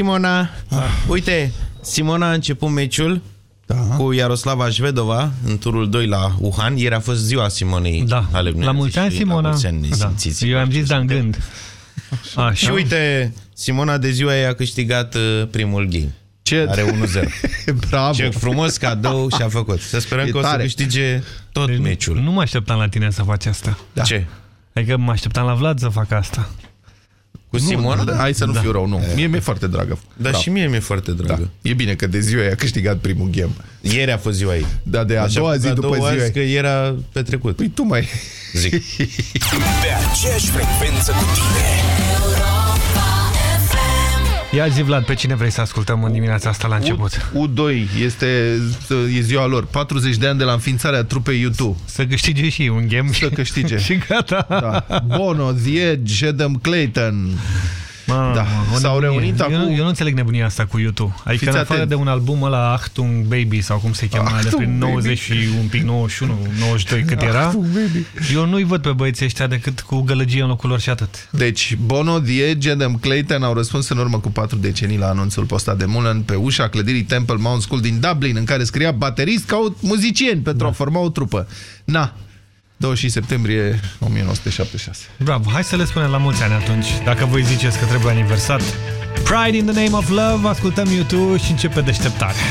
Simona, ah. uite, Simona a început meciul da. cu Iaroslava Jvedova în turul 2 la Wuhan. Ieri a fost ziua Simonei. Da, la mulți ani, Simona. La mulți ani, da. Eu am zis, da, în gând. Așa. Și uite, Simona de ziua ei a câștigat uh, primul game. Ce? Are 1-0. Bravo! Ce frumos cadou și-a făcut. Să sperăm e că tare. o să câștige tot deci, meciul. Nu mă așteptam la tine să faci asta. Da. Ce? Adică mă așteptam la Vlad să facă asta. Cu Simona? Da, hai să nu da. fiu rău, nu. Mie mi-e foarte dragă. Da, da, și mie mi-e foarte dragă. Da. E bine că de ziua ei a câștigat primul game. Ieri a fost ziua ei. Da, de a Așa, doua zi după ziua ei. că era petrecut. Păi tu mai... Zic. Pe aceeași frecvență cu tine. Ia zi, Vlad, pe cine vrei să ascultăm în dimineața asta la început? U2 este e ziua lor. 40 de ani de la înființarea trupei YouTube. Să câștige și un game. Să câștige. și gata. Da. Bono, The Edge, Adam Clayton. Da. S-au reunit acum... Eu, eu nu înțeleg nebunia asta cu YouTube. Adică Fiți în afară atent. de un album ăla Achtung Baby sau cum se cheamă, de prin 90 și un pic 91, 92 cât era. Baby. Eu nu-i văd pe băieții ăștia decât cu gălăgie în locul lor și atât. Deci Bono, The Edge, Adam Clayton au răspuns în urmă cu patru decenii la anunțul postat de Mullen pe ușa clădirii Temple Mount School din Dublin, în care scria baterist ca muzicieni pentru da. a forma o trupă. Na, 20 septembrie 1976. Bravo, hai să le spunem la mulți ani atunci, dacă voi ziceți că trebuie aniversat. Pride in the Name of Love, ascultăm YouTube și începe deșteptarea.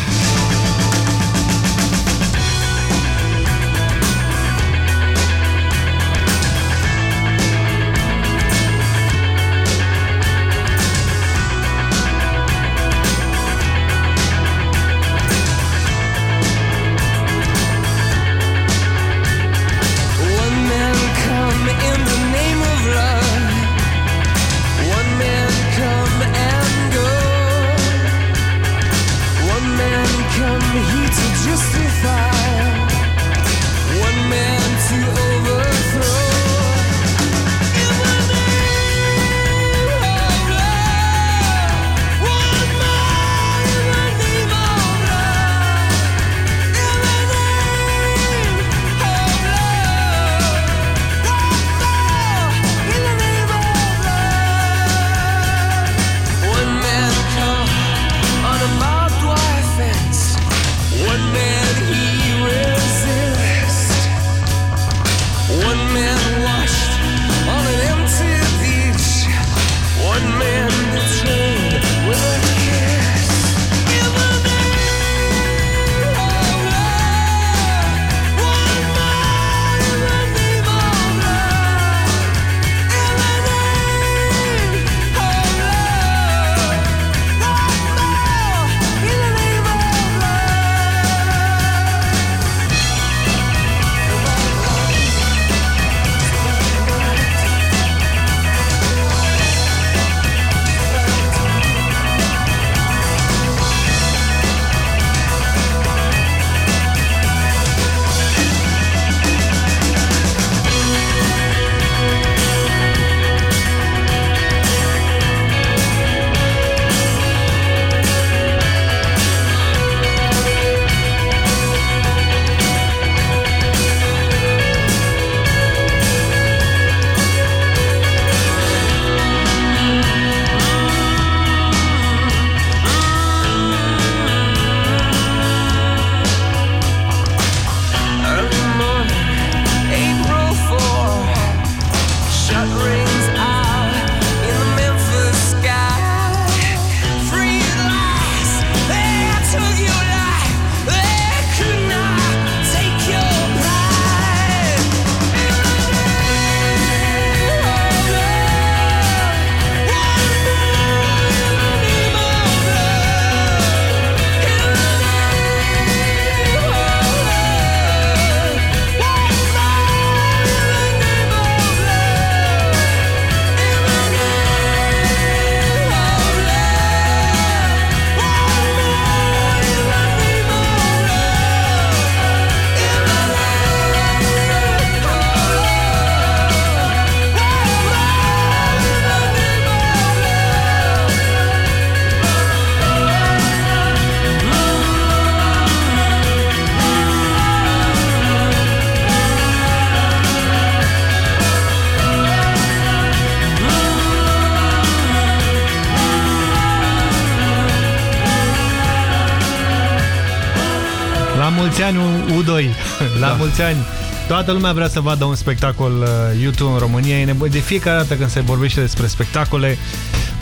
Mulți ani. Toată lumea vrea să vadă un spectacol uh, YouTube în România. E nevoie de fiecare dată când se vorbește despre spectacole,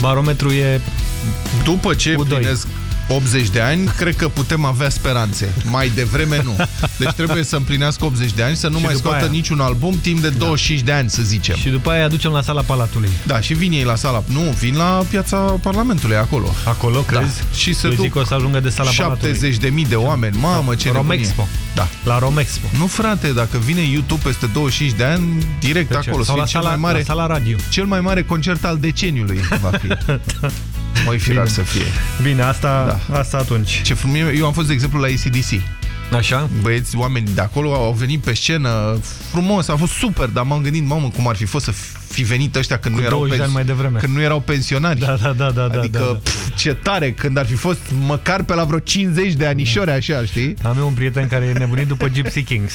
barometru e După ce U2. plinesc 80 de ani, cred că putem avea speranțe. Mai devreme nu. Deci trebuie să împlinească 80 de ani, să nu și mai scoată aia... niciun album timp de 25 da. de ani, să zicem. Și după aia aducem la sala Palatului. Da, și vin ei la sala... Nu, vin la piața Parlamentului, acolo. Acolo, da. crezi? Da. Și se duc zic o să ajungă de sala 70 de mii de oameni. Mamă, ce Romexpo. Da. La Romexpo. Nu, frate, dacă vine YouTube peste 25 de ani, direct de acolo. Sau la sala, mai mare, la sala radio. Cel mai mare concert al deceniului va fi. da. Mai fi să fie. Bine, asta, da. asta atunci. Ce frumos, eu am fost, de exemplu, la ACDC. Așa? Băieți, oameni de acolo au venit pe scenă frumos, a fost super, dar m-am gândit, mamă, cum ar fi fost să fi venit ăștia când, Cu nu erau, pens mai devreme. când nu erau pensionari. Da, da, da, da. Adică, da, da. Pf, ce tare, când ar fi fost măcar pe la vreo 50 de anișori, așa, știi? Am eu un prieten care e nebunit după Gypsy Kings.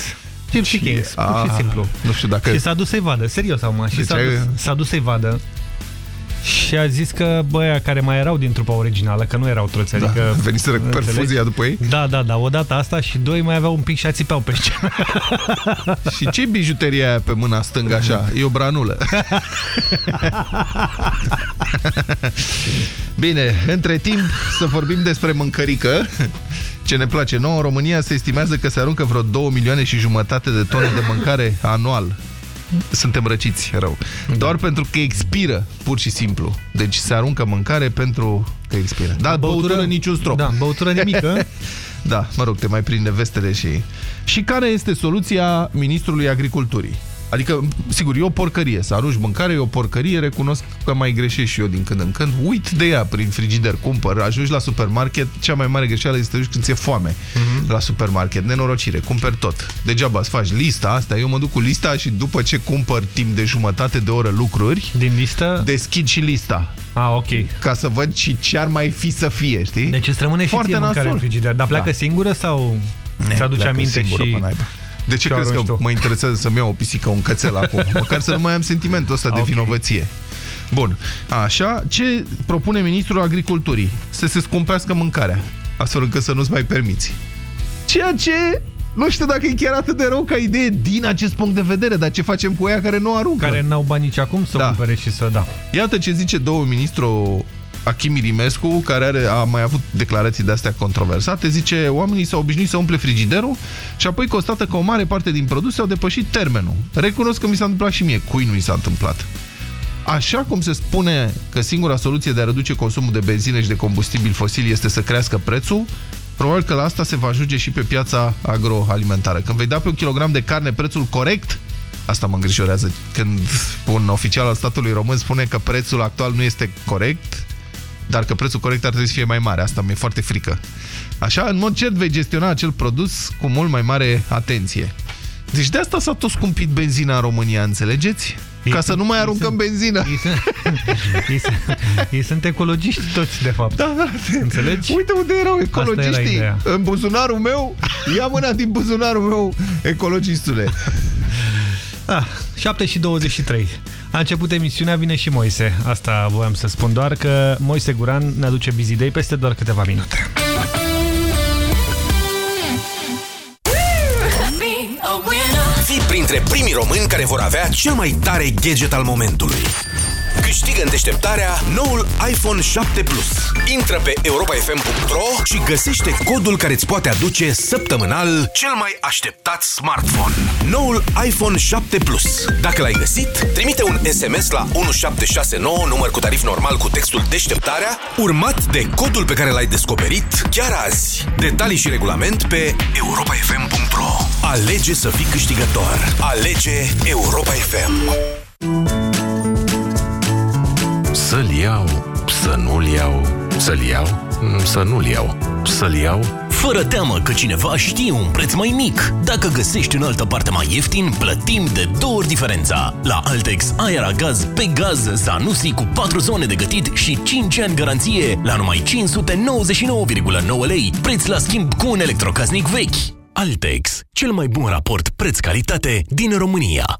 Gypsy Kings, pur și simplu. Nu știu dacă... Și s-a dus să-i vadă, serios acum, și deci s-a dus, dus să-i vadă. Și a zis că băia care mai erau din trupa originală, că nu erau toți, da, adică... Da, veniseră cu perfuzia după ei? Da, da, da, odată asta și doi mai aveau un pic și ațipeau pe scenă. și ce bijuteria aia pe mâna stângă așa? E o branulă. Bine, între timp să vorbim despre mâncărică. Ce ne place nouă, în România se estimează că se aruncă vreo 2 milioane și jumătate de tone de mâncare anual suntem răciți rău. Da. Doar pentru că expiră, pur și simplu. Deci se aruncă mâncare pentru că expiră. Da, băutură, băutură niciun strop. Da, băutură nimică. da, mă rog, te mai prinde vestele și... Și care este soluția Ministrului Agriculturii? Adică, sigur, e o porcărie. Să arunci mâncare e o porcărie, recunosc că mai greșești și eu din când în când. Uit de ea prin frigider, cumpăr, ajungi la supermarket, cea mai mare greșeală este să când ți-e foame uh mhm. -huh. la supermarket. Nenorocire, cumperi tot. Degeaba îți faci lista asta, eu mă duc cu lista și după ce cumpăr timp de jumătate de oră lucruri, din listă deschid și lista. Ah, ok. Ca să văd și ce ar mai fi să fie, știi? Deci îți rămâne și Foarte ție mâncare în frigider. Dar pleacă da. singură sau ți aduce aminte și... De ce crezi că mă interesează să-mi iau o pisică, un cățel acum? Măcar să nu mai am sentimentul ăsta okay. de vinovăție. Bun. Așa, ce propune Ministrul Agriculturii? Să se scumpească mâncarea, astfel încât să nu-ți mai permiți. Ceea ce nu știu dacă e chiar atât de rău ca idee din acest punct de vedere, dar ce facem cu ea care nu aruncă? Care n-au bani nici acum să da. cumpere și să da. Iată ce zice două ministru Achim Irimescu, care are, a mai avut declarații de-astea controversate, zice oamenii s-au obișnuit să umple frigiderul și apoi constată că o mare parte din produse au depășit termenul. Recunosc că mi s-a întâmplat și mie. Cui nu mi s-a întâmplat? Așa cum se spune că singura soluție de a reduce consumul de benzină și de combustibil fosil este să crească prețul, probabil că la asta se va ajunge și pe piața agroalimentară. Când vei da pe un kilogram de carne prețul corect, asta mă îngrijorează, când un oficial al statului român spune că prețul actual nu este corect, dar că prețul corect ar trebui să fie mai mare. Asta mi-e foarte frică. Așa, în mod cert, vei gestiona acel produs cu mult mai mare atenție. Deci de asta s-a tot scumpit benzina în România, înțelegeți? Ei Ca să nu mai aruncăm sunt, benzină. Ei sunt, ei, sunt, ei sunt ecologiști toți, de fapt. Da, da. Înțelegi? Uite unde erau ecologiștii. Era în buzunarul meu, ia mâna din buzunarul meu, ecologistule. Ah, 7 și 23. A început emisiunea, vine și Moise. Asta voiam să spun doar că Moise Guran ne aduce Busy Day peste doar câteva minute. Fii printre primii români care vor avea cel mai tare gadget al momentului. Câștigă în deșteptarea noul iPhone 7 Plus. Intră pe europafm.ro și găsește codul care îți poate aduce săptămânal cel mai așteptat smartphone. Noul iPhone 7 Plus. Dacă l-ai găsit, trimite un SMS la 1769, număr cu tarif normal cu textul deșteptarea, urmat de codul pe care l-ai descoperit chiar azi. Detalii și regulament pe europafm.ro Alege să fii câștigător. Alege Europa FM. Să-l iau, să nu-l iau, să-l iau, să nu-l iau, să-l iau... Fără teamă că cineva știe un preț mai mic. Dacă găsești în altă parte mai ieftin, plătim de două ori diferența. La Altex, ai gaz pe gaz Zanussi cu 4 zone de gătit și 5 ani garanție la numai 599,9 lei, preț la schimb cu un electrocasnic vechi. Altex, cel mai bun raport preț-calitate din România.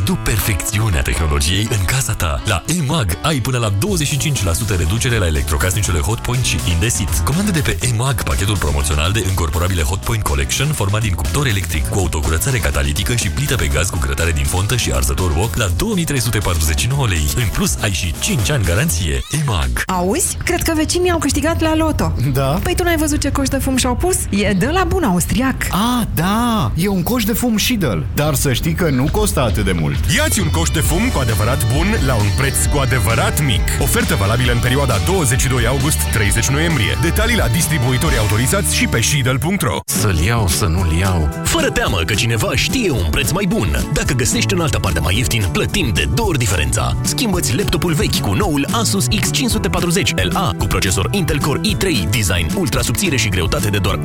Adu perfecțiunea tehnologiei în casa ta. La EMAG ai până la 25% reducere la electrocasnicele Hotpoint și Indesit. Comandă de pe EMAG pachetul promoțional de încorporabile Hotpoint Collection format din cuptor electric cu autocurățare catalitică și plită pe gaz cu grătare din fontă și arzător wok la 2349 lei. În plus, ai și 5 ani garanție. EMAG. Auzi? Cred că vecinii au câștigat la loto. Da? Păi tu n-ai văzut ce coș de fum și-au pus? E de la bun austriac. Ah, da! E un coș de fum Shidel. Dar să știi că nu costă atât de mult. Iați un coș de fum cu adevărat bun la un preț cu adevărat mic. Ofertă valabilă în perioada 22 august-30 noiembrie. Detalii la distribuitorii autorizați și pe shidel.ro Să-l iau, să nu-l iau. Fără teamă că cineva știe un preț mai bun. Dacă găsești în altă parte mai ieftin, plătim de două ori diferența. Schimbă-ți laptopul vechi cu noul Asus X540 LA cu procesor Intel Core i3, design ultra subțire și greutate de doar 1,9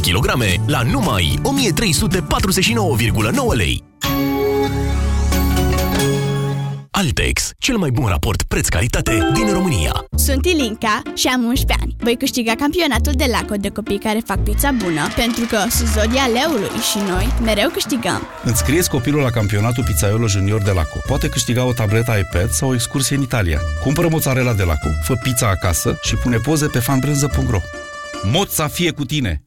kg la numai 1349,9 lei. Altex, cel mai bun raport preț-calitate din România. Sunt Ilinca și am 11 ani. Voi câștiga campionatul de laco de copii care fac pizza bună, pentru că sunt zodia leului și noi mereu câștigăm. Înscrieți copilul la campionatul Pizzaiolo Junior de Laco. Poate câștiga o tabletă iPad sau o excursie în Italia. Cumpără mozzarella de Laco, fă pizza acasă și pune poze pe fanbrânză.ro. Moța fie cu tine!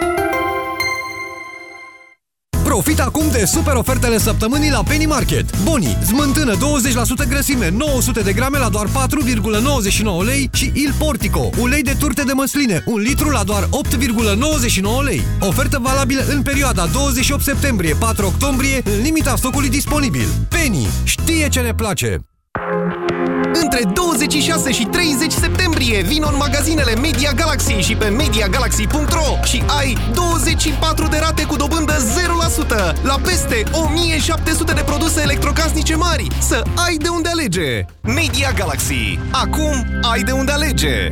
Profita acum de super ofertele săptămânii la Penny Market. Boni, smântână 20% grăsime, 900 de grame la doar 4,99 lei și Il Portico, ulei de turte de măsline, un litru la doar 8,99 lei. Ofertă valabilă în perioada 28 septembrie-4 octombrie, în limita stocului disponibil. Penny știe ce ne place! Între 26 și 30 septembrie vin în magazinele Media Galaxy și pe MediaGalaxy.ro și ai 24 de rate cu dobândă 0% la peste 1700 de produse electrocasnice mari. Să ai de unde alege! Media Galaxy. Acum ai de unde alege!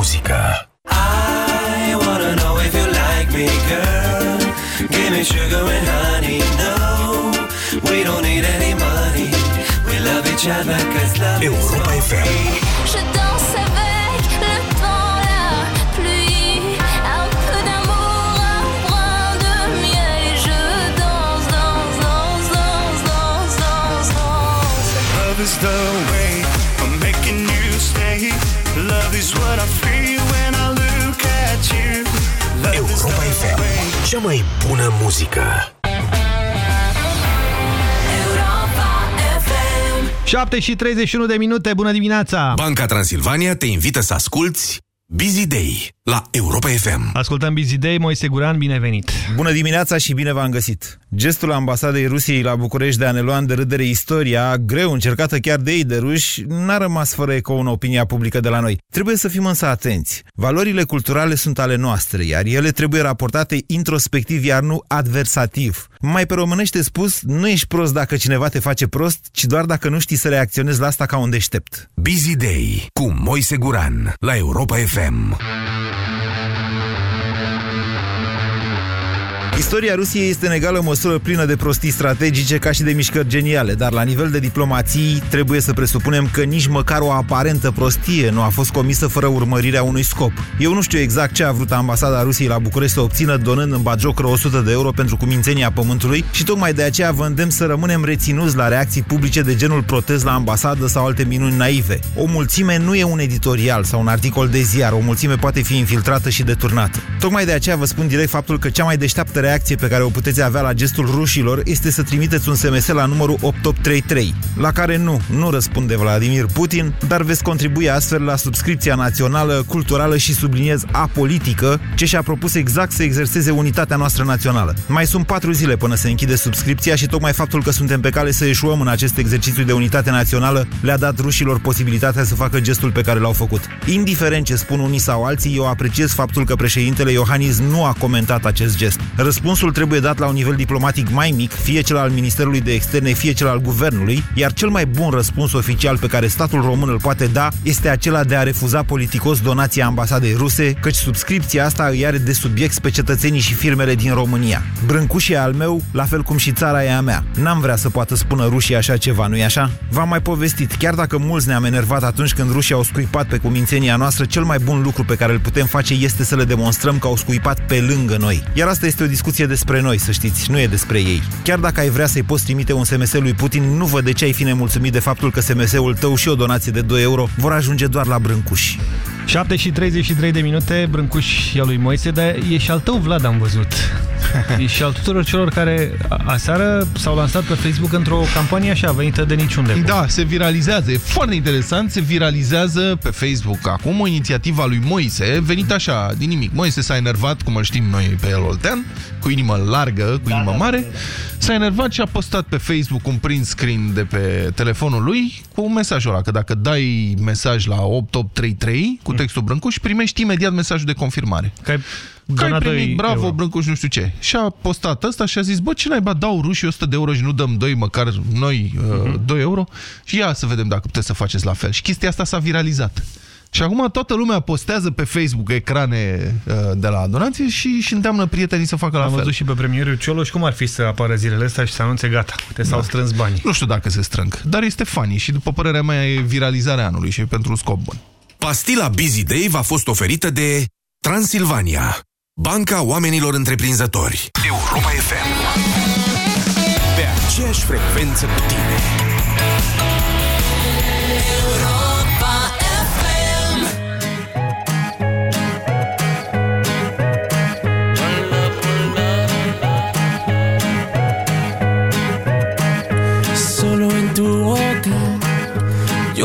Bună muzică. I wanna know if you like me, girl. Give me sugar and honey, no. We don't need any money. We love each other cause love Europa is so FM. Je danse avec le temps, la pluie, un peu d'amour, un brin de miel et je danse, danse, danse, danse, danse, danse, danse. Love is the way I'm making you stay. Love is what I feel cea mai bună muzică. Europa FM. 7 și 31 de minute, bună dimineața! Banca Transilvania te invită să asculti Busy Day la Europa FM. Ascultăm Busy Day, Moise Guran, binevenit! Bună dimineața și bine v-am găsit! Gestul ambasadei Rusiei la București de a ne lua în derâdere istoria, greu încercată chiar de ei de ruși, n-a rămas fără eco în opinia publică de la noi. Trebuie să fim însă atenți. Valorile culturale sunt ale noastre, iar ele trebuie raportate introspectiv, iar nu adversativ. Mai pe românește spus, nu ești prost dacă cineva te face prost, ci doar dacă nu știi să reacționezi la asta ca un deștept. Busy Day cu Moise Guran la Europa FM. Istoria Rusiei este în egală măsură plină de prostii strategice ca și de mișcări geniale, dar la nivel de diplomații trebuie să presupunem că nici măcar o aparentă prostie nu a fost comisă fără urmărirea unui scop. Eu nu știu exact ce a vrut ambasada Rusiei la București să obțină donând în bagiocră 100 de euro pentru cumințenia pământului și tocmai de aceea vă îndemn să rămânem reținuți la reacții publice de genul protest la ambasadă sau alte minuni naive. O mulțime nu e un editorial sau un articol de ziar, o mulțime poate fi infiltrată și deturnată. Tocmai de aceea vă spun direct faptul că cea mai deșteaptă reacție pe care o puteți avea la gestul rușilor este să trimiteți un SMS la numărul 8833, la care nu, nu răspunde Vladimir Putin, dar veți contribui astfel la subscripția națională, culturală și subliniez apolitică, ce și-a propus exact să exerseze unitatea noastră națională. Mai sunt patru zile până se închide subscripția și tocmai faptul că suntem pe cale să eșuăm în acest exercițiu de unitate națională le-a dat rușilor posibilitatea să facă gestul pe care l-au făcut. Indiferent ce spun unii sau alții, eu apreciez faptul că președintele Iohannis nu a comentat acest gest. Răspunsul trebuie dat la un nivel diplomatic mai mic, fie cel al Ministerului de Externe, fie cel al Guvernului, iar cel mai bun răspuns oficial pe care statul român îl poate da este acela de a refuza politicos donația ambasadei ruse, căci subscripția asta îi are de subiect pe cetățenii și firmele din România. Brâncuș e al meu, la fel cum și țara e a mea. N-am vrea să poată spune rușii așa ceva, nu-i așa? V-am mai povestit, chiar dacă mulți ne-am enervat atunci când rușii au scuipat pe cumințenia noastră, cel mai bun lucru pe care îl putem face este să le demonstrăm că au scuipat pe lângă noi. Iar asta este o discuție despre noi, să știți, nu e despre ei. Chiar dacă ai vrea să-i poți trimite un SMS lui Putin, nu văd de ce ai fi nemulțumit de faptul că SMS-ul tău și o donație de 2 euro vor ajunge doar la brâncuși. 7 și 33 de minute, Brâncuș e al lui Moise, dar e și al tău, Vlad, am văzut. E și al tuturor celor care aseară s-au lansat pe Facebook într-o campanie așa, venită de niciunde. Da, se viralizează. E foarte interesant, se viralizează pe Facebook acum o inițiativă a lui Moise, venit așa, din nimic. Moise s-a enervat, cum îl știm noi pe el Oltean, cu inimă largă, cu Da, inimă mare, s-a enervat și a postat pe Facebook un print screen de pe telefonul lui cu mesajul ăla, că dacă dai mesaj la 8833 cu textul Brâncuș, primești imediat mesajul de confirmare. Că ai Că ai donat primit, doi bravo, euro. Brâncuș, nu știu ce. Și a postat ăsta și a zis, bă, ce naiba, dau rușii 100 de euro și nu dăm doi, măcar noi uh, 2 euro? Și ia să vedem dacă puteți să faceți la fel. Și chestia asta s-a viralizat. Și acum toată lumea postează pe Facebook ecrane uh, de la donație și, și îndeamnă prietenii să facă la Am fel. văzut și pe premierul Cioloș cum ar fi să apară zilele astea și să anunțe gata, uite, s-au Da. strâns banii. Nu știu dacă se strâng, dar este funny și după părerea mea e viralizarea anului și e pentru un scop bun. Pastila Busy Day v-a fost oferită de Transilvania, Banca Oamenilor Întreprinzători. Europa FM. Pe aceeași frecvență cu tine.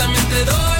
también te doy.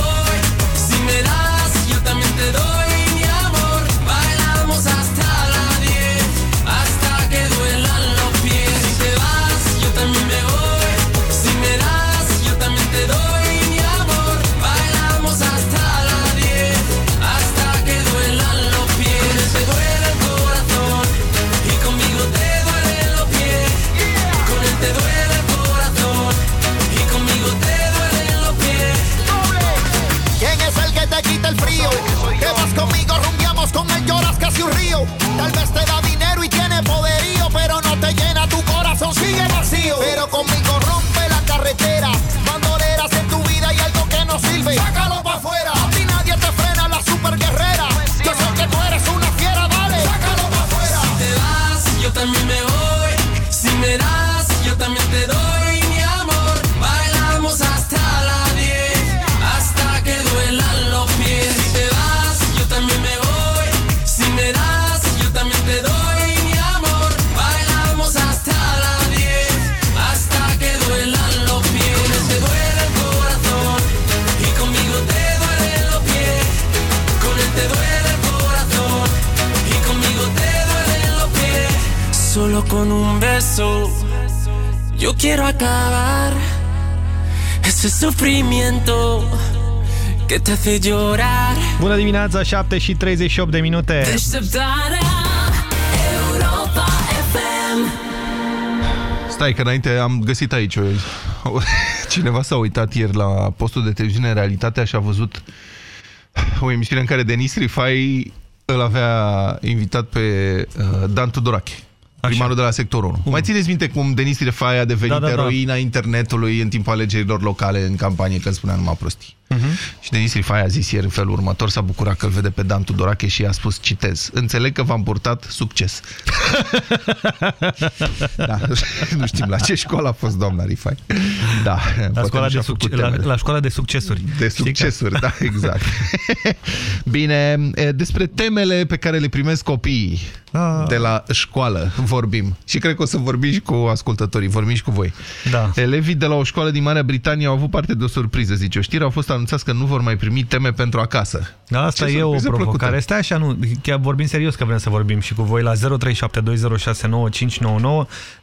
Acabar ese sufrimiento que te hace llorar. Bună dimineața, 7 și 38 de minute. Deșteptarea Europa FM Stai că înainte am găsit aici o... Cineva s-a uitat ieri la postul de televiziune Realitatea și a văzut o emisiune în care Denis Rifai îl avea invitat pe uh, Dan Tudorache. Primarul de la sectorul 1. Mai țineți minte cum Denis Rifai a devenit Da, da, da. eroina internetului în timpul alegerilor locale în campanie, că spunea numai prostii. Mhm. Și Denis Rifai a zis ieri în felul următor, s-a bucurat că îl vede pe Dan Tudorache și i-a spus, citez, înțeleg că v-am purtat succes. da, nu știm la ce școală a fost doamna Rifai. Da, La poate școala, nu de și-a făcut succe- la, temele. la școala de succesuri. De Știi că- succesuri, da, exact. Bine, e, despre temele pe care le primesc copiii Ah. de la școală vorbim. Și cred că o să vorbim și cu ascultătorii, vorbim și cu voi. Da. Elevii de la o școală din Marea Britanie au avut parte de o surpriză, zice o știre, au fost anunțați că nu vor mai primi teme pentru acasă. Da, asta Ce e o surpriză provocare. plăcută. Stai așa, nu, chiar vorbim serios că vrem să vorbim și cu voi la 0372069599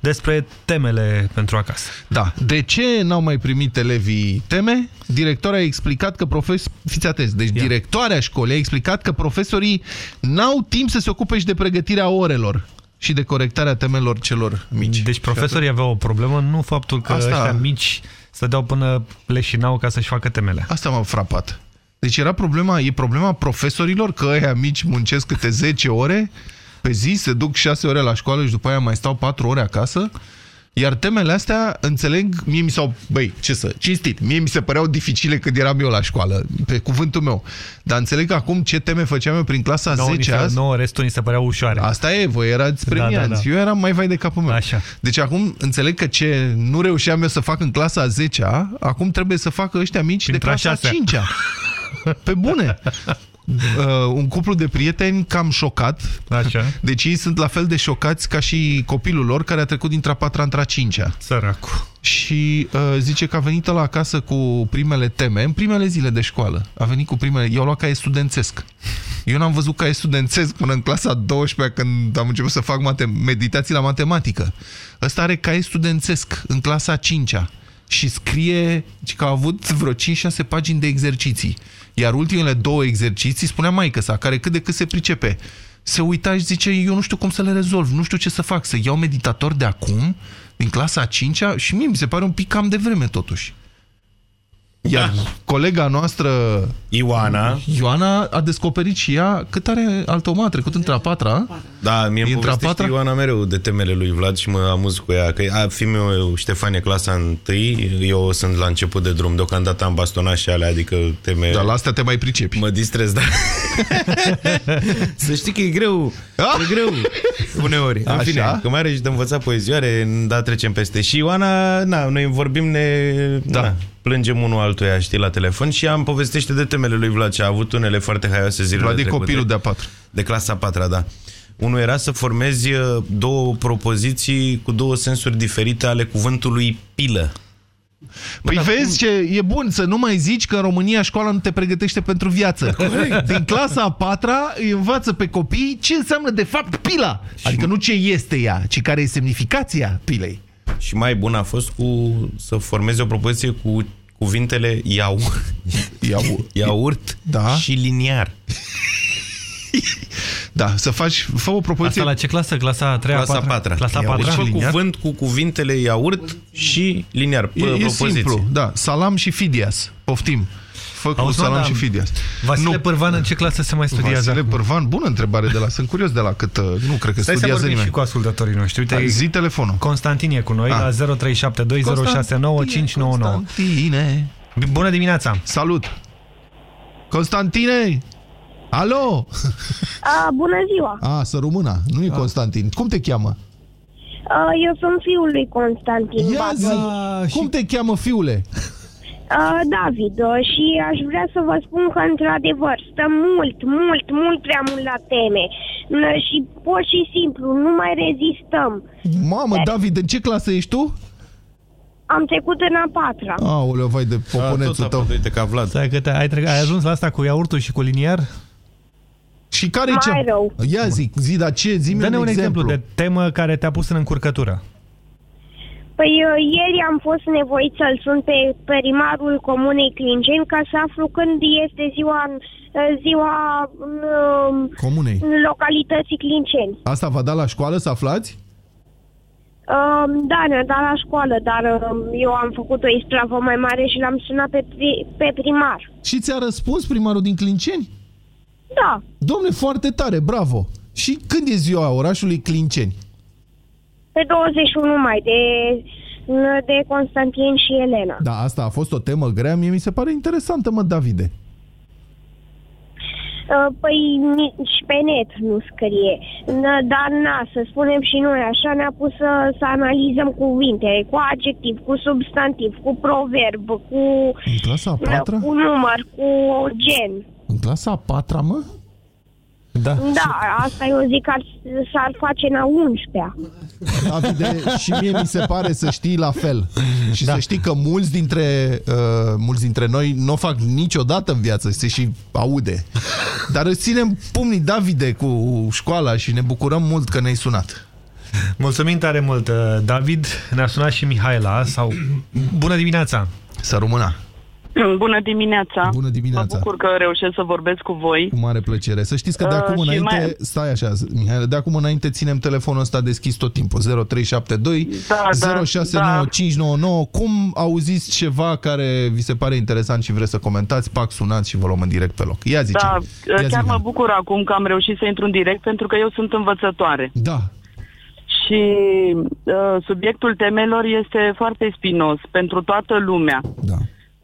despre temele pentru acasă. Da. De ce n-au mai primit elevii teme? Directoarea a explicat că profes... Fiți atenți, deci Ia. directoarea școlii a explicat că profesorii n-au timp să se ocupe și de pregătirea orelor și de corectarea temelor celor mici. Deci profesorii aveau o problemă, nu faptul că Asta- ăștia mici stădeau până leșinau ca să-și facă temele. Asta m-a frapat. Deci era problema, e problema profesorilor că ăia mici muncesc câte 10 ore pe zi, se duc 6 ore la școală și după aia mai stau 4 ore acasă. Iar temele astea, înțeleg, mie mi s-au, băi, ce să, cinstit, mie mi se păreau dificile când eram eu la școală, pe cuvântul meu. Dar înțeleg că acum ce teme făceam eu prin clasa Nouă, 10 ni se, azi, nouă restul ni se păreau ușoare. Asta e, voi erați Da, da, premianți. da. Eu eram mai vai de capul meu. Așa. Deci acum înțeleg că ce nu reușeam eu să fac în clasa a 10-a, acum trebuie să facă ăștia mici Printre a de clasa a șasea. 5-a. Pe bune. Uh, un cuplu de prieteni cam șocat. Așa. Deci ei sunt la fel de șocați ca și copilul lor care a trecut dintre a patra între a cincea. Săracu. Și uh, zice că a venit la acasă cu primele teme, în primele zile de școală. A venit cu primele... Eu luat ca e studențesc. Eu n-am văzut ca e studențesc până în clasa 12 când am început să fac mate meditații la matematică. Ăsta are ca e studențesc în clasa 5-a și scrie ci că a avut vreo 5-6 pagini de exerciții. Iar ultimele două exerciții, spunea maică sa, care cât de cât se pricepe, se uita și zice, eu nu știu cum să le rezolv, nu știu ce să fac, să iau meditator de acum, din clasa a 5-a și mie mi se pare un pic cam de vreme totuși. Iar colega noastră Ioana Ioana a descoperit și ea cât are altă a trecut între a patra Da, mie îmi Intra povestește patra? Ioana mereu de temele lui Vlad și mă amuz cu ea. Că a, fiul meu, Ștefan, e clasa întâi, eu sunt la început de drum. Deocamdată am bastonat și alea, adică teme... Dar la astea te mai pricepi. Mă distrez, da. Să știi că e greu. E greu, uneori. În Așa? fine, că mai are și de învățat poezioare, da, trecem peste. Și Ioana, na, noi vorbim, ne... Da. Na, plângem unul altuia, știi, la telefon și am povestește de temele lui Vlad și a avut unele foarte haioase zilele Vlad e trecute. copilul de a patru. De clasa a patra, da. Unul era să formezi uh, două propoziții cu două sensuri diferite ale cuvântului pilă. Păi vezi ce e bun să nu mai zici că în România școala nu te pregătește pentru viață. Din clasa a patra îi învață pe copii ce înseamnă de fapt pila. Adică nu ce este ea, ci care e semnificația pilei. Și mai bun a fost cu să formezi o propoziție cu cuvintele iau, Iau, iaurt Da. și liniar. Da, să faci, fă o propoziție. Asta la ce clasă? Clasa a treia, Clasa patra? patra. Clasa a Iaurt patra? și cuvânt cu cuvintele iaurt și liniar. E, e propoziție. simplu, da. Salam și Fidias. Poftim. Fă cu Auzi, mă, salam da. și Fidias. Vasile Nu. Pârvan, în ce clasă se mai studiază? Vasile acum? Pârvan, bună întrebare de la... Sunt curios de la cât... uh, Nu cred că Stai să studiază vorbim nimeni. și cu ascultătorii noștri. Uite, Hai, Zi telefonul. Constantin e cu noi Ah. la 0372069599. Constantine. Bună dimineața! Salut! Constantine! Alo! A, bună ziua! A, să româna, nu e Constantin. Cum te cheamă? A, eu sunt fiul lui Constantin Ia zi! Bacă. Cum te cheamă, fiule? A, David, a, și aș vrea să vă spun că, într-adevăr, stă mult, mult, mult prea mult la teme. N- Și pur și simplu, nu mai rezistăm. Mamă, David, în ce clasă ești tu? Am trecut în a patra. Aoleu, vai de poponețul tău. Uite ca Vlad. Stai că te, ai, tre- ai ajuns la asta cu iaurtul și cu liniar? Și care Mai e cea... rău. Ia zi, zi, dar ce? Zi-mi Dă-ne un, un exemplu de temă care te-a pus în încurcătură. Păi uh, ieri am fost nevoit să-l sun pe primarul comunei Clinceni ca să aflu când este ziua, uh, ziua uh, Comunei. localității Clinceni. Asta va da la școală să aflați? Uh, da, ne-a dat la școală, dar uh, eu am făcut o ispravă mai mare și l-am sunat pe, pri- pe primar. Și ți-a răspuns primarul din Clinceni? Da, Domne, foarte tare, bravo! Și când e ziua orașului Clinceni? Pe 21 mai de, de Constantin și Elena. Da, asta a fost o temă grea, mie mi se pare interesantă, mă, Davide. Uh, Păi nici pe net nu scrie. N- Dar na, să spunem și noi așa, ne-a pus să, să analizăm cuvinte, cu adjectiv, cu substantiv, cu proverb, cu, În clasa a patra? cu număr, cu gen. În clasa a patra, mă? Da. Da, asta eu zic că ar, s-ar face în a 11-a. Davide, și mie mi se pare să știi la fel. Și da. să știi că mulți dintre, uh, mulți dintre noi nu o fac niciodată în viață, se și aude. Dar îți ținem pumnii, Davide, cu școala și ne bucurăm mult că ne-ai sunat. Mulțumim tare mult, uh, David. Ne-a sunat și Mihaela. Sau... Bună dimineața! Să rămâna! Bună dimineața! Bună dimineața! Mă bucur că reușesc să vorbesc cu voi. Cu mare plăcere. Să știți că de Uh, acum și înainte, mai- stai așa, Mihaela, de acum înainte ținem telefonul ăsta deschis tot timpul. 0372 Da, da, 069599. Cum auziți ceva care vi se pare interesant și vreți să comentați, pac, sunați și vă luăm în direct pe loc. Ia zice. Da, Ia zi, chiar mă Mihaela. bucur acum că am reușit să intru în direct pentru că eu sunt învățătoare. Da. Și uh, subiectul temelor este foarte spinos pentru toată lumea. Da.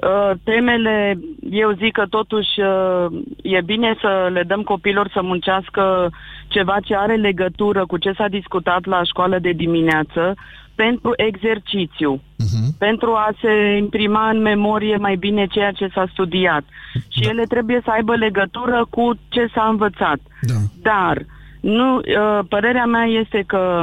Uh, temele, eu zic că totuși uh, e bine să le dăm copilor să muncească ceva ce are legătură cu ce s-a discutat la școală de dimineață pentru exercițiu, pentru a se imprima în memorie mai bine ceea ce s-a studiat. Și ele trebuie să aibă legătură cu ce s-a învățat. Dar nu, uh, părerea mea este că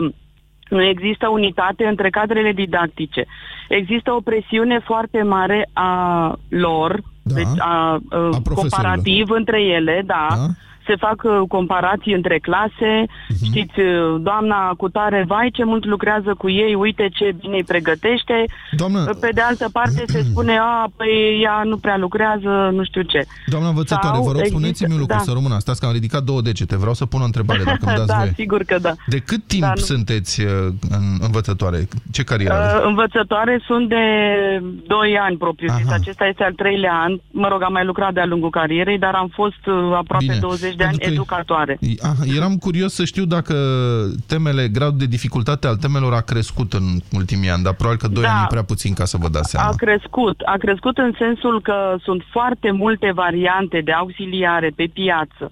nu există unitate între cadrele didactice. Există o presiune foarte mare a lor, da. deci a, a comparativ între ele, da, da, să se fac uh, comparații între clase, Mhm. știți, uh, doamna cu tare, vai ce mult lucrează cu ei, uite ce bine îi pregătește. Doamnă... Pe de altă parte se spune, a, păi ea nu prea lucrează, nu știu ce. Doamna învățătoare, Sau vă rog, există- spuneți-mi un lucru, da. să rămână. Stați că am ridicat două degete. Vreau să pun o întrebare, dacă îmi dați da, voie. sigur că da. De cât timp Da, nu- sunteți uh, în învățătoare? Ce carieră aveți? Uh, învățătoare sunt de 2 ani propriu zis. Acesta este al treilea an. Mă rog, am mai lucrat de-a lungul carierei, dar am fost uh, aproape Bine, 20 de ani pentru că- educatoare. Ah, eram curios să știu dacă temele, gradul de dificultate al temelor a crescut în ultimii ani, dar probabil că 2 Da. ani e prea puțin ca să vă dați seama. A crescut. A crescut în sensul că sunt foarte multe variante de auxiliare pe piață.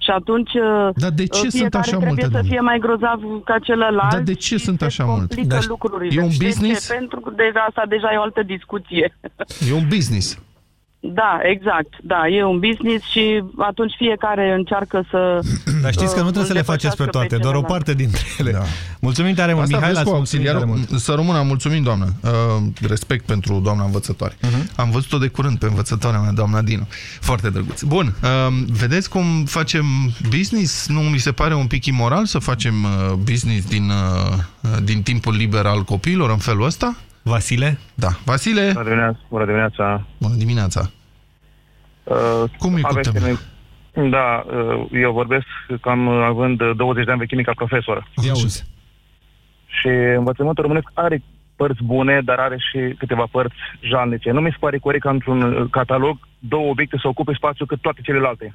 Și atunci Dar de ce uh, sunt fiecare așa trebuie multe, să doamne? fie mai grozav ca celălalt. Dar de ce sunt așa multe? Complică Dar lucrurile. e un Știți de business? ce? Pentru că deja asta deja e o altă discuție. E un business. Da, exact. Da, e un business și atunci fiecare încearcă să... Dar știți că nu uh, trebuie să le îl faceți pe depășească toate, doar o celălalt. parte dintre ele. Da. Mulțumim tare mult, Asta Mihai, vezi l-ați cu mulțumit auxiliar. tare mult. Să rămână, mulțumim, doamnă. Uh, respect pentru doamna învățătoare. Mhm. Am văzut-o de curând pe învățătoarea mea, doamna Dinu. Foarte drăguț. Bun, uh, vedeți cum facem business? Nu mi se pare un pic imoral să facem uh, business din, uh, din timpul liber al copiilor în felul ăsta? Vasile? Da. Vasile? Bună dimineața. Bună dimineața. Bună dimineața. Uh, Cum e cu aveți temele? teme- Da, uh, eu vorbesc cam uh, având uh, 20 de ani vechime ca profesor. Ia auzi. Și învățământul românesc are părți bune, dar are și câteva părți jalnice. Nu mi se pare corect ca într-un uh, catalog două obiecte să ocupe spațiu cât toate celelalte.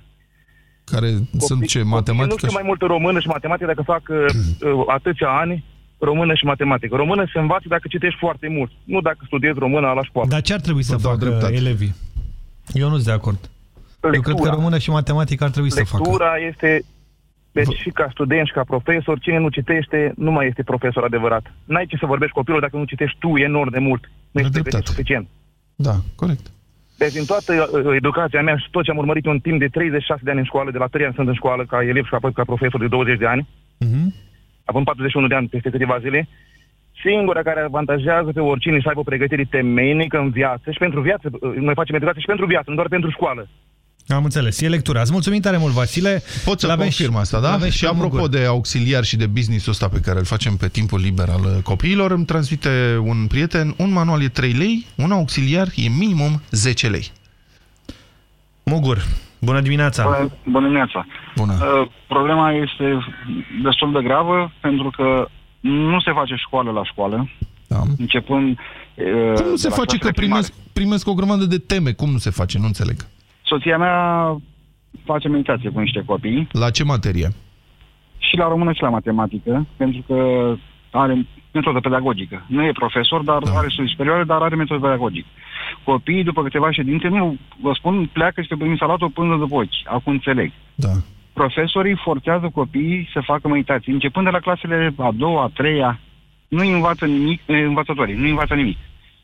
Care sunt ce? Matematică? Nu știu mai mult română și matematică dacă fac uh, uh, atâția ani română și matematică. Română se învață dacă citești foarte mult, nu dacă studiezi română la școală. Dar ce ar trebui să facă elevii? Eu nu sunt de acord. Eu cred că Lectura. română și matematică ar trebui să facă. Lectura este, deci și ca student și ca profesor, cine nu citește nu mai este profesor adevărat. N-ai ce să vorbești copilul dacă nu citești tu enorm de mult. Nu este pregătit suficient. Da, corect. Deci din toată uh, educația mea și tot ce am urmărit eu în timp de 36 de ani în școală, de la 3 ani sunt în școală ca elev și apoi ca profesor de 20 de ani, Mhm. Având 41 de ani peste câteva zile, singura care avantajează pe oricine să aibă o pregătire temeinică în viață și pentru viață, uh, noi facem educație și pentru viață, nu doar pentru școală. Am înțeles. E lectura. Îți mulțumim tare mult, Vasile. Pot să L-avem confirm și- asta, da? l-avem Și pe apropo Mugur. de auxiliar și de business-ul ăsta pe care îl facem pe timpul liber al uh, copiilor, îmi transmite un prieten, un manual e 3 lei, un auxiliar e minimum 10 lei. Mugur, bună dimineața! Bună, bună dimineața! Bună! Uh, problema este destul de gravă pentru că nu se face școală la școală. Da. Începând uh, Cum nu se de la face că clasele primare. primesc, primesc o grămadă de teme? Cum nu se face? Nu înțeleg. Soția mea face meditație cu niște copii La ce materie? și la română și la matematică, pentru că are metodă pedagogică. Nu e profesor, dar da. are studii superioare, dar are metodă pedagogică. Copiii, după câteva ședințe, nu, vă spun, pleacă și te primi salatul până după ochi. Acum înțeleg. Da. Profesorii forțează copiii să facă meditații, începând de la clasele a doua, a treia. Nu învață nimic, eh, învățătorii, nu învață nimic.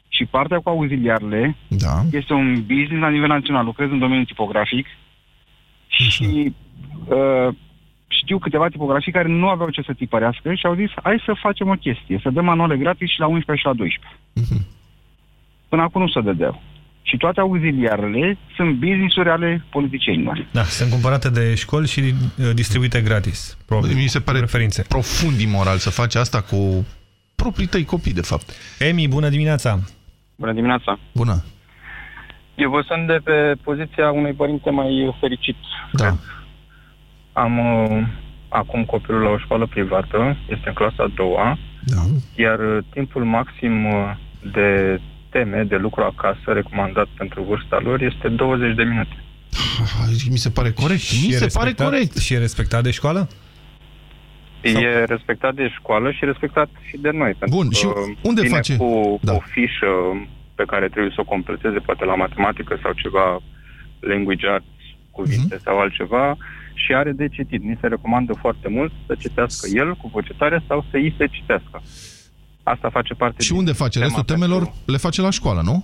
Și partea cu auxiliarele da. este un business la nivel național. Lucrez în domeniul tipografic și uh, știu câteva tipografii care nu aveau ce să tipărească și au zis hai să facem o chestie, să dăm manuale gratis și la 11 și la 12. Până acum nu se dădeau. Și toate auxiliarele sunt business-uri ale politicienilor. Da, sunt cumpărate de școli și uh, distribuite gratis. Probabil. Mi se pare Preferințe. profund imoral să faci asta cu proprii tăi copii, de fapt. Emi, bună dimineața! Bună dimineața! Bună! Eu vă sunt de pe poziția unui părinte mai fericit. Da. Am uh, acum copilul la o școală privată, este în clasa a doua, da. iar uh, timpul maxim uh, de teme, de lucru acasă, recomandat pentru vârsta lor, este 20 de minute. Mi se pare corect. Mi e se pare respectat- corect. Și e respectat de școală? E respectat de școală și respectat și de noi. Pentru Bun, și că unde vine face? cu Da. o fișă pe care trebuie să o completeze, poate la matematică sau ceva language arts, cuvinte Mhm. sau altceva, și are de citit. Ni se recomandă foarte mult să citească el cu voce tare sau să îi se citească. Asta face parte Și din unde face? tema Restul temelor le face la școală, nu?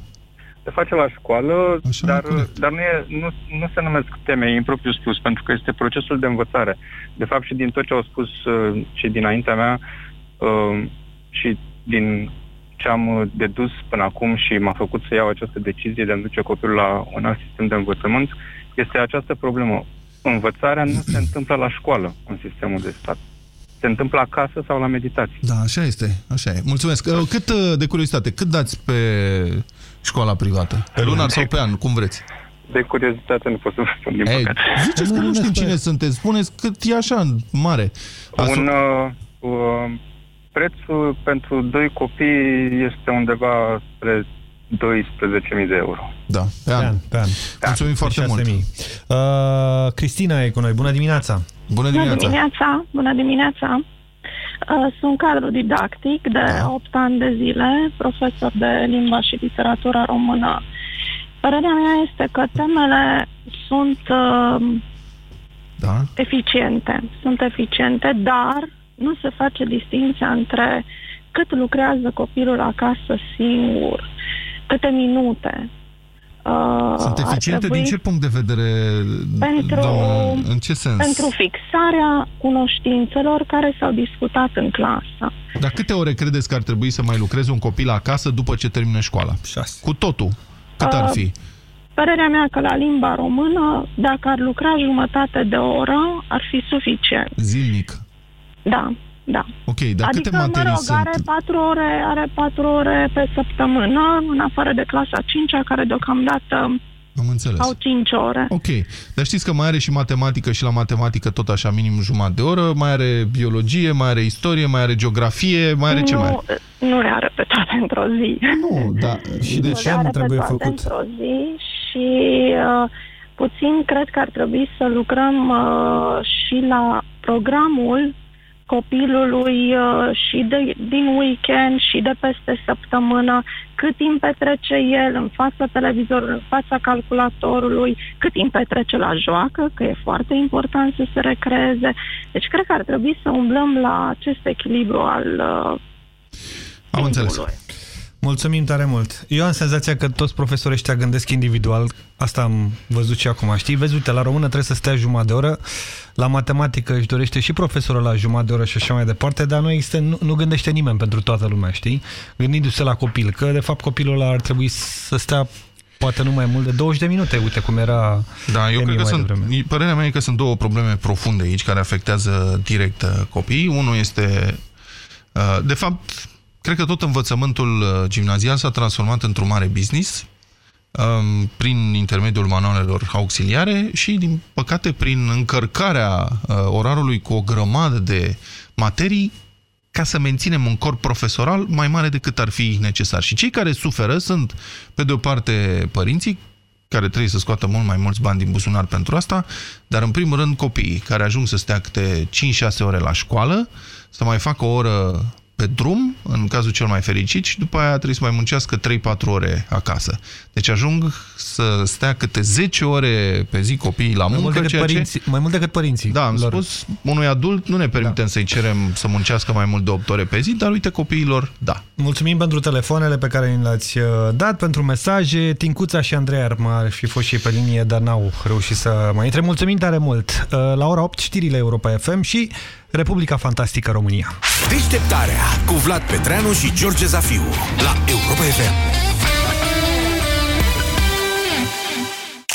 se face la școală, Așa, dar, corect. dar nu, e, nu, nu se numesc teme, e impropriu spus, pentru că este procesul de învățare. De fapt, și din tot ce au spus uh, cei dinaintea mea uh, și din ce am uh, dedus până acum și m-a făcut să iau această decizie de a duce copilul la un alt sistem de învățământ, este această problemă. învățarea nu se întâmplă la școală în sistemul de stat. Se întâmplă acasă sau la meditații. Da, așa este, așa e. Mulțumesc. Uh, Cât, uh, de curiozitate, cât dați pe școala privată? Pe lunar sau pe an, cum vreți? De curiozitate nu pot să vă spun, din Ei, păcate. ziceți că nu știm cine sunteți, spuneți cât e așa, în mare. Asu- Un, uh, uh, prețul pentru doi copii este undeva spre 12.000 de euro. Da, pe an. Pe an, pe an. Mulțumim foarte mult. 6.000. Uh, Cristina e cu noi. Bună dimineața! Bună Bună dimineața! Bună dimineața! Uh, Sunt cadru didactic de Da. 8 ani de zile, profesor de limba și literatura română. Părerea mea este că temele sunt uh, da. eficiente. Sunt eficiente, dar nu se face distinția între cât lucrează copilul acasă singur, câte minute. Uh, Sunt ar eficiente trebui- din ce punct de vedere? Pentru- doamnă? în ce sens? Pentru fixarea cunoștințelor care s-au discutat în clasă. Dar câte ore credeți că ar trebui să mai lucreze un copil acasă după ce termină școala? Șase. Cu totul. Cât ar Uh, fi? Părerea mea că la limba română, dacă ar lucra jumătate de oră, ar fi suficient. Zilnic. Da, da. Ok, dar adică, câte materii mă rog, sunt? are patru ore, are patru ore pe săptămână, în afară de clasa 5 care deocamdată Am înțeles. au 5 ore. Ok, dar știți că mai are și matematică și la matematică tot așa minim jumătate de oră, mai are biologie, mai are istorie, mai are geografie, mai are ce mai are? nu, nu le are pe toate într-o zi. Nu, da. Și de Nu ce le are nu pe trebuie toate făcut? într-o zi și uh, puțin cred că ar trebui să lucrăm uh, și la programul copilului uh, și de, din weekend și de peste săptămână, cât timp petrece el în fața televizorului, în fața calculatorului, cât timp petrece la joacă, că e foarte important să se recreeze. Deci cred că ar trebui să umblăm la acest echilibru al uh, Am înțeles. Mulțumim tare mult. Eu am senzația că toți profesorii ăștia gândesc individual. Asta am văzut și acum, știi? Vezi, uite, la română trebuie să stea jumătate de oră, la matematică își dorește și profesorul la jumătate de oră și așa mai departe, dar nu, există, nu, nu gândește nimeni pentru toată lumea, știi? Gândindu-se la copil, că de fapt copilul ăla ar trebui să stea poate nu mai mult de 20 de minute, uite cum era Da, eu Emi cred că mai sunt, devreme. părerea mea e că sunt două probleme profunde aici care afectează direct uh, copiii. Unul este, uh, de fapt, cred că tot învățământul uh, gimnazial s-a transformat într-un mare business um, prin intermediul manualelor auxiliare și, din păcate, prin încărcarea uh, orarului cu o grămadă de materii ca să menținem un corp profesoral mai mare decât ar fi necesar. Și cei care suferă sunt, pe de o parte, părinții, care trebuie să scoată mult mai mulți bani din buzunar pentru asta, dar în primul rând copiii, care ajung să stea câte 5-6 ore la școală, să mai facă o oră pe drum, în cazul cel mai fericit, și după aia trebuie să mai muncească 3-4 ore acasă. Deci ajung să stea câte 10 ore pe zi copiii la Mai muncă, mult decât ceea ce- părinții. Mai mult decât părinții. da, am lor. spus, unui adult nu ne permitem da. să-i cerem să muncească mai mult de 8 ore pe zi, dar uite copiilor, da. Mulțumim pentru telefoanele pe care ni le-ați uh, dat, pentru mesaje. Tincuța și Andrei ar mai fi fost și ei pe linie, dar n-au reușit să mai intre. Mulțumim tare mult! Uh, La ora 8, știrile Europa FM și Republica Fantastică România. Deșteptarea cu Vlad Petreanu și George Zafiu la Europa FM.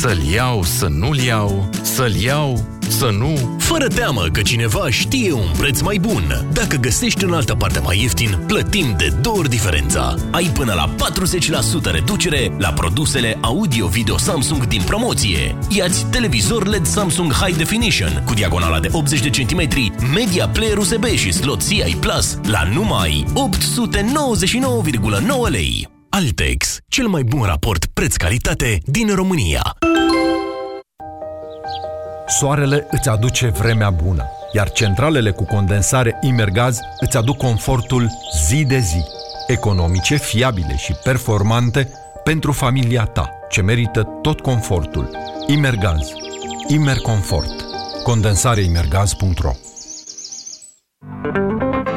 să-l iau, să nu-l iau, să-l iau, să nu... Fără teamă că cineva știe un preț mai bun. Dacă găsești în altă parte mai ieftin, plătim de două ori diferența. Ai până la 40% reducere la produsele audio-video Samsung din promoție. Iați televizor LED Samsung High Definition cu diagonala de 80 de centimetri, media player USB și slot CI Plus la numai 899,9 lei. Altex, cel mai bun raport preț-calitate din România. Soarele îți aduce vremea bună, iar centralele cu condensare Imergaz îți aduc confortul zi de zi, economice, fiabile și performante pentru familia ta, ce merită tot confortul. Imergaz. Imerconfort. Condensareimergaz.ro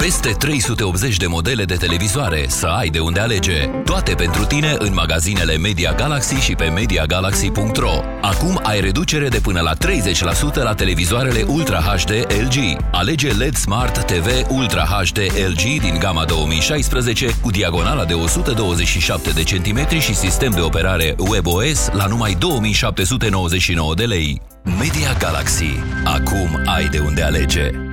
Peste 380 de modele de televizoare să ai de unde alege. Toate pentru tine în magazinele Media Galaxy și pe MediaGalaxy.ro Acum ai reducere de până la 30% la televizoarele Ultra HD LG. Alege LED Smart TV Ultra HD LG din gama 2016 cu diagonala de 127 de centimetri și sistem de operare WebOS la numai 2799 de lei. Media Galaxy. Acum ai de unde alege.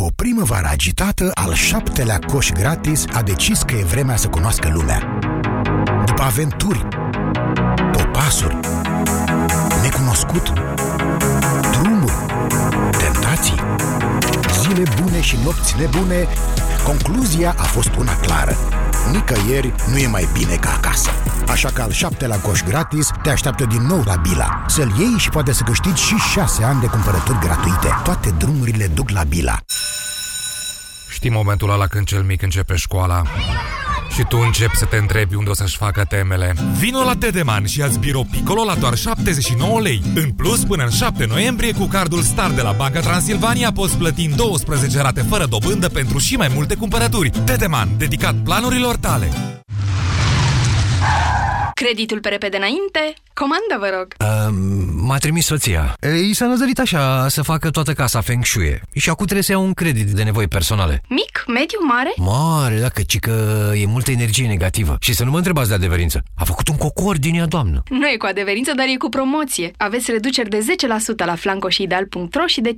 După o primăvară agitată, al șaptelea coș gratis a decis că e vremea să cunoască lumea. După aventuri, popasuri, necunoscut, drumuri, tentații, zile bune și nopți nebune, concluzia a fost una clară. Nicăieri nu e mai bine ca acasă. Așa că al șaptelea coș gratis te așteaptă din nou la Bila. Să-l iei și poate să câștigi și șase ani de cumpărături gratuite. Toate drumurile duc la Bila. Știi momentul ăla când cel mic începe școala și tu începi să te întrebi unde o să-și facă temele. Vino la Dedeman și ia-ți birou Piccolo la doar 79 lei. În plus, până în 7 noiembrie, cu cardul Star de la Banca Transilvania poți plăti în 12 rate fără dobândă pentru și mai multe cumpărături. Dedeman, dedicat planurilor tale. Creditul pe repede înainte? Comandă, vă rog. Uh, m-a trimis soția. I s-a năzărit așa să facă toată casa Feng Shui. Și acum trebuie să iau un credit de nevoi personale. Mic, mediu, mare? Mare, dacă ci că e multă energie negativă. Și să nu mă întrebați de adeverință. A făcut un cocor din ea, doamnă. Nu e cu adeverință, dar e cu promoție. Aveți reduceri de 10% la flanco și ideal.ro și de 5%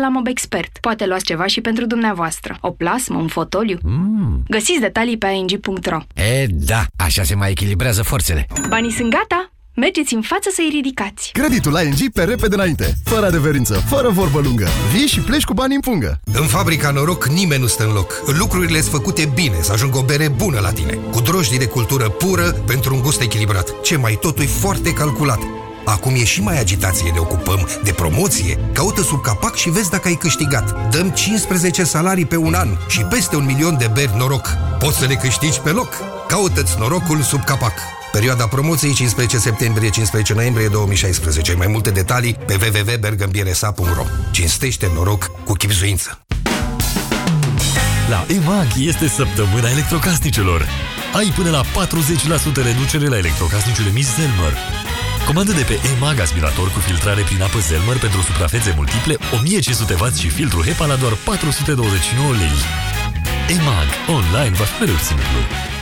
la MobExpert. Poate luați ceva și pentru dumneavoastră. O plasmă, un fotoliu. Mm. Găsiți detalii pe ing.ro. E, da, așa se mai echilibrează forțele. Banii sunt gata? Mergeți în față să-i ridicați. Creditul ING pe repede înainte, fără adeverință, fără vorbă lungă. Vii și pleci cu bani în pungă. În fabrica Noroc nimeni nu stă în loc. Lucrurile sunt făcute bine, să ajungă o bere bună la tine. Cu drojdii de cultură pură pentru un gust echilibrat. Ce mai totul e foarte calculat. Acum e și mai agitație, ne ocupăm de promoție. Caută sub capac și vezi dacă ai câștigat. Dăm 15 salarii pe un an și peste un milion de beri noroc. Poți să le câștigi pe loc. Caută-ți norocul sub capac. Perioada promoției 15 septembrie-15 noiembrie 2016. Mai multe detalii pe www.bergambiresa.ro Cinstește noroc cu chipzuință. La EMAG este săptămâna electrocasnicelor. Ai până la 40% reducere la electrocasnicele Miss Zelmer. Comandă de pe EMAG aspirator cu filtrare prin apă Zelmer pentru suprafețe multiple, 1500W și filtru HEPA la doar 429 lei. EMAG. Online va fi mereu simplu.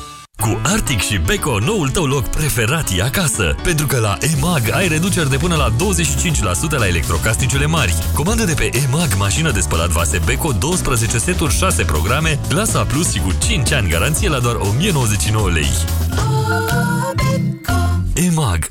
Cu Arctic și Beko, noul tău loc preferat e acasă. Pentru că la EMAG ai reduceri de până la 25% la electrocasnicele mari. Comandă de pe EMAG mașină de spălat vase Beko, 12 seturi, 6 programe, clasa A+, și cu 5 ani garanție la doar 1099 lei. EMAG.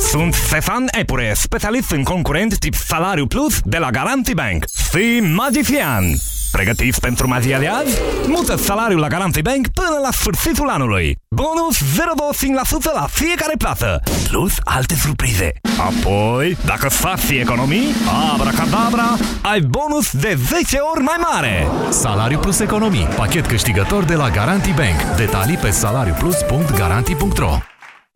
sunt Stefan Epure, specialist în concurent tip Salariu Plus de la Garanti Bank. Fii magician! Pregătiți pentru magia de azi? Mută salariul la Garanti Bank până la sfârșitul anului. Bonus 0,25% la fiecare plată, plus alte surprize. Apoi, dacă faci economii, abracadabra, ai bonus de 10 ori mai mare. Salariu plus economii, pachet câștigător de la Garanti Bank. Detalii pe salariuplus.garanti.ro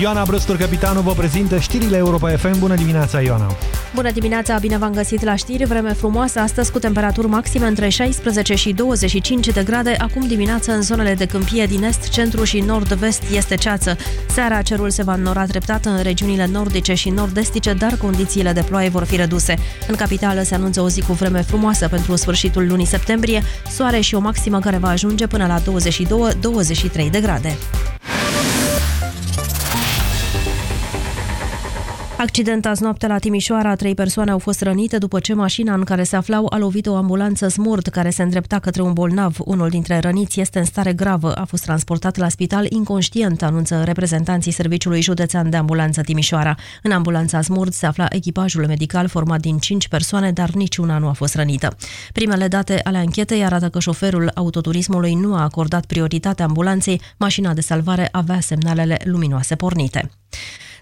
Ioana Brăstur, capitanul, vă prezintă știrile Europa FM. Bună dimineața, Ioana! Bună dimineața, bine v-am găsit la știri. Vreme frumoasă astăzi cu temperaturi maxime între 16 și 25 de grade. Acum dimineața în zonele de câmpie din est, centru și nord-vest este ceață. Seara cerul se va înnora treptat în regiunile nordice și nord-estice, dar condițiile de ploaie vor fi reduse. În capitală se anunță o zi cu vreme frumoasă pentru sfârșitul lunii septembrie, soare și o maximă care va ajunge până la 22-23 de grade. Accident azi noapte la Timișoara. Trei persoane au fost rănite după ce mașina în care se aflau a lovit o ambulanță smurt care se îndrepta către un bolnav. Unul dintre răniți este în stare gravă. A fost transportat la spital inconștient, anunță reprezentanții Serviciului Județean de Ambulanță Timișoara. În ambulanța smurt se afla echipajul medical format din cinci persoane, dar niciuna nu a fost rănită. Primele date ale anchetei arată că șoferul autoturismului nu a acordat prioritate ambulanței. Mașina de salvare avea semnalele luminoase pornite.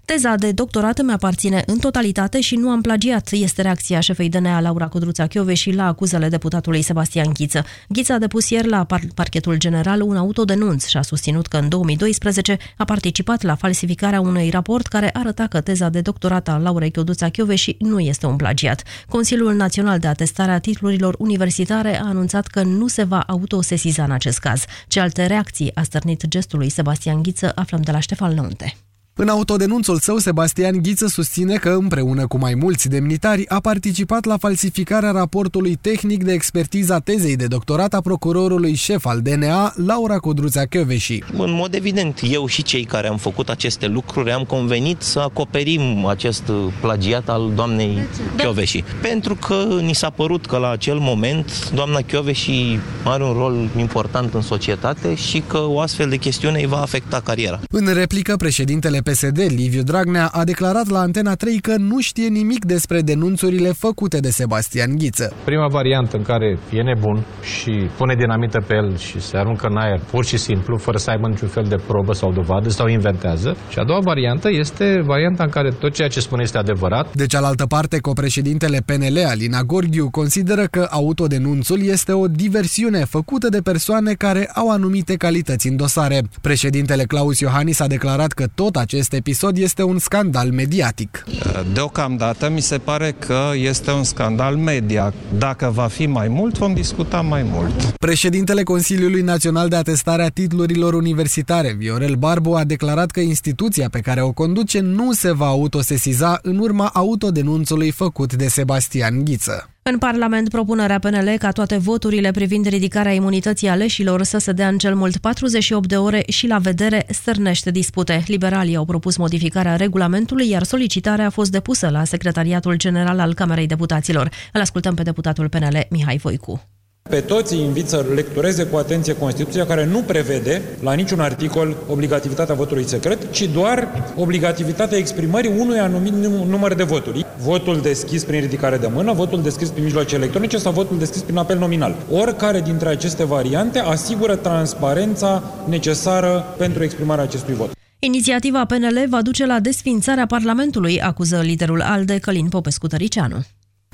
Teza de doctorat îmi aparține în totalitate și nu am plagiat, este reacția șefei DNA Laura Codruța și la acuzele deputatului Sebastian Ghiță. Ghiță a depus ieri la par parchetul general un autodenunț și a susținut că în 2012 a participat la falsificarea unui raport care arăta că teza de doctorat a Laurei Codruța și nu este un plagiat. Consiliul Național de Atestare a Titlurilor Universitare a anunțat că nu se va autosesiza în acest caz. Ce alte reacții a stârnit gestul lui Sebastian Ghiță aflăm de la Ștefan Lăunte. În autodenunțul său, Sebastian Ghiță susține că, împreună cu mai mulți demnitari, a participat la falsificarea raportului tehnic de expertiza tezei de doctorat a procurorului șef al DNA, Laura Codruța Chioveși. În mod evident, eu și cei care am făcut aceste lucruri am convenit să acoperim acest plagiat al doamnei Chioveși. Pentru că ni s-a părut că la acel moment doamna Chioveși are un rol important în societate și că o astfel de chestiune îi va afecta cariera. În replică, președintele PSD, Liviu Dragnea, a declarat la Antena 3 că nu știe nimic despre denunțurile făcute de Sebastian Ghiță. Prima variantă în care e nebun și pune dinamită pe el și se aruncă în aer pur și simplu, fără să aibă niciun fel de probă sau dovadă sau inventează. Și a doua variantă este varianta în care tot ceea ce spune este adevărat. De cealaltă parte, copreședintele PNL, Alina Gorghiu, consideră că autodenunțul este o diversiune făcută de persoane care au anumite calități în dosare. Președintele Claus Iohannis a declarat că tot acest acest episod este un scandal mediatic. Deocamdată mi se pare că este un scandal media. Dacă va fi mai mult, vom discuta mai mult. Președintele Consiliului Național de Atestare a Titlurilor Universitare, Viorel Barbu, a declarat că instituția pe care o conduce nu se va autosesiza în urma autodenunțului făcut de Sebastian Ghiță. În Parlament, propunerea PNL ca toate voturile privind ridicarea imunității aleșilor să se dea în cel mult 48 de ore și la vedere stârnește dispute. Liberalii au propus modificarea regulamentului, iar solicitarea a fost depusă la Secretariatul General al Camerei Deputaților. Îl ascultăm pe deputatul PNL Mihai Voicu. Pe toți îi invit să lectureze cu atenție Constituția, care nu prevede la niciun articol obligativitatea votului secret, ci doar obligativitatea exprimării unui anumit număr de voturi. Votul deschis prin ridicare de mână, votul deschis prin mijloace electronice sau votul deschis prin apel nominal. Oricare dintre aceste variante asigură transparența necesară pentru exprimarea acestui vot. Inițiativa PNL va duce la desfințarea Parlamentului, acuză liderul ALDE Călin Popescu-Tăricianu.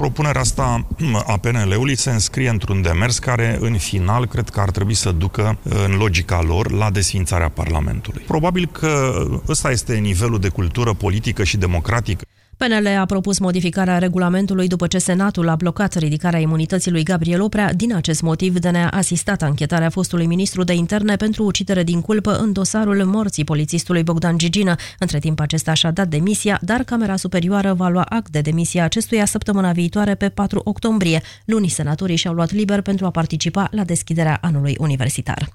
Propunerea asta a PNL-ului se înscrie într-un demers care, în final, cred că ar trebui să ducă, în logica lor, la desfințarea Parlamentului. Probabil că ăsta este nivelul de cultură politică și democratică PNL a propus modificarea regulamentului după ce Senatul a blocat ridicarea imunității lui Gabriel Oprea. Din acest motiv, DNA a asistat anchetarea fostului ministru de interne pentru ucidere din culpă în dosarul morții polițistului Bogdan Gigină. Între timp, acesta și-a dat demisia, dar Camera Superioară va lua act de demisia acestuia săptămâna viitoare pe 4 octombrie. Luni, senatorii și-au luat liber pentru a participa la deschiderea anului universitar.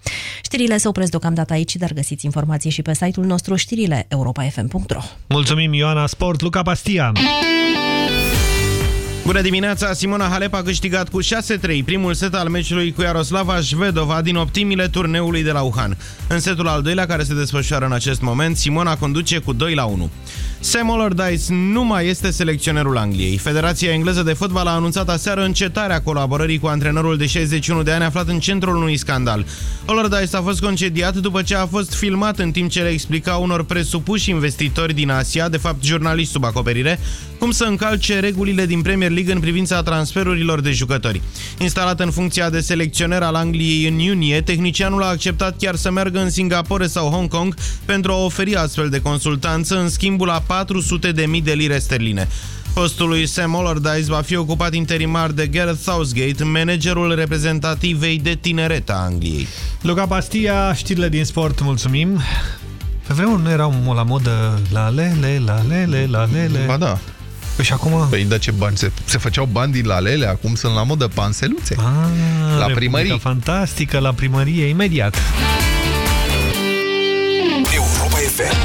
Știrile se opresc deocamdată aici, dar găsiți informații și pe site-ul nostru știrile europa.fm.ro Mulțumim, Ioana Sport, Luca Pastia! Bună dimineața! Simona Halep a câștigat cu 6-3 primul set al meciului cu Iaroslava Shvedova din optimile turneului de la Wuhan. În setul al doilea, care se desfășoară în acest moment, Simona conduce cu 2 la 1. Sam Allardyce nu mai este selecționerul Angliei. Federația engleză de fotbal a anunțat aseară încetarea colaborării cu antrenorul de 61 de ani aflat în centrul unui scandal. Allardyce a fost concediat după ce a fost filmat în timp ce le explica unor presupuși investitori din Asia, de fapt jurnaliști sub acoperire, cum să încalce regulile din Premier League în privința transferurilor de jucători. Instalat în funcția de selecționer al Angliei în iunie, tehnicianul a acceptat chiar să meargă în Singapore sau Hong Kong pentru a oferi astfel de consultanță în schimbul a 400.000 de lire sterline. Postul lui Sam Allardyce va fi ocupat interimar de Gareth Southgate, managerul reprezentativei de tineret a Angliei. Luca Pastia, știrile din sport, mulțumim. Pe vremuri nu erau la modă la lele, la lele, la lele. Ba da. Păi și acum? Păi de ce bani? Se, se făceau bani din lalele, acum sunt la modă panseluțe. Ah, la primărie. fantastică, la primărie, imediat. Europa FM.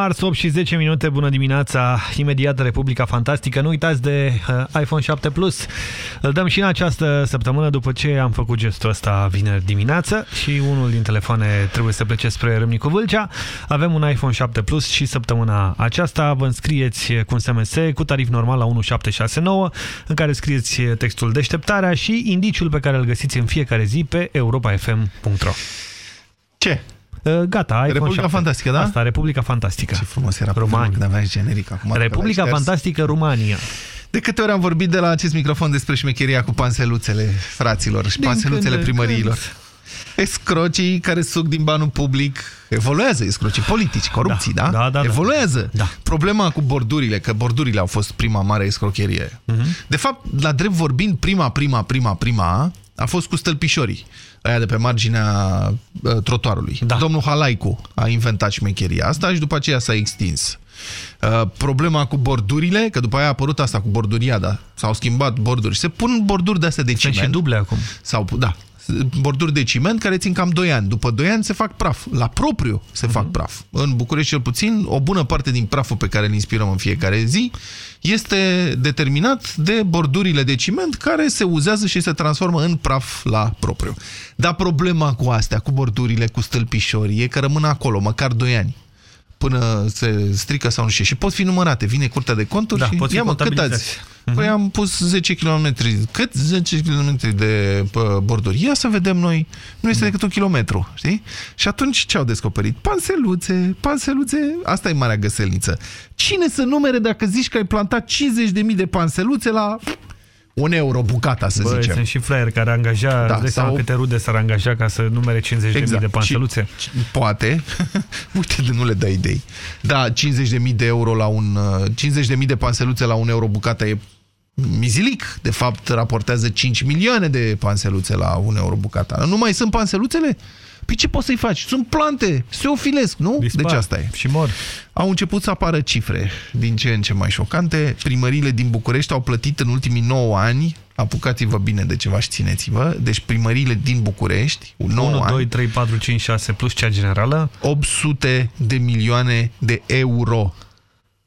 La Bruno Mars, 8 și 10 minute, bună dimineața, imediat Republica Fantastică. Nu uitați de uh, iPhone 7 Plus. Îl dăm și în această săptămână după ce am făcut gestul ăsta vineri dimineață și unul din telefoane trebuie să plece spre Râmnicu Vâlcea. Avem un iPhone 7 Plus și săptămâna aceasta vă înscrieți cu un SMS cu tarif normal la 1769 în care scrieți textul deșteptarea și indiciul pe care îl găsiți în fiecare zi pe europafm.ro Ce? Uh, gata, iPhone Republica 7. Fantastică, da? Asta, Republica Fantastică. Ce frumos era România. când aveai generic acum. Republica Fantastică România. De câte ori am vorbit de la acest microfon despre șmecheria cu panseluțele fraților și Din panseluțele când în primăriilor? Escrocii care suc din banul public evoluează, escrocii politici, corupții, da? Da, da, da. Evoluează. Da. Problema cu bordurile, că bordurile au fost prima mare escrocherie. Mhm. De fapt, la drept vorbind, prima, prima, prima, prima a fost cu stălpișorii aia de pe marginea uh, trotuarului. Da. Domnul Halaicu a inventat șmecheria asta și după aceea s-a extins. Uh, problema cu bordurile, că după aia a apărut asta cu borduriada, s-au schimbat borduri. Se pun borduri de astea de Sunt ciment. și duble acum. Sau, da, borduri de ciment care țin cam 2 ani. După 2 ani se fac praf. La propriu se Mhm. fac praf. În București cel puțin, o bună parte din praful pe care îl inspirăm în fiecare zi este determinat de bordurile de ciment care se uzează și se transformă în praf la propriu. Dar problema cu astea, cu bordurile, cu stâlpișorii, e că rămân acolo măcar 2 ani până se strică sau nu știu. Și pot fi numărate. Vine curtea de conturi Da, și pot fi ia mă, cât ați? Contabilizați. Păi am pus 10 km. Cât 10 km de pă, borduri? Ia să vedem noi. Nu este decât un kilometru, știi? Și atunci ce au descoperit? Panseluțe, panseluțe, asta e marea găselniță. Cine să numere dacă zici că ai plantat 50.000 de panseluțe la un euro bucata, să Bă, zicem? sunt și flyer care angaja, Da, da, sau... sau- câte rude s-ar angaja ca să numere 50.000 Exact. de panseluțe. Și, și, poate. Uite, de nu le dai idei. Da, 50.000 de euro la un... uh, 50.000 de panseluțe la un euro bucata e mizilic. De fapt, raportează 5 milioane de panseluțe la un euro bucata. Nu mai sunt panseluțele? Păi ce poți să-i faci? Sunt plante, se ofilesc, nu? Dispar deci asta e. Și mor. Au început să apară cifre din ce în ce mai șocante. Primările din București au plătit în ultimii 9 ani, apucați-vă bine de ceva și țineți-vă, deci primările din București, 9 1, ani, 2, 3, 4, 5, 6 plus cea generală. 800 de milioane de euro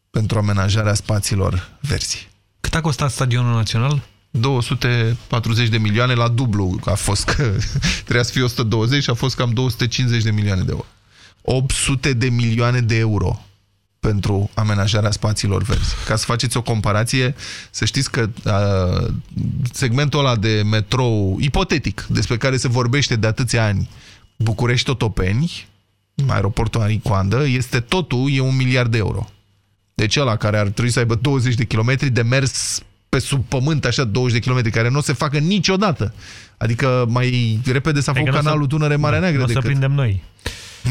pentru amenajarea spațiilor verzi. Cât a costat stadionul național? 240 de milioane la dublu a fost că trebuia să fie 120 și a fost cam 250 de milioane de euro. 800 de milioane de euro pentru amenajarea spațiilor verzi. Ca să faceți o comparație, să știți că uh, segmentul ăla de metrou ipotetic, despre care se vorbește de atâția ani, București-Totopeni, aeroportul Henri Coandă, este totul, e un miliard de euro. Deci ăla care ar trebui să aibă 20 de kilometri de mers pe sub pământ, așa 20 de kilometri, care nu o se facă niciodată. Adică mai repede s-a făcut Adică n-o să- canalul Dunăre-Marea Da, Neagră n-o să decât... prindem noi.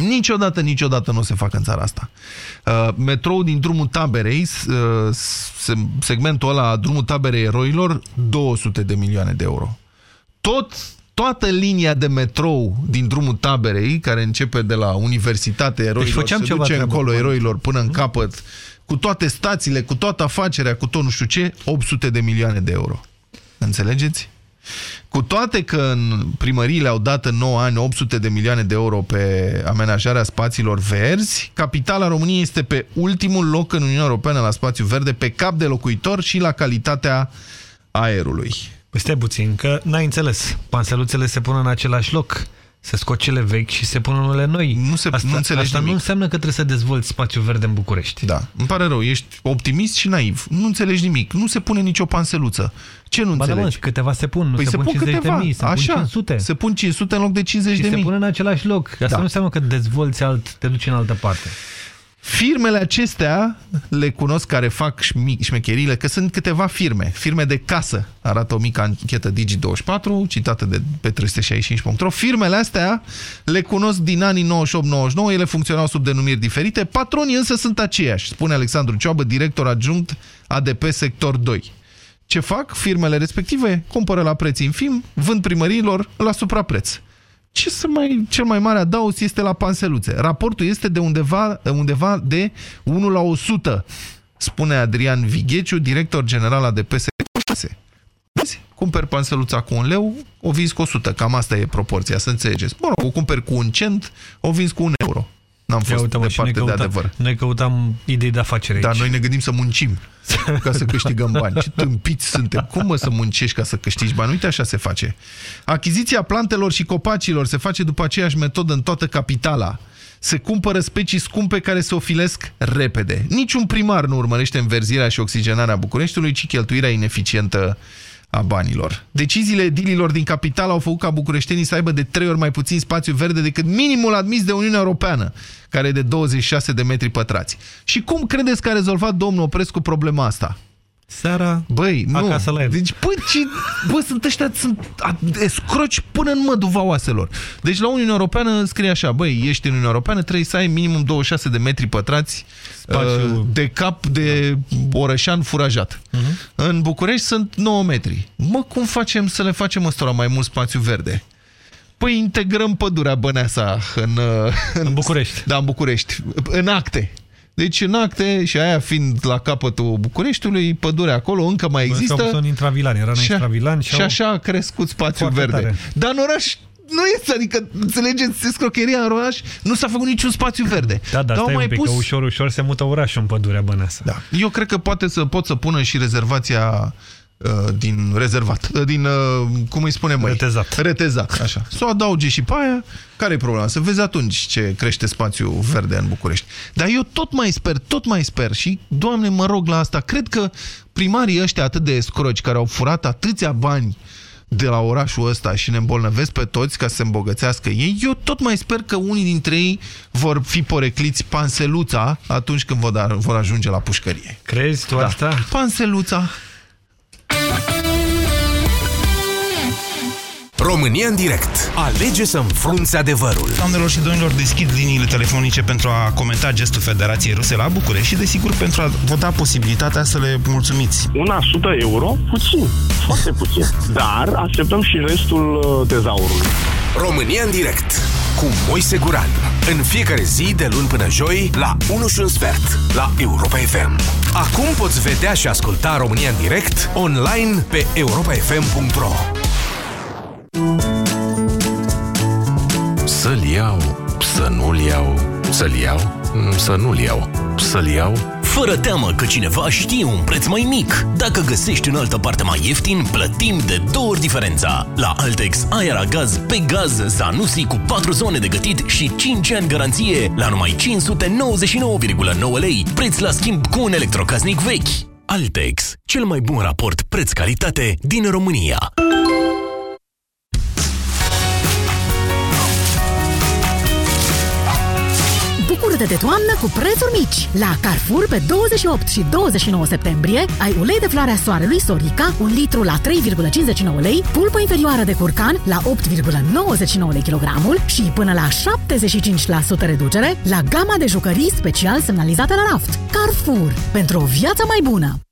Niciodată, niciodată nu o se facă în țara asta. Uh, metrou din drumul taberei, uh, se- segmentul ăla, drumul taberei eroilor, 200 de milioane de euro. Tot, toată linia de metrou din drumul taberei, care începe de la Universitate Eroilor, Deci făceam se ceva duce treabă încolo cu eroilor până în capăt, cu toate stațiile, cu toată afacerea, cu tot nu știu ce, 800 de milioane de euro. Înțelegeți? Cu toate că în primăriile au dat în 9 ani 800 de milioane de euro pe amenajarea spațiilor verzi, capitala României este pe ultimul loc în Uniunea Europeană la spațiu verde, pe cap de locuitor și la calitatea aerului. Păi stai puțin, că n-ai înțeles. Panseluțele se pun în același loc. Se scot cele vechi și se pun unele noi. Nu, se, asta, nu înțelegi asta nimic. nu înseamnă că trebuie să dezvolți spațiu verde în București. Da, îmi pare rău, ești optimist și naiv. Nu înțelegi nimic. Nu se pune nicio panseluță. Ce nu Ba da, mă, înțelegi? și câteva se pun, nu Păi se, se pun pun 50 câteva. de mii, se Așa, pun 500. se pun 500 în loc de 50 și de se mii. pun în același loc. Asta Da. nu înseamnă că dezvolți alt, te duci în altă parte. Firmele acestea le cunosc care fac șmi- șmecheriile, că sunt câteva firme, firme de casă, arată o mică anchetă Digi24, citată de pe 365.ro. Firmele astea le cunosc din anii 98-99, ele funcționau sub denumiri diferite, patronii însă sunt aceiași, spune Alexandru Cioabă, director adjunct ADP Sector 2. Ce fac firmele respective? Cumpără la preț infim, vând primăriilor la suprapreț. Ce să mai, cel mai mare adaos este la panseluțe. Raportul este de undeva, undeva de 1 la 100, spune Adrian Vigheciu, director general ADP Sector Vezi? Cumperi panseluța cu un leu, o vinzi cu 100. Cam asta e proporția, să înțelegeți. Mă rog, o cumperi cu un cent, o vinzi cu un euro. N-am fost uite, mă, departe căutam, de adevăr. Noi căutam idei de afacere Dar aici. noi ne gândim să muncim ca să câștigăm bani. Ce tâmpiți suntem. Cum mă să muncești ca să câștigi bani? Uite așa se face. Achiziția plantelor și copacilor se face după aceeași metodă în toată capitala. Se cumpără specii scumpe care se ofilesc repede. Niciun primar nu urmărește înverzirea și oxigenarea Bucureștiului, ci cheltuirea ineficientă a banilor. Deciziile edililor din capital au făcut ca bucureștenii să aibă de trei ori mai puțin spațiu verde decât minimul admis de Uniunea Europeană, care e de 26 de metri pătrați. Și cum credeți că a rezolvat domnul Oprescu problema asta? Seara, Băi, nu. acasă la el. Deci, bă, ce, bă, sunt ăștia, sunt a- escroci până în măduva oaselor. Deci la Uniunea Europeană scrie așa, băi, ești în Uniunea Europeană, trebuie să ai minimum 26 de metri pătrați Spațiu. uh, de cap de orășan furajat. Mhm. În București sunt 9 metri. Mă, cum facem să le facem ăstora mai mult spațiu verde? Păi integrăm pădurea Băneasa în, uh, În București. Da, în București. În acte. Deci în acte, și aia fiind la capătul Bucureștiului, pădurea acolo încă mai Bă, există. sau în intravilani, era în Și, a- intravilani și așa a crescut spațiul Foarte verde. tare. Dar în oraș nu este, adică, înțelegeți, scrocheria în oraș, nu s-a făcut niciun spațiu verde. Da, dar au stai mai un pic, pus... că ușor, ușor se mută orașul în pădurea Băneasa. Da. Eu cred că poate să pot să pună și rezervația uh, din rezervat, uh, din, uh, cum îi spunem mai? Retezat. Retezat, așa. Să o adauge și pe aia, care e problema? Să vezi atunci ce crește spațiul verde în București. Dar eu tot mai sper, tot mai sper și, Doamne, mă rog la asta, cred că primarii ăștia atât de escroci care au furat atâția bani de la orașul ăsta și ne îmbolnăvesc pe toți ca să se îmbogățească ei, eu tot mai sper că unii dintre ei vor fi porecliți panseluța atunci când vor, vor ajunge la pușcărie. Crezi tu Da. asta? Panseluța. România în direct. Alege să înfrunți adevărul. Doamnelor și domnilor, deschid liniile telefonice pentru a comenta gestul Federației Ruse la București și, desigur, pentru a vă da posibilitatea să le mulțumiți. Una 100 euro? Puțin, foarte puțin. Dar așteptăm și restul uh, tezaurului. România în direct cu Moise Guran. În fiecare zi, de luni până joi, la 1 și un sfert, la Europa FM. Acum poți vedea și asculta România în direct online pe europafm.ro Să-l iau, să nu-l iau, să-l iau, să nu-l iau, să-l iau. Fără teamă că cineva știe un preț mai mic. Dacă găsești în altă parte mai ieftin, plătim de două ori diferența. La Altex, ai gaz pe gaz Zanussi cu 4 zone de gătit și 5 ani garanție la numai 599,9 lei, preț la schimb cu un electrocasnic vechi. Altex, cel mai bun raport preț-calitate din România. Bucură-te de toamnă cu prețuri mici! La Carrefour, pe 28 și 29 septembrie, ai ulei de floarea soarelui Sorica, un litru la 3,59 lei, pulpă inferioară de curcan la 8,99 lei kilogramul și până la 75% reducere la gama de jucării special semnalizată la raft. Carrefour, pentru o viață mai bună!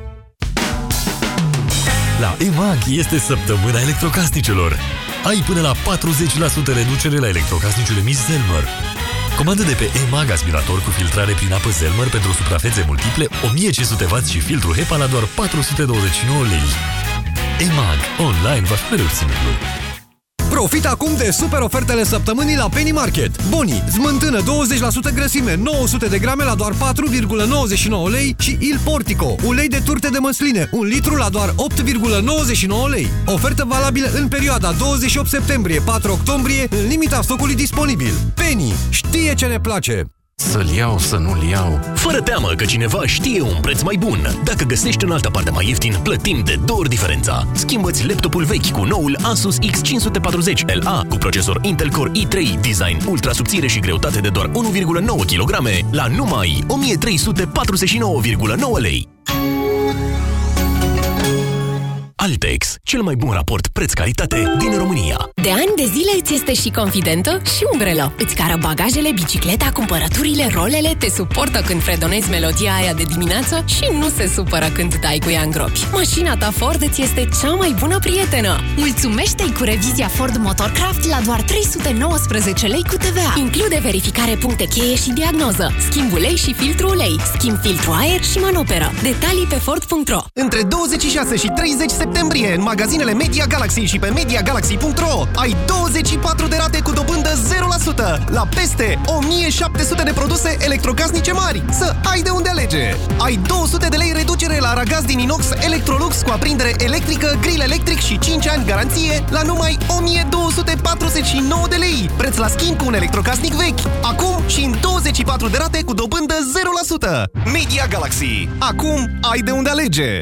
La EMAG este săptămâna electrocasnicelor. Ai până la 40% reducere la electrocasnicele Miss Zelmer. Comandă de pe EMAG aspirator cu filtrare prin apă Zelmer pentru suprafețe multiple, 1500W și filtru HEPA la doar 429 lei. EMAG. Online va fi mereu simplu. Profit acum de super ofertele săptămânii la Penny Market. Boni, smântână 20% grăsime, 900 de grame la doar 4,99 lei și Il Portico, ulei de turte de măsline, un litru la doar 8,99 lei. Ofertă valabilă în perioada 28 septembrie-4 octombrie, în limita stocului disponibil. Penny știe ce ne place! Să-l iau, să nu-l iau. Fără teamă că cineva știe un preț mai bun. Dacă găsești în altă parte mai ieftin, plătim de două ori diferența. Schimbă-ți laptopul vechi cu noul Asus X540 LA cu procesor Intel Core i3, design ultra subțire și greutate de doar 1,9 kg la numai 1349,9 lei. Altex, cel mai bun raport preț-calitate din România. De ani de zile îți este și confidentă și umbrelă. Îți cară bagajele, bicicleta, cumpărăturile, rolele, te suportă când fredonezi melodia aia de dimineață și nu se supără când dai cu ea în gropi. Mașina ta Ford îți este cea mai bună prietenă. Mulțumește-i cu revizia Ford Motorcraft la doar 319 lei cu TVA. Include verificare puncte cheie și diagnoză, schimb ulei și filtru ulei, schimb filtru aer și manoperă. Detalii pe Ford.ro Între 26 și 30 septembrie în magazinele Media Galaxy și pe MediaGalaxy.ro ai 24 de rate cu dobândă 0% la peste 1700 de produse electrocasnice mari. Să ai de unde alege! Ai 200 de lei reducere la aragaz din inox Electrolux cu aprindere electrică, grill electric și 5 ani garanție la numai 1249 de lei. Preț la schimb cu un electrocasnic vechi. Acum și în 24 de rate cu dobândă 0%. Media Galaxy. Acum ai de unde alege!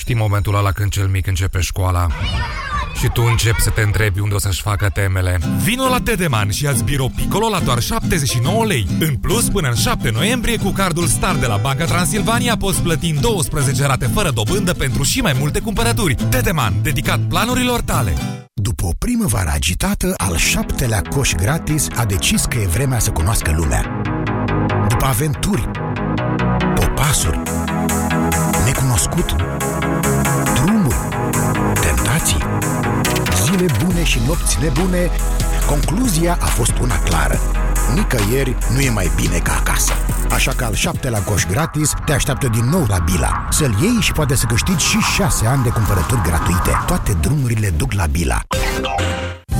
Știi momentul ăla când cel mic începe școala și tu începi să te întrebi unde o să-și facă temele. Vino la Dedeman și ia-ți birou Piccolo la doar 79 lei. În plus, până în 7 noiembrie, cu cardul Star de la Banca Transilvania poți plăti în 12 rate fără dobândă pentru și mai multe cumpărături. Dedeman, dedicat planurilor tale. După o primăvară agitată, al șaptelea coș gratis a decis că e vremea să cunoască lumea. După aventuri, popasuri, necunoscut, drumuri, tentații, zile bune și nopți nebune, concluzia a fost una clară. Nicăieri nu e mai bine ca acasă. Așa că al șaptelea coș gratis te așteaptă din nou la Bila. Să-l iei și poate să câștigi și șase ani de cumpărături gratuite. Toate drumurile duc la Bila.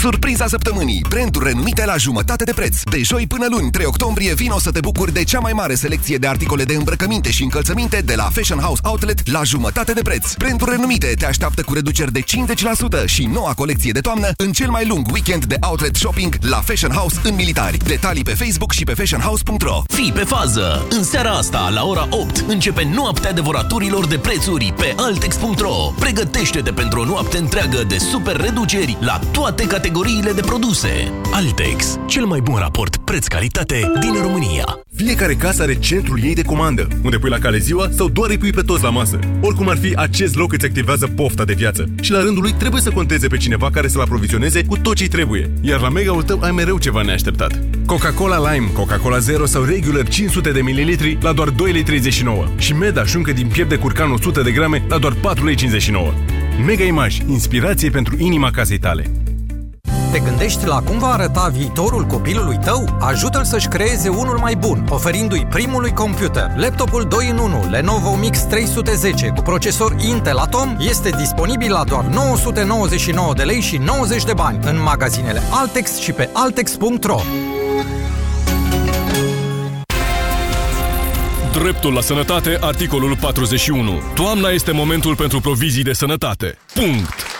Surpriza săptămânii, branduri renumite la jumătate de preț. De joi până luni, 3 octombrie, vino să te bucuri de cea mai mare selecție de articole de îmbrăcăminte și încălțăminte de la Fashion House Outlet la jumătate de preț. Branduri renumite te așteaptă cu reduceri de 50% și noua colecție de toamnă în cel mai lung weekend de outlet shopping la Fashion House în Militari. Detalii pe Facebook și pe fashionhouse.ro Fii pe fază! În seara asta, la ora 8, începe noaptea devoraturilor de prețuri pe Altex.ro. Pregătește-te pentru o noapte întreagă de super reduceri la toate categoriile de produse. Altex, cel mai bun raport preț-calitate din România. Fiecare casă are centrul ei de comandă, unde pui la cale ziua sau doar îi pui pe toți la masă. Oricum ar fi, acest loc îți activează pofta de viață. Și la rândul lui trebuie să conteze pe cineva care să-l aprovizioneze cu tot ce trebuie. Iar la mega-ul tău ai mereu ceva neașteptat. Coca-Cola Lime, Coca-Cola Zero sau Regular 500 de ml la doar 2,39 lei. Și Meda șuncă din piept de curcan 100 de grame la doar 4,59 lei. Mega Image, inspirație pentru inima casei tale. Te gândești la cum va arăta viitorul copilului tău? Ajută-l să-și creeze unul mai bun, oferindu-i primului computer. Laptopul 2 în 1 Lenovo Mix 310 cu procesor Intel Atom este disponibil la doar 999 de lei și 90 de bani în magazinele Altex și pe altex.ro. Dreptul la sănătate, articolul 41. Toamna este momentul pentru provizii de sănătate. Punct.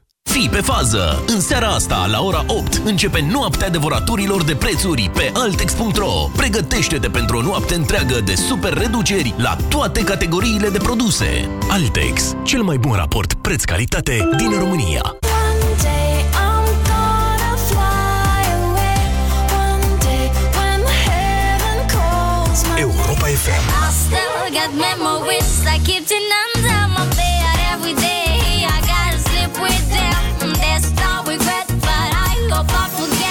Fii pe fază! În seara asta, la ora 8, începe noaptea devoraturilor de prețuri pe Altex.ro. Pregătește-te pentru o noapte întreagă de super reduceri la toate categoriile de produse. Altex, cel mai bun raport preț-calitate din România. Europa FM.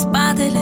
spatele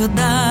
e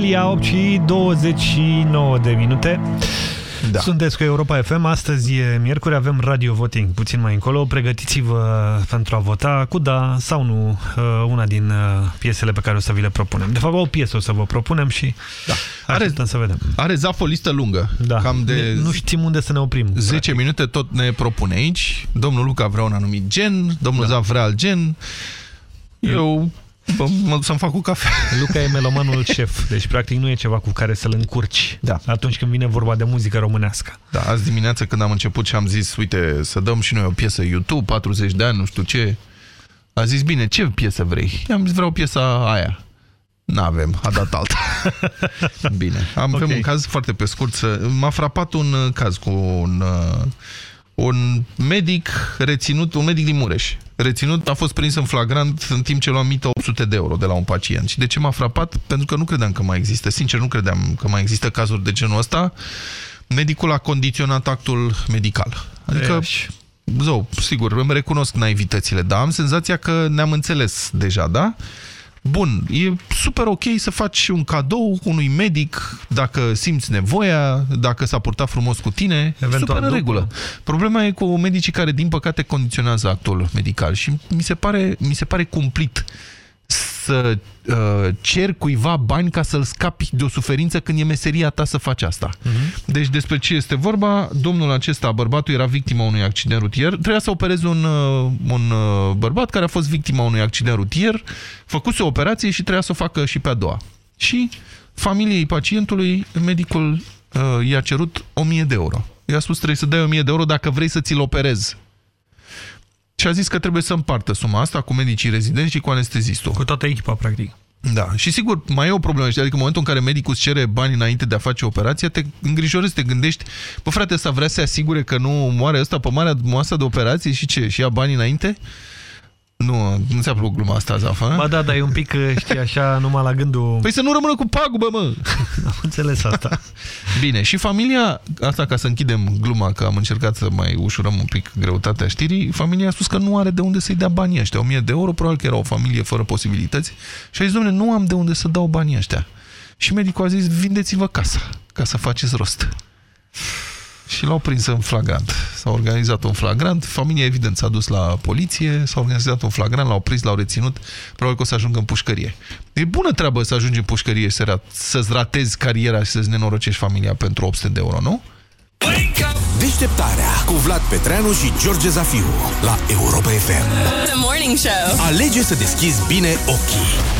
are ea Adelia 8 și 29 de minute. Da. Sunteți cu Europa FM, astăzi e miercuri, avem radio voting puțin mai încolo. Pregătiți-vă pentru a vota cu da sau nu uh, una din uh, piesele pe care o să vi le propunem. De fapt, o piesă o să vă propunem și da. Are, să vedem. Are Zaf o listă lungă. Da. Cam de Ne, nu știm unde să ne oprim. 10 practic. minute tot ne propune aici. Domnul Luca vrea un anumit gen, domnul da. Zaf vrea alt gen. Eu bă, mă duc să-mi fac cu cafea. Luca e melomanul șef, deci practic nu e ceva cu care să-l încurci da. atunci când vine vorba de muzică românească. Da, azi dimineață când am început și am zis, uite, să dăm și noi o piesă YouTube, 40 de ani, nu știu ce. A zis, bine, ce piesă vrei? I-am zis, vreau piesa aia. N-avem, a dat alta. Bine, am okay. un caz foarte pe scurt. M-a frapat un uh, caz cu un, uh, un medic reținut, un medic din Mureș. Reținut, a fost prins în flagrant în timp ce lua mită 800 de euro de la un pacient. Și de ce m-a frapat? Pentru că nu credeam că mai există, sincer nu credeam că mai există cazuri de genul ăsta. Medicul a condiționat actul medical. Adică, Ești. zău, sigur, îmi recunosc naivitățile, dar am senzația că ne-am înțeles deja, da? Bun, e super ok să faci un cadou unui medic dacă simți nevoia, dacă s-a purtat frumos cu tine, Eventual super în după. regulă. Problema e cu medicii care, din păcate, condiționează actul medical și mi se pare, mi se pare cumplit să uh, cer cuiva bani ca să-l scapi de o suferință când e meseria ta să faci asta. Uh-huh. Deci despre ce este vorba? Domnul acesta, bărbatul, era victima unui accident rutier. Trebuia să opereze un, uh, un uh, bărbat care a fost victima unui accident rutier, făcuse o operație și trebuia să o facă și pe a doua. Și familiei pacientului, medicul uh, i-a cerut 1000 de euro. I-a spus trebuie să dai 1000 de euro dacă vrei să ți-l operezi. Și a zis că trebuie să împartă suma asta cu medicii rezidenți și cu anestezistul. Cu toată echipa, practic. Da, și sigur, mai e o problemă, știi? adică în momentul în care medicul îți cere bani înainte de a face operația, te îngrijorezi, te gândești, bă frate, ăsta vrea să se asigure că nu moare ăsta pe marea masă de operație și ce, și ia bani înainte? Nu, nu ți-a plăcut gluma asta, Zafa? Ba da, dar e un pic, știi, așa, numai la gândul... Păi să nu rămână cu pagubă, mă! Am înțeles asta. Bine, și familia, asta ca să închidem gluma, că am încercat să mai ușurăm un pic greutatea știrii, familia a spus că nu are de unde să-i dea banii ăștia. 1000 de euro, probabil că era o familie fără posibilități. Și a zis, domnule, nu am de unde să dau banii ăștia. Și medicul a zis, vindeți-vă casa, ca să faceți rost. Și l-au prins în flagrant. S-a organizat un flagrant, familia evident s-a dus la poliție, s-a organizat un flagrant, l-au prins, l-au reținut, probabil că o să ajungă în pușcărie. E bună treabă să ajungi în pușcărie și să ra- să-ți ratezi cariera și să-ți nenorocești familia pentru 800 de euro, nu? Deșteptarea cu Vlad Petreanu și George Zafiu la Europa FM. The Morning Show. Alege să deschizi bine ochii.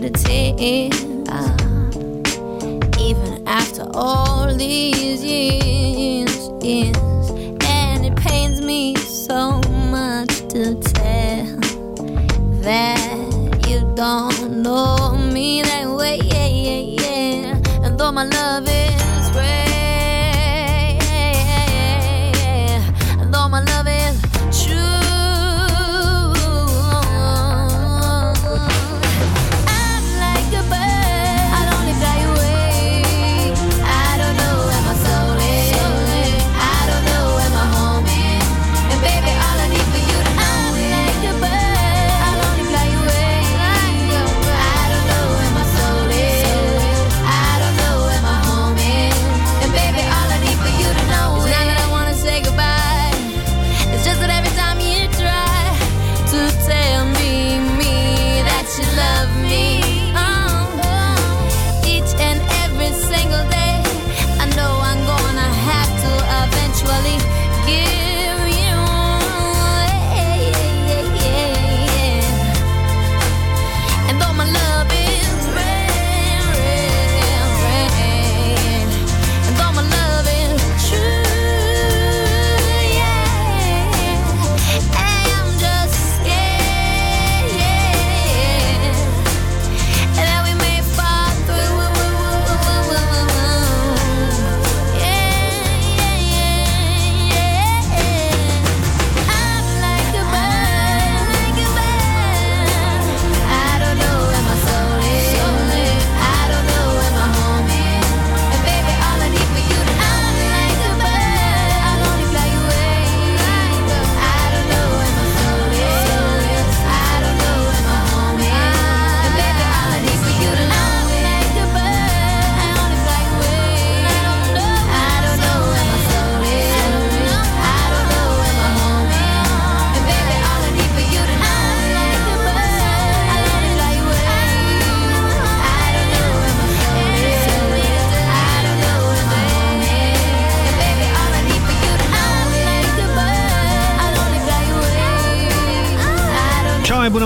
to tears. Ah, even after all these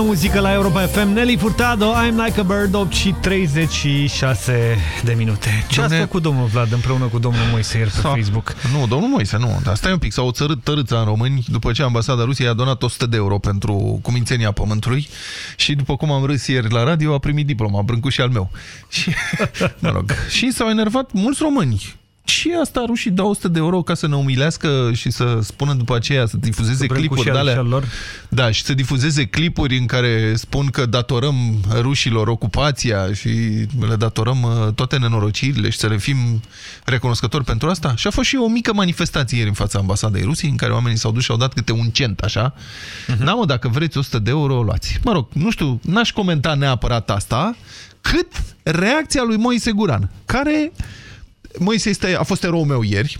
muzică la Europa FM, Nelly Furtado, I'm Like a Bird, 8 și 36 de minute. Ce ați făcut, domnul Vlad, împreună cu domnul Moise ieri pe Sau- Facebook? Nu, domnul Moise, nu. Dar stai un pic, s-au țărât tărâța în români după ce ambasada Rusiei a donat 100 de euro pentru cumințenia pământului și după cum am râs ieri la radio, a primit diploma, brâncușii al meu. Și, mă rog, și s-au enervat mulți români. Și asta rușii dau 100 de euro ca să ne umilească și să spună după aceea, să difuzeze Să clipuri de brâncușe alea. al lor? Da, și să difuzeze clipuri în care spun că datorăm rușilor ocupația și le datorăm uh, toate nenorocirile și să le fim recunoscători pentru asta. Și a fost și o mică manifestație ieri în fața ambasadei Rusiei, în care oamenii s-au dus și au dat câte un cent, așa. Mhm. Da, mă, dacă vreți 100 de euro, o luați. Mă rog, nu știu, n-aș comenta neapărat asta, cât reacția lui Moise Guran, care... Moise este, a fost eroul meu ieri.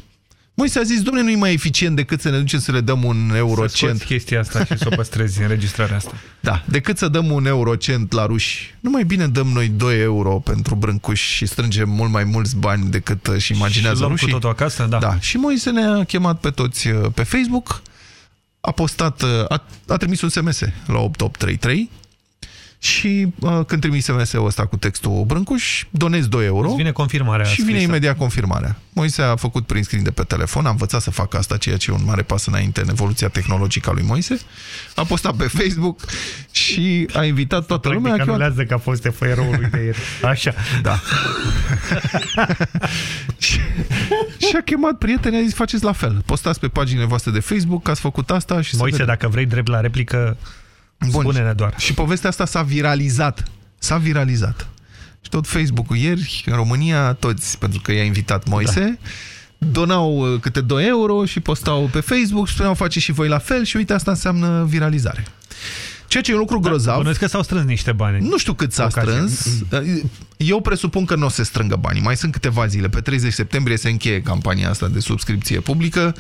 Moise a zis, domnule, nu e mai eficient decât să ne ducem să le dăm un eurocent. Să chestia asta și să o păstrezi, înregistrarea asta. Da, decât să dăm un eurocent la ruși, nu mai bine dăm noi 2 euro pentru brâncuși și strângem mult mai mulți bani decât uh, și imaginează și luăm rușii. cu totul acasă, da. da. Și Moise ne-a chemat pe toți uh, pe Facebook, a postat, uh, a, a trimis un SMS la 8833 și uh, când trimis SMS-ul ăsta cu textul Brâncuș, donezi 2 euro. Îți vine confirmarea Și vine scrisă. imediat confirmarea. Moise a făcut prin screen de pe telefon, a învățat să facă asta, ceea ce e un mare pas înainte în evoluția tehnologică a lui Moise. A postat pe Facebook și a invitat toată lumea. Practic a chemat- anulează că a fost eroului de ieri. Așa. Da. și, și a chemat prietenii, a zis faceți la fel. Postați pe paginile voastre de Facebook că ați făcut asta și Moise, să vedem. dacă vrei drept la replică, spune-ne doar. Și povestea asta s-a viralizat. S-a viralizat. Și tot Facebook-ul ieri, în România, toți, pentru că i-a invitat Moise, da. donau uh, câte 2 euro și postau pe Facebook și spuneau face și voi la fel și uite, asta înseamnă viralizare. Ceea ce e un lucru grozav. Bănuiesc că s-au strâns niște bani. Nu știu cât s-a Ocazia. strâns. Eu presupun că nu o să se strângă banii. Mai sunt câteva zile. Pe 30 septembrie se încheie campania asta de subscripție publică.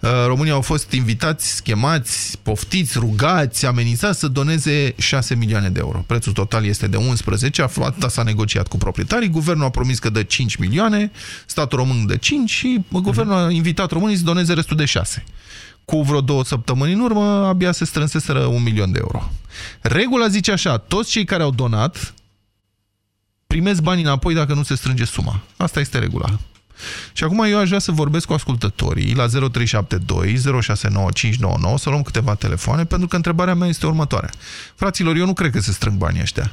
Uh, Românii au fost invitați, schemați, poftiți, rugați, amenințați să doneze 6 milioane de euro. Prețul total este de 11. Atâta s-a negociat cu proprietarii. Guvernul a promis că dă 5 milioane, statul român dă 5 și guvernul a invitat românii să doneze restul de 6 cu vreo două săptămâni în urmă, abia se strânseseră un milion de euro. Regula zice așa, toți cei care au donat primesc banii înapoi dacă nu se strânge suma. Asta este regula. Și acum eu aș vrea să vorbesc cu ascultătorii la 0372 069599 să luăm câteva telefoane, pentru că întrebarea mea este următoarea. Fraților, eu nu cred că se strâng banii ăștia.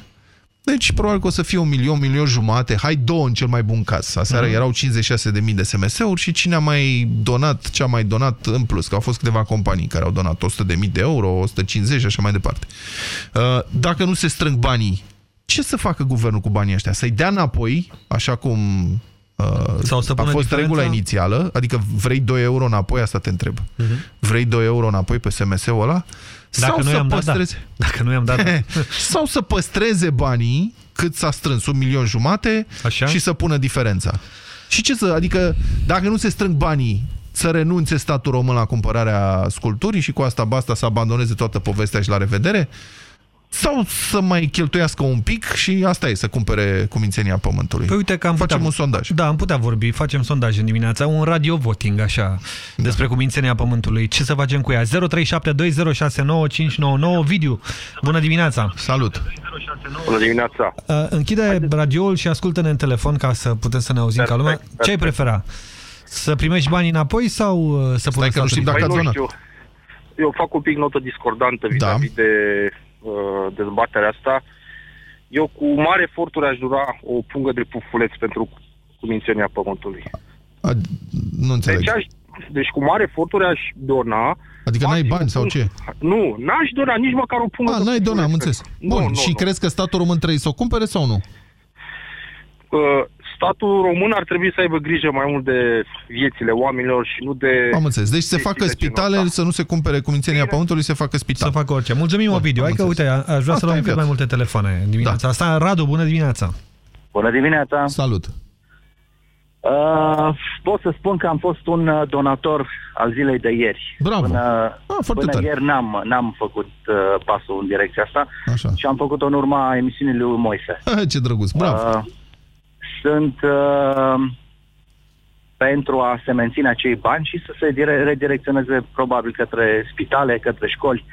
Deci, probabil că o să fie un milion, milion jumate, hai două în cel mai bun caz. Aseară Mhm. erau 56.000 de SMS-uri și cine a mai donat, ce a mai donat în plus, că au fost câteva companii care au donat 100.000 de euro, 150 și așa mai departe. Uh, Dacă nu se strâng banii, ce să facă guvernul cu banii ăștia? Să-i dea înapoi, așa cum uh, Sau să a pună fost diferența? regula inițială, adică vrei 2 euro înapoi, asta te întreb. Vrei 2 euro înapoi pe SMS-ul ăla? Mhm. Dacă Sau nu să i-am dat, da. păstreze... Dacă nu i-am dat, da. Sau să păstreze banii cât s-a strâns, un milion jumate Așa? și să pună diferența. Și ce să, adică dacă nu se strâng banii, să renunțe statul român la cumpărarea sculpturii și cu asta basta să abandoneze toată povestea și la revedere? Sau să mai cheltuiască un pic și asta e, să cumpere cumințenia pământului? Păi uite că am Facem putea, un sondaj. Da, am putea vorbi, facem sondaj în dimineața, un radio voting așa, Da. despre cumințenia pământului. Ce să facem cu ea? 0372069599 Vidiu. Bună dimineața. Salut. Bună dimineața. Uh, închide radioul și ascultă-ne în telefon ca să putem să ne auzim ca lumea. Ce ai prefera? Să primești banii înapoi sau uh, să pui că nu știm dacă Păi ați nu donat. știu. Eu fac un pic notă discordantă Da. vis-a-vis de uh, dezbaterea asta. Eu cu mare eforturi aș dura o pungă de pufuleț pentru cumințenia pământului. A, nu înțeleg. Deci, aș, deci cu mare eforturi aș dona... Adică n-ai bani sau ce? Nu, n-aș dona nici măcar o pungă A, de n-ai pufuleț. donat, am înțeles. Nu, Bun, nu, și nu. crezi că statul român trebuie să o cumpere sau nu? Uh, statul român ar trebui să aibă grijă mai mult de viețile oamenilor și nu de... Am înțeles. Deci se chestii facă de genul spitale, ăsta. să nu se cumpere cumințenia pământului, se facă spital. Să facă orice. Mulțumim, Ovidiu. Hai că, uite, a- aș vrea Asta să luăm e cât viața. mai multe telefoane în dimineața asta. Radu, bună dimineața. Bună dimineața! Salut! Uh, pot să spun că am fost un uh, donator al zilei de ieri. Bravo! Până, ah, foarte până tare. ieri n-am, n-am făcut uh, pasul în direcția asta Așa. și am făcut-o în urma emisiunii lui Moise. Ce drăguț, bravo! Uh, sunt uh, pentru a se menține acei bani și să se dire- redirecționeze probabil către spitale, către școli.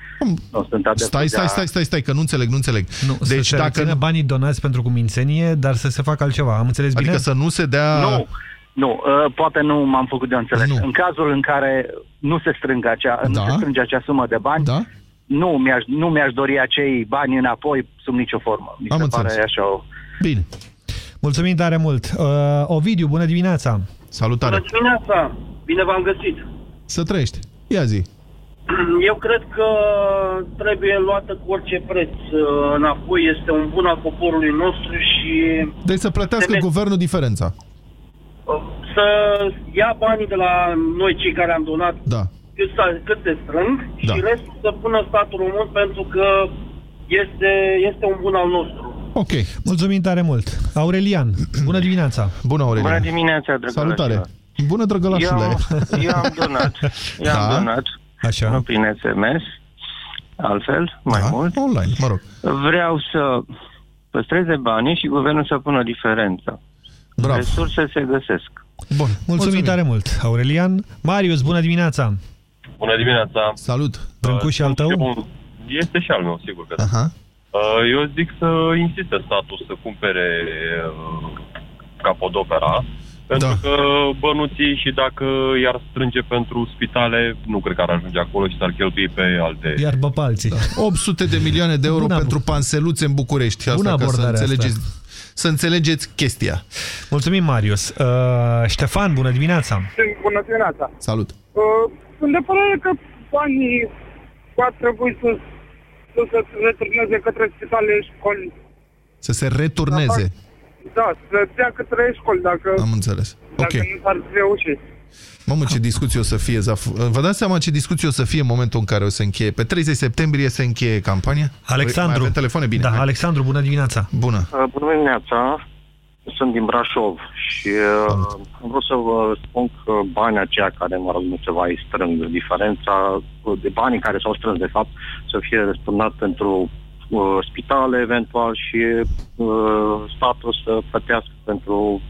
Nu sunt adeptul Stai, de stai, a- stai, stai, stai, că nu înțeleg, nu înțeleg. Nu, deci să se dacă rețină banii donați pentru cumințenie, dar să se facă altceva. Am înțeles bine? Adică să nu se dea... Nu, nu, uh, poate nu m-am făcut de înțeles. Nu. În cazul în care nu se strângă acea, da. nu se strânge acea sumă de bani, da. nu, mi-aș, nu mi-aș dori acei bani înapoi sub nicio formă. Mi Am se înțeles. pare așa o... Bine. Mulțumim tare mult. Uh, Ovidiu, bună dimineața. Salutare. dimineața! Bine v-am găsit! Să trăiești. Ia zi. Eu cred că trebuie luată cu orice preț uh, înapoi. Este un bun al poporului nostru și Deci să plătească Se- guvernul diferența. uh, să ia banii de la noi cei care am donat Da. cât, sa- cât se strâng Da. și restul să pună statul român pentru că este, este un bun al nostru. Ok. Mulțumim tare mult. Aurelian, bună dimineața. Bună, Aurelian. Bună dimineața, drăgălașilor. Salutare. Bună, drăgălașule. Eu, eu am donat. Eu Da. am donat. Așa. Nu prin SMS. Altfel, mai Da, mult. Online, mă rog. Vreau să păstreze banii și guvernul să pună diferența. Bravo. Resurse se găsesc. Bun. Mulțumim, Mulțumim tare mult, Aurelian. Marius, bună dimineața. Bună dimineața! Salut! Brâncu și al tău? Un- Este și al meu, sigur că da. Aha. Uh, Eu zic să insiste statul să cumpere uh, capodopera, pentru Da. că bănuții și dacă i-ar strânge pentru spitale, nu cred că ar ajunge acolo și s-ar cheltui pe alte... Iar bă pe alții. 800 de milioane de euro Bună pentru panseluțe în București. Bună Asta ca să abordarea înțelegeți, să înțelegeți chestia. Mulțumim, Marius. Uh, Ștefan, bună dimineața! Bună dimineața! Salut! Uh, sunt de părere că banii ar trebui să, să se returneze către spitale și școli. Să se returneze. Da, să dea către școli, dacă, Am înțeles. Ok. dacă nu s-ar reuși. Mamă, ce discuție o să fie. Zaf... Vă dați seama ce discuție o să fie în momentul în care o să încheie? Pe 30 septembrie se încheie campania? Alexandru. Mai avem telefoane? Bine. Da, hai. Alexandru, bună dimineața! Bună! Uh, Bună dimineața, sunt din Brașov și uh, vreau să vă spun că banii aceia care, mă rog, nu se va strâng, diferența de banii care s-au strâns, de fapt, să fie răsturnat pentru uh, spitale, eventual, și uh, statul să plătească pentru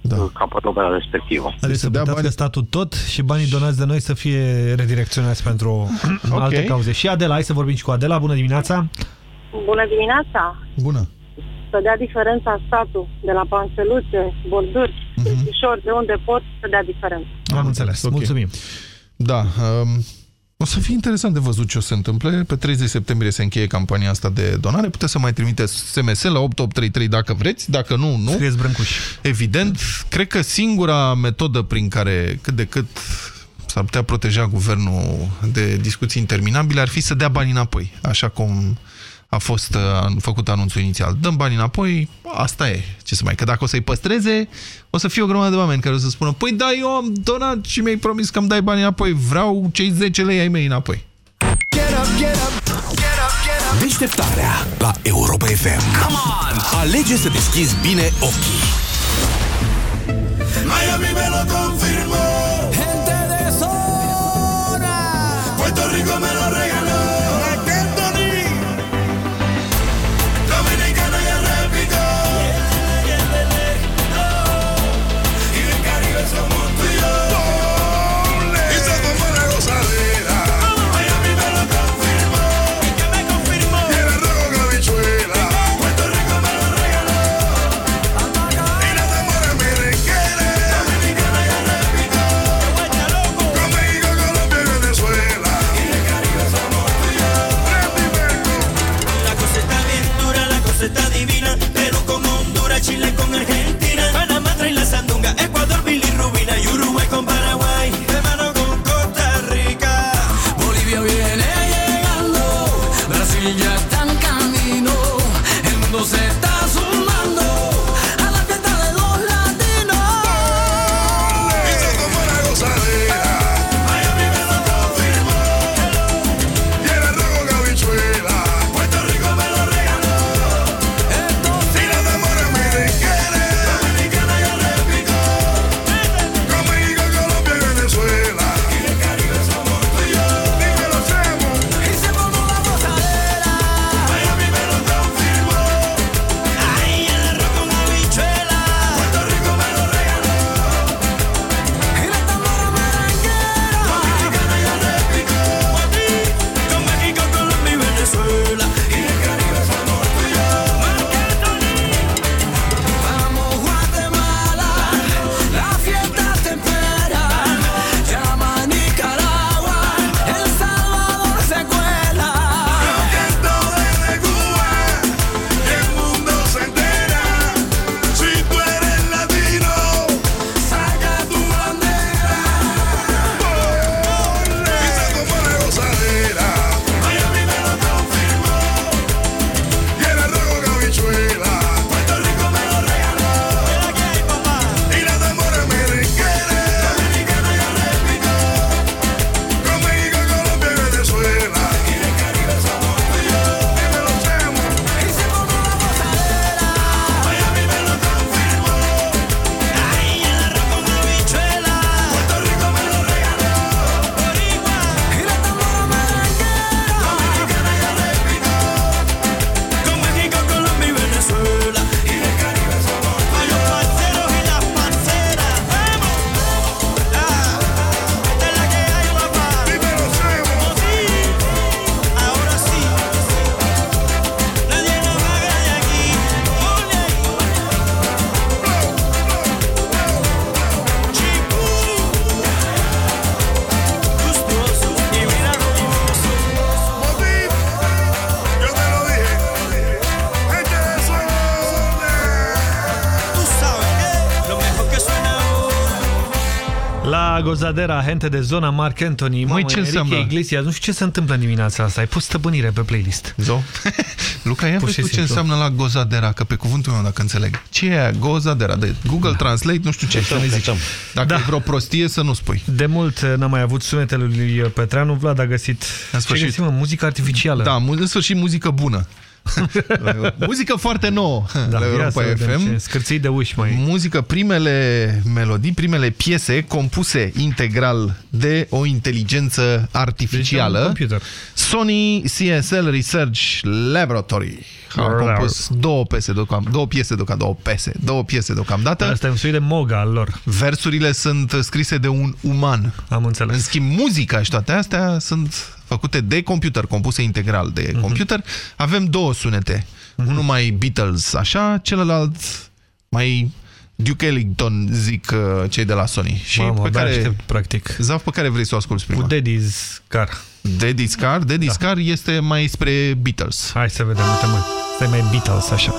da. capodopera respectivă. Adică să plătească bani... statul tot și banii donați de noi să fie redirecționați pentru Ok. alte cauze. Și Adela, hai să vorbim și cu Adela. Bună dimineața! Bună dimineața! Bună! Să dea diferența statul de la panseluțe, borduri, uh de unde pot să dea diferența. Am înțeles. Ok. Mulțumim. Da. Um, o să fie interesant de văzut ce o să întâmple. Pe 30 septembrie se încheie campania asta de donare. Puteți să mai trimiteți SMS la 8833 dacă vreți, dacă nu, nu. Scrieți brâncuș. Evident, cred că singura metodă prin care cât de cât s-ar putea proteja guvernul de discuții interminabile ar fi să dea bani înapoi, așa cum a fost uh, făcut anunțul inițial. Dăm bani înapoi, asta e. Ce să mai, că dacă o să-i păstreze, o să fie o grămadă de oameni care o să spună păi da, eu am donat și mi-ai promis că îmi dai bani înapoi, vreau cei 10 lei ai mei înapoi. Deșteptarea la Europa FM. Come on! Alege să deschizi bine ochii. Miami me lo confirmó. Gozadera, Hente de zona Mark Anthony, Măi, ce Enrique înseamnă? Iglesias, nu știu ce se întâmplă în dimineața asta. Ai pus stăpânire pe playlist. Zo? Luca, ia Pur vezi și tu ce simplu. înseamnă la Gozadera, că pe cuvântul meu, dacă înțeleg. Ce e aia? Gozadera? De Google da. Translate, nu știu ce, să ne zici. Dacă da. e vreo prostie, să nu spui. De mult uh, n-am mai avut sunetele lui Petreanu. Vlad a găsit... În Ce găsim, mă? Muzică artificială. Da, mu- în sfârșit muzică bună. muzică foarte nouă Da, la ia Europa să vedem FM. ce Scârții de uși, mai. Muzică, primele melodii, primele piese compuse integral de o inteligență artificială. Deci de un computer. Sony CSL Research Laboratory au compus două piese deocamdată, două piese deocamdată, două piese, două piese deocamdată. Asta e un soi de moga al lor. Versurile sunt scrise de un uman. Am înțeles. În schimb, muzica și toate astea sunt făcute de computer, compuse integral de Mhm. computer. Avem două sunete. Unul mai Beatles, așa, celălalt mai Duke Ellington, zic uh, cei de la Sony. Și Mamă, pe abia care, aștept, practic. Zaf, pe care vrei să o asculti prima? Cu Daddy's Car. Daddy's Car? Daddy's Car este mai spre Beatles. Hai să vedem, uite mă. Stai mai Beatles, așa.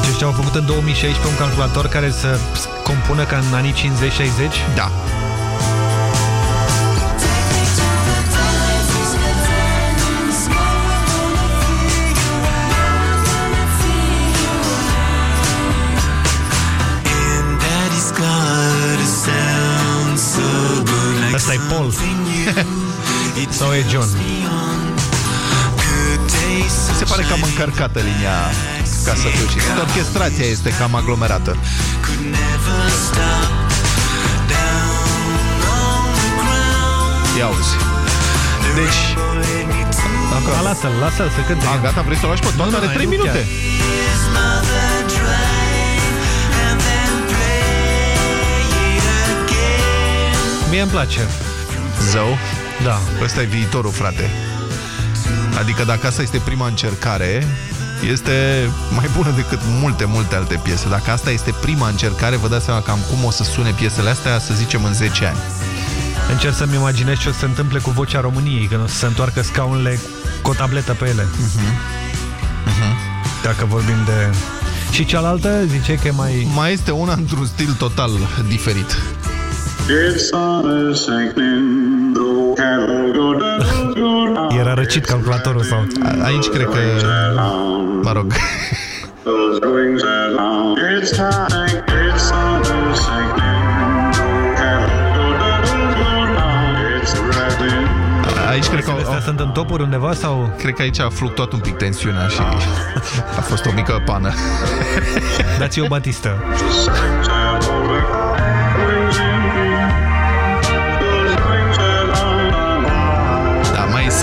Deci ăștia au făcut în 2016 un calculator care să compună ca în anii 50-60? Da. E Paul. Sau e John? Mi se pare cam încărcată linia ca să fiu și orchestrația este cam aglomerată. Ia auzi. Deci... A, lasă-l, lasă-l să cânte. A, gata, vrei să o lași pe toată? Nu, nu, Are hai, 3 nu minute. chiar. Mie îmi place. Zău? Da. Ăsta e viitorul, frate. Adică dacă asta este prima încercare, este mai bună decât multe, multe alte piese. Dacă asta este prima încercare, vă dați seama cam cum o să sune piesele astea, să zicem, în 10 ani. Încerc să-mi imaginez ce o să se întâmple cu vocea României, când o să se întoarcă scaunele cu o tabletă pe ele. Dacă vorbim de... Și cealaltă, zice că e mai... Mai este una într-un stil total diferit. Era răcit calculatorul sau... A- Aici cred că... Mă rog. Aici cred că au, Astea sunt în topuri undeva sau... Cred că aici a fluctuat un pic tensiunea și a fost o mică pană. Dați-i o batistă.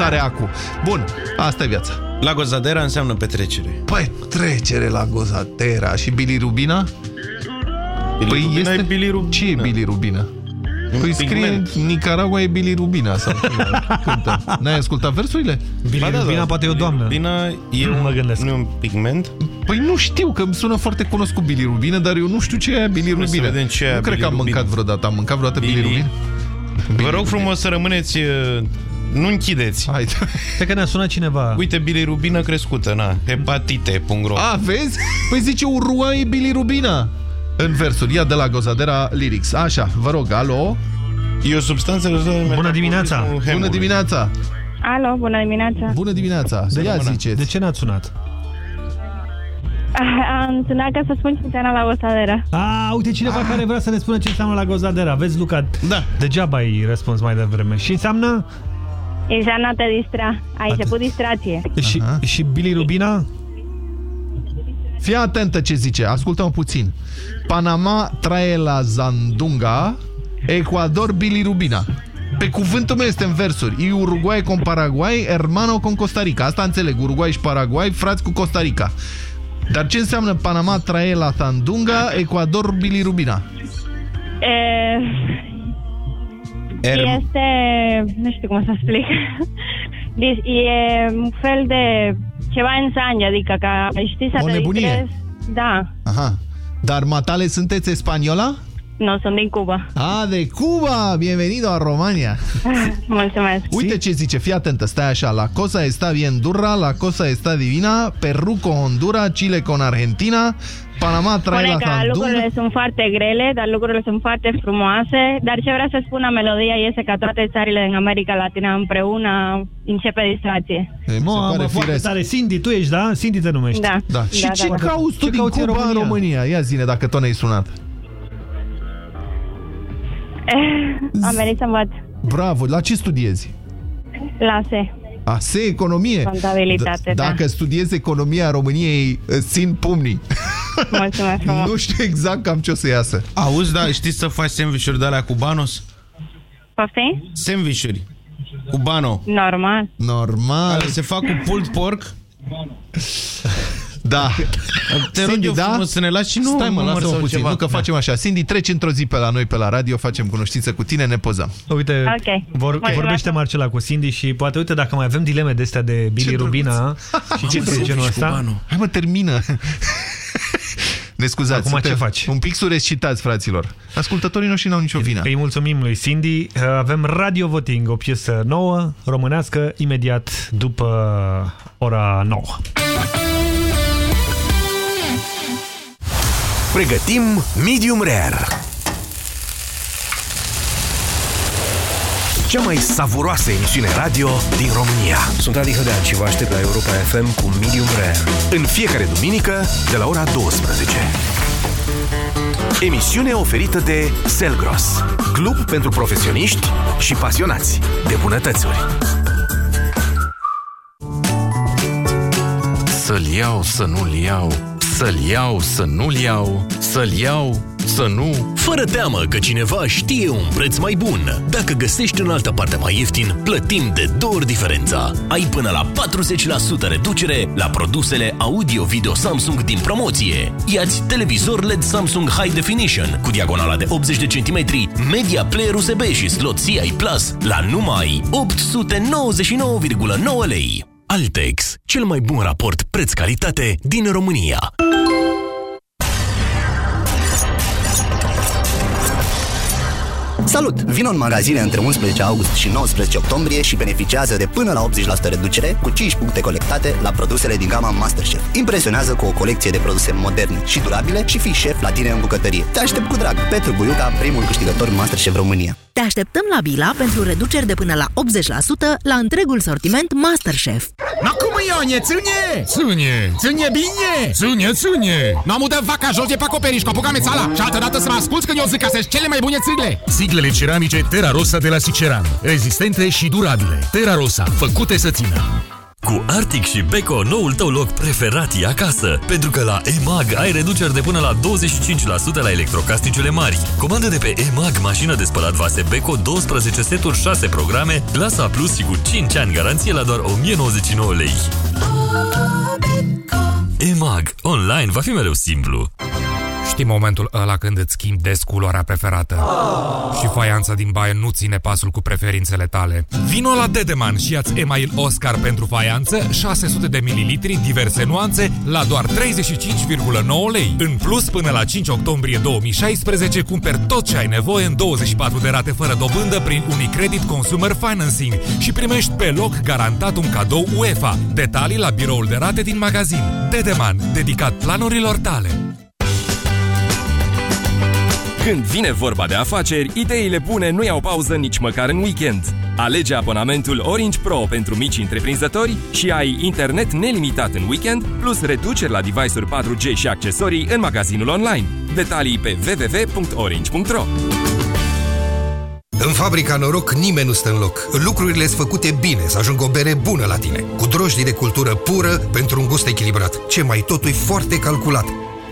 sare acu. Bun, asta e viața. La Gozadera înseamnă petrecere. Păi, trecere la Gozatera și Billy Rubina? Billy păi Rubina este... e Billy Rubina. Ce e Billy Rubina? Un Păi scrie pigment. Nicaragua e Billy Rubina sau cine cântă. N-ai ascultat versurile? Billy Rubina poate e o doamnă. Rubina e un, mă gândesc. nu e un pigment? Păi nu știu, că îmi sună foarte cunoscut Billy Rubina, dar eu nu știu ce e Billy Hai să Rubina. vedem ce e nu aia cred Billy că am Rubina. mâncat vreodată. Am mâncat vreodată Billy, Billy- Rubina? Vă rog frumos să rămâneți... uh, Nu închideți. Hai. Cred că ne-a sunat cineva. Uite, Billy Rubina crescută, na. Hepatite.ro A, vezi? Păi zice Uruguay Billy Rubina în versuri. Ia de la Gozadera Lyrics. Așa, vă rog, alo? E o substanță... Bună dimineața! Bună dimineața! Alo, bună dimineața. Bună dimineața! De, Ia ziceți. de ce ne-ați sunat? Am sunat ca să spun ce înseamnă la Gostadera. A, uite cineva care vrea să ne spună ce înseamnă la Gozadera. Vezi, Luca, da. degeaba ai răspuns mai devreme. Și înseamnă... Înseamnă a te distra. Ai început distracție. Și, și Billy Rubina? Fii atentă ce zice, ascultăm puțin. Panama trae la Zandunga, Ecuador Billy Rubina. Pe cuvântul meu este în versuri. E Uruguay con Paraguay, hermano con Costa Rica. Asta înțeleg, Uruguay și Paraguay, frați cu Costa Rica. Dar ce înseamnă Panama trae la Zandunga, Ecuador Billy Rubina? E, Erm- este... Nu știu cum să explic. Deci, E un fel de ceva în sânge, adică ca știi să O te nebunie. distrezi. Da, Aha. Dar matale sunteți espaniola? nu, sunt din Cuba. Ah, de Cuba! Bienvenido a Romania! Mulțumesc. Uite ce zice, fii atentă, stai așa. La cosa está bien durra, la cosa está divina, Perú con Honduras, Chile con Argentina, Panama, trai Spune la că Cancun. lucrurile sunt foarte grele, dar lucrurile sunt foarte frumoase. Dar ce vrea să spună melodia este că toate țările în America Latina împreună începe distracție. Mamă, foarte tare. Cindy, tu ești, da? Cindy te numești. Da. Da. Și Da, ce da, da. cauți tu Ce din cauți în Cuba în România? România? Ia zine dacă tot ne-ai sunat. Am venit să învăț Bravo, la ce studiezi? la SE. A, se economie. Contabilitate, D- da. Dacă studiezi economia României, îți țin pumnii. Mulțumesc frumos. Nu știu exact cam ce o să iasă. Auzi, da, știți să faci sandvișuri de alea cu banos? Poftim? Sandvișuri. Cu bano. Normal. Normal. Ale se fac cu pulled pork? Da. Te rog eu frumos să ne lași și nu Stai mă, număr lasă-mă sau puțin. ceva. Nu că Da. facem așa. Cindy, treci într-o zi pe la noi, pe la radio, facem cunoștință cu tine, ne pozăm. Uite, Ok. vor, Mulțumesc. vorbește Marcela cu Cindy și poate, uite, dacă mai avem dileme de astea de Billy Rubina și ce de genul ăsta, Hai mă, termină. Ne scuzați. Acum ce suntem faci? Un pic surescitați, fraților. Ascultătorii noștri n-au nicio vină. îi mulțumim lui Cindy. Avem Radio Voting, o piesă nouă, românească, imediat după ora 9. Pregătim Medium Rare. Cea mai savuroasă emisiune radio din România. Sunt Adi Hădean și vă aștept la Europa FM cu Medium Rare. În fiecare duminică, de la ora 12. Emisiune oferită de Selgros, club pentru profesioniști și pasionați de bunătățuri. Să-l iau, să nu-l iau, să-l iau, să nu-l iau, să-l iau, să nu... Fără teamă că cineva știe un preț mai bun. Dacă găsești în altă parte mai ieftin, plătim de două ori diferența. Ai până la 40% reducere la produsele audio-video Samsung din promoție. Iați televizor LED Samsung High Definition cu diagonala de 80 de centimetri, media player USB și slot CI Plus la numai 899,9 lei. Altex, cel mai bun raport preț-calitate din România. Salut! Vino în magazine între 11 august și 19 octombrie și beneficiază de până la 80% reducere cu 5 puncte colectate la produsele din gama Masterchef. Impresionează cu o colecție de produse moderne și durabile și fii șef la tine în bucătărie. Te aștept cu drag! Petru Buiuca, primul câștigător Masterchef România. Te așteptăm la Bila pentru reduceri de până la 80% la întregul sortiment Masterchef. Ma cum Ione, ține! Ține! Ține bine! Ține, ține! Nu am udat vaca jos de pe acoperiș, cu apucame țala și altă dată să mă asculți când eu zic că sunt cele mai bune țigle! Siglele ceramice Terra Rosa de la Siceran. Rezistente și durabile. Terra Rosa. Făcute să țină. Cu Arctic și Beko, noul tău loc preferat e acasă. Pentru că la EMAG ai reduceri de până la 25% la electrocasnicele mari. Comandă de pe EMAG mașină de spălat vase Beko 12 seturi 6 programe, clasa A+, și cu 5 ani garanție la doar 1099 lei. EMAG. Online va fi mereu simplu. Știi momentul ăla când îți schimbi des culoarea preferată și faianța din baie nu ține pasul cu preferințele tale. Vino la Dedeman și ia-ți email Oscar pentru faianță 600 de mililitri, diverse nuanțe, la doar 35,9 lei. În plus, până la 5 octombrie 2016, cumperi tot ce ai nevoie în 24 de rate fără dobândă prin Unicredit Consumer Financing și primești pe loc garantat un cadou UEFA. Detalii la biroul de rate din magazin. Dedeman, dedicat planurilor tale. Când vine vorba de afaceri, ideile bune nu iau pauză nici măcar în weekend. Alege abonamentul Orange Pro pentru mici întreprinzători și ai internet nelimitat în weekend, plus reduceri la device-uri 4G și accesorii în magazinul online. Detalii pe www.orange.ro În fabrica Noroc nimeni nu stă în loc. Lucrurile sunt făcute bine, să ajungă o bere bună la tine. Cu drojdii de cultură pură pentru un gust echilibrat. Ce mai totul e foarte calculat.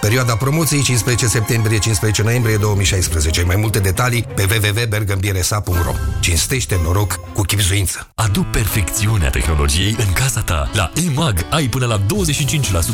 Perioada promoției 15 septembrie-15 noiembrie 2016. Mai multe detalii pe www.bergambiresa.ro Cinstește noroc cu chipzuință. Adu perfecțiunea tehnologiei în casa ta. La EMAG ai până la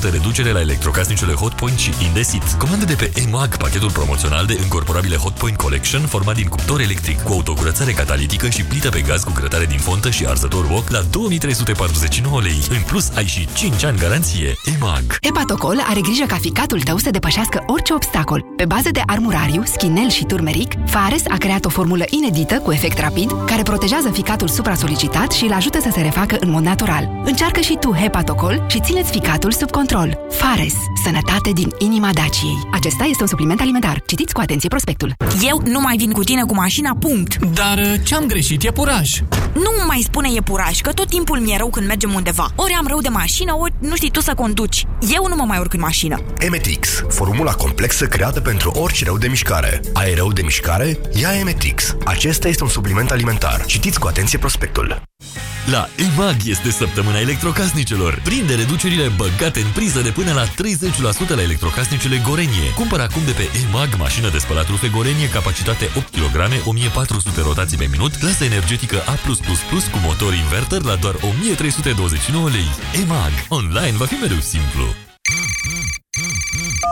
25% reducere la electrocasnicele Hotpoint și Indesit. Comandă de pe EMAG pachetul promoțional de încorporabile Hotpoint Collection format din cuptor electric cu autocurățare catalitică și plită pe gaz cu grătare din fontă și arzător wok la 2349 lei. În plus ai și 5 ani garanție. EMAG. Hepatocol are grijă ca ficatul tău tău să depășească orice obstacol. Pe bază de armurariu, schinel și turmeric, Fares a creat o formulă inedită cu efect rapid care protejează ficatul supra-solicitat și îl ajută să se refacă în mod natural. Încearcă și tu Hepatocol și țineți ficatul sub control. Fares. Sănătate din inima Daciei. Acesta este un supliment alimentar. Citiți cu atenție prospectul. Eu nu mai vin cu tine cu mașina, punct. Dar uh, ce-am greșit e puraj. Nu mai spune e puraj, că tot timpul mi-e rău când mergem undeva. Ori am rău de mașină, ori nu știi tu să conduci. Eu nu mă mai urc în mașină. Emetix, formula complexă creată pentru orice rău de mișcare. Ai rău de mișcare? Ia Emetix. Acesta este un supliment alimentar. Citiți cu atenție prospectul. La EMAG este săptămâna electrocasnicelor. Prinde reducerile băgate în priză de până la 30% la electrocasnicele Gorenie. Cumpără acum de pe EMAG mașină de spălat rufe Gorenie, capacitate 8 kg, 1400 rotații pe minut, clasă energetică A+++ cu motor inverter la doar 1329 lei. EMAG. Online va fi mereu simplu.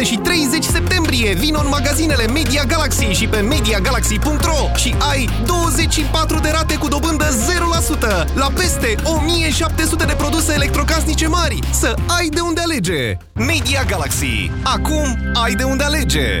26 și 30 septembrie vin în magazinele Media Galaxy și pe MediaGalaxy.ro și ai 24 de rate cu dobândă 0% la peste 1700 de produse electrocasnice mari. Să ai de unde alege! Media Galaxy. Acum ai de unde alege!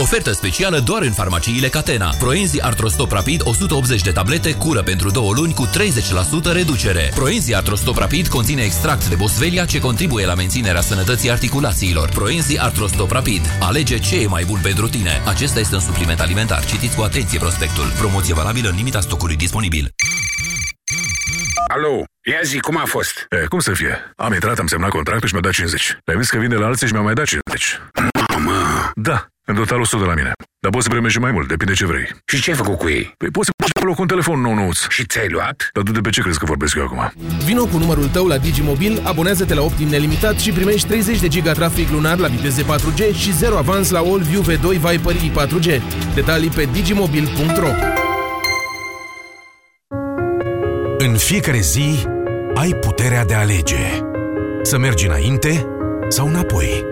Ofertă specială doar în farmaciile Catena. Proenzi Artrostop Rapid 180 de tablete, cură pentru două luni cu 30% reducere. Proenzi Artrostop Rapid conține extract de bosvelia ce contribuie la menținerea sănătății articulațiilor. Proenzi Artrostop Rapid. Alege ce e mai bun pentru tine. Acesta este un supliment alimentar. Citiți cu atenție prospectul. Promoție valabilă în limita stocului disponibil. Alo, ia zi, cum a fost? E, cum să fie? Am intrat, am semnat contractul și mi-au dat 50. Le-am zis că vin de la alții și mi-au mai dat 50. Mamă! Da, în total 100 de la mine. Dar poți să primești și mai mult, depinde ce vrei. Și ce ai făcut cu ei? Păi poți să pleci acolo cu un telefon nou nouț. Și ți-ai luat? Dar tu de pe ce crezi că vorbesc eu acum? Vino cu numărul tău la Digimobil, abonează-te la Optim nelimitat și primești 30 de giga trafic lunar la viteze 4G și 0 avans la All-View V2 Viper i4G. Detalii pe digimobil.ro În fiecare zi ai puterea de a alege. Să mergi înainte sau înapoi.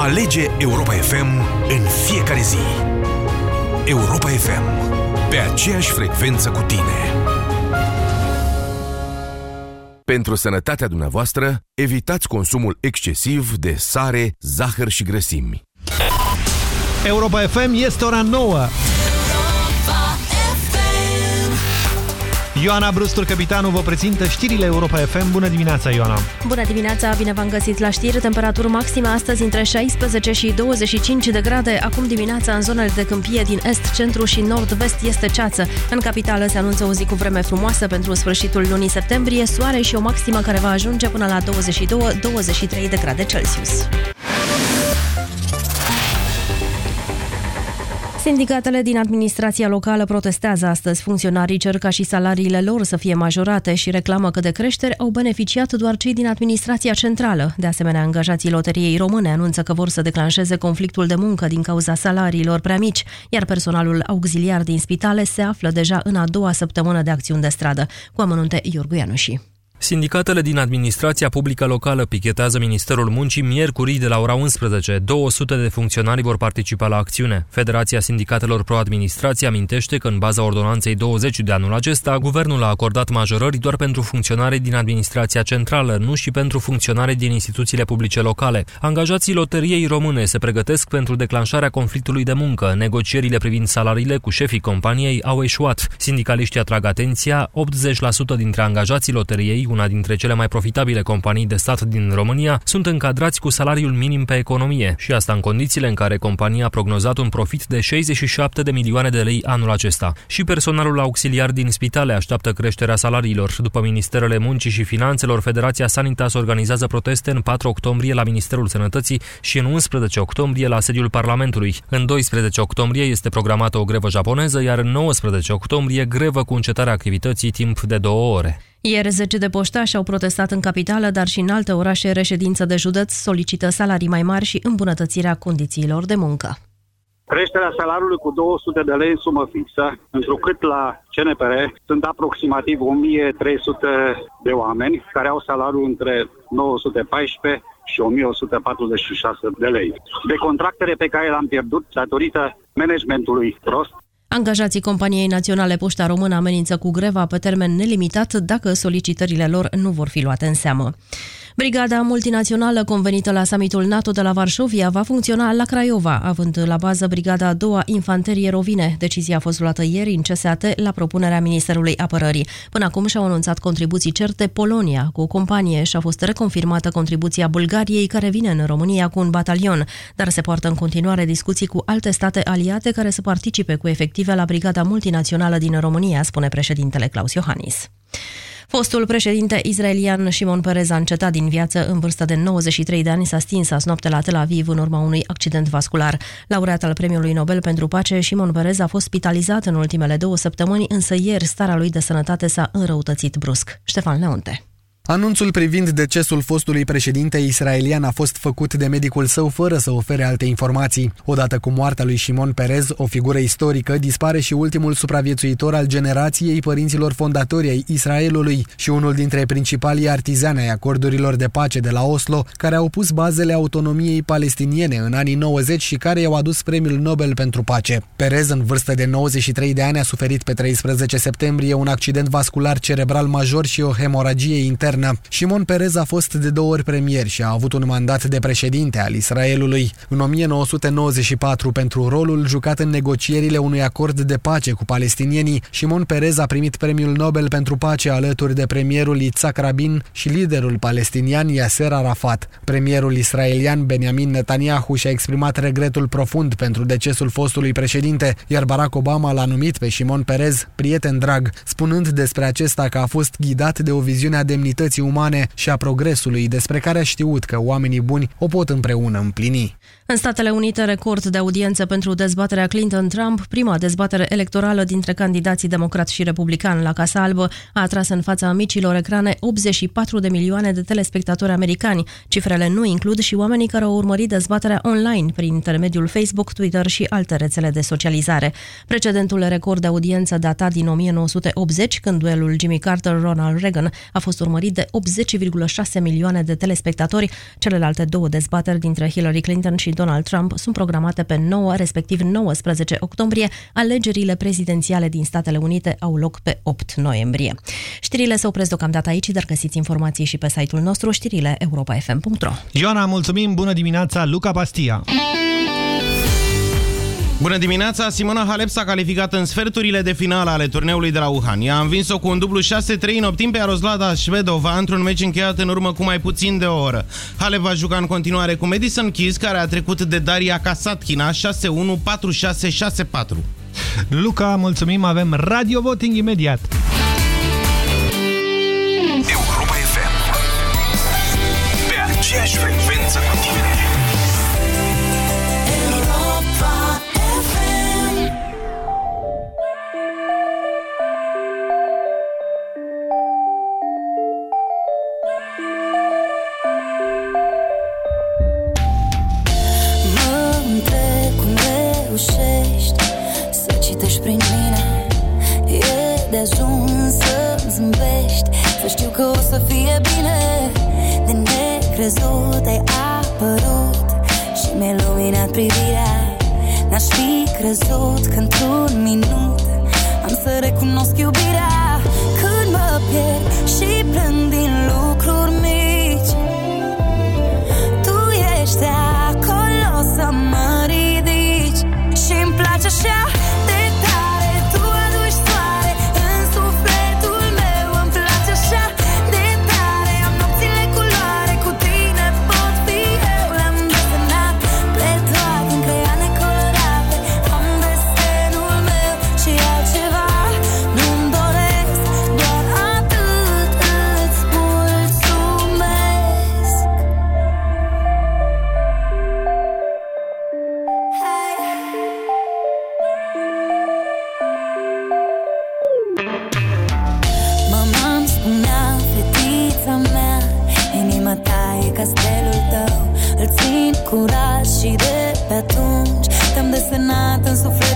Alege Europa FM în fiecare zi. Europa FM. Pe aceeași frecvență cu tine. Pentru sănătatea dumneavoastră, evitați consumul excesiv de sare, zahăr și grăsimi. Europa FM este ora 9. Ioana Brustur, capitanul, vă prezintă știrile Europa FM. Bună dimineața, Ioana! Bună dimineața, bine v-am găsit la știri. Temperaturi maxime astăzi între 16 și 25 de grade. Acum dimineața, în zonele de câmpie din est, centru și nord-vest, este ceață. În capitală se anunță o zi cu vreme frumoasă pentru sfârșitul lunii septembrie, soare și o maximă care va ajunge până la 22-23 de grade Celsius. Sindicatele din administrația locală protestează astăzi. Funcționarii cer ca și salariile lor să fie majorate și reclamă că de creșteri au beneficiat doar cei din administrația centrală. De asemenea, angajații Loteriei Române anunță că vor să declanșeze conflictul de muncă din cauza salariilor prea mici, iar personalul auxiliar din spitale se află deja în a doua săptămână de acțiuni de stradă. Cu amănunte Iorgu Ianuși. Sindicatele din administrația publică locală pichetează Ministerul Muncii miercuri de la ora 11. 200 de funcționari vor participa la acțiune. Federația Sindicatelor Pro-Administrație amintește că în baza ordonanței 20 de anul acesta, guvernul a acordat majorări doar pentru funcționare din administrația centrală, nu și pentru funcționare din instituțiile publice locale. Angajații loteriei române se pregătesc pentru declanșarea conflictului de muncă. Negocierile privind salariile cu șefii companiei au eșuat. Sindicaliștii atrag atenția, 80% dintre angajații loteriei una dintre cele mai profitabile companii de stat din România, sunt încadrați cu salariul minim pe economie și asta în condițiile în care compania a prognozat un profit de 67 de milioane de lei anul acesta. Și personalul auxiliar din spitale așteaptă creșterea salariilor. După Ministerele Muncii și Finanțelor, Federația Sanitas organizează proteste în 4 octombrie la Ministerul Sănătății și în 11 octombrie la sediul Parlamentului. În 12 octombrie este programată o grevă japoneză, iar în 19 octombrie grevă cu încetarea activității timp de două ore. Ieri 10 de poștași au protestat în capitală, dar și în alte orașe reședință de județ solicită salarii mai mari și îmbunătățirea condițiilor de muncă. Creșterea salariului cu 200 de lei în sumă fixă, întrucât la CNPR sunt aproximativ 1300 de oameni care au salariul între 914 și 1146 de lei. De contractele pe care le-am pierdut datorită managementului prost, Angajații Companiei Naționale Poșta Română amenință cu greva pe termen nelimitat dacă solicitările lor nu vor fi luate în seamă. Brigada multinațională convenită la summitul NATO de la Varșovia va funcționa la Craiova, având la bază brigada a doua infanterie rovine. Decizia a fost luată ieri în CSAT la propunerea Ministerului Apărării. Până acum și-au anunțat contribuții certe Polonia cu o companie și a fost reconfirmată contribuția Bulgariei care vine în România cu un batalion, dar se poartă în continuare discuții cu alte state aliate care să participe cu efective la brigada multinațională din România, spune președintele Claus Iohannis. Fostul președinte israelian Shimon Peres a încetat din viață în vârstă de 93 de ani, s-a stins azi noapte la Tel Aviv în urma unui accident vascular. Laureat al Premiului Nobel pentru Pace, Shimon Peres a fost spitalizat în ultimele două săptămâni, însă ieri starea lui de sănătate s-a înrăutățit brusc. Ștefan Leonte. Anunțul privind decesul fostului președinte israelian a fost făcut de medicul său fără să ofere alte informații. Odată cu moartea lui Shimon Perez, o figură istorică, dispare și ultimul supraviețuitor al generației părinților fondatori ai Israelului și unul dintre principalii artizani ai acordurilor de pace de la Oslo, care au pus bazele autonomiei palestiniene în anii 90 și care i-au adus premiul Nobel pentru pace. Perez, în vârstă de 93 de ani, a suferit pe 13 septembrie un accident vascular cerebral major și o hemoragie internă internă. Shimon Perez a fost de două ori premier și a avut un mandat de președinte al Israelului. În 1994, pentru rolul jucat în negocierile unui acord de pace cu palestinienii, Shimon Perez a primit premiul Nobel pentru pace alături de premierul Yitzhak Rabin și liderul palestinian Yasser Arafat. Premierul israelian Benjamin Netanyahu și-a exprimat regretul profund pentru decesul fostului președinte, iar Barack Obama l-a numit pe Shimon Perez prieten drag, spunând despre acesta că a fost ghidat de o viziune a demnității demnității umane și a progresului despre care a știut că oamenii buni o pot împreună împlini. În Statele Unite, record de audiență pentru dezbaterea Clinton-Trump, prima dezbatere electorală dintre candidații democrați și republicani la Casa Albă, a atras în fața micilor ecrane 84 de milioane de telespectatori americani. Cifrele nu includ și oamenii care au urmărit dezbaterea online prin intermediul Facebook, Twitter și alte rețele de socializare. Precedentul record de audiență datat din 1980, când duelul Jimmy Carter-Ronald Reagan a fost urmărit de 80,6 milioane de telespectatori. Celelalte două dezbateri dintre Hillary Clinton și Donald Trump sunt programate pe 9, respectiv 19 octombrie. Alegerile prezidențiale din Statele Unite au loc pe 8 noiembrie. Știrile se opresc deocamdată aici, dar găsiți informații și pe site-ul nostru, știrile europa.fm.ro. Ioana, mulțumim! Bună dimineața, Luca Pastia! Bună dimineața! Simona Halep s-a calificat în sferturile de finală ale turneului de la Wuhan. Ea a învins-o cu un dublu 6-3 în optim pe Aroslada Shvedova într-un meci încheiat în urmă cu mai puțin de o oră. Halep va juca în continuare cu Madison Keys, care a trecut de Daria Kasatkina 6-1, 4-6, 6-4. Luca, mulțumim, avem radio voting imediat. Europa FM. Pe aceeași frecvență Fă știu că o să fie bine. De necrezut ai apărut Și mi-ai luminat privirea. N-aș fi crezut că într-un minut Am să recunosc iubirea. Când mă pierd și plâng din lucruri mici Tu ești acolo să mă ridici. Și-mi place așa desenat în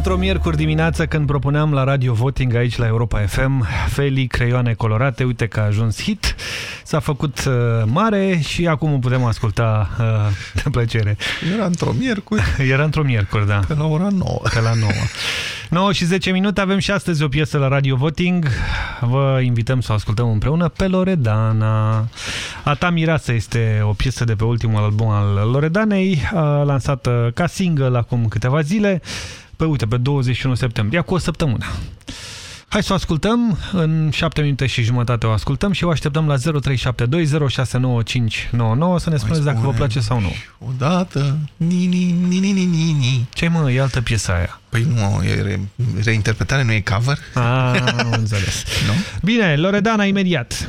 într-o miercuri dimineață când propuneam la Radio Voting aici la Europa FM Feli, creioane colorate, uite că a ajuns hit, s-a făcut uh, mare și acum o putem asculta uh, de plăcere. Era într-o miercuri. Era într-o miercuri, da. Pe la ora 9. Pe la 9. 9 și 10 minute, avem și astăzi o piesă la Radio Voting. Vă invităm să o ascultăm împreună pe Loredana. A ta mireasă este o piesă de pe ultimul album al Loredanei, lansată ca single acum câteva zile, pe uite, pe 21 septembrie, cu o săptămână. Hai să o ascultăm, în 7 minute și jumătate o ascultăm și o așteptăm la 0372069599 să ne spuneți dacă vă place sau nu. Odată, ni, ni, ni, ni, ni, ni, ni. Ce mă, e altă piesă aia. Păi nu, e re, reinterpretare, nu e cover? Ah, am înțeles. nu? Bine, Loredana, imediat.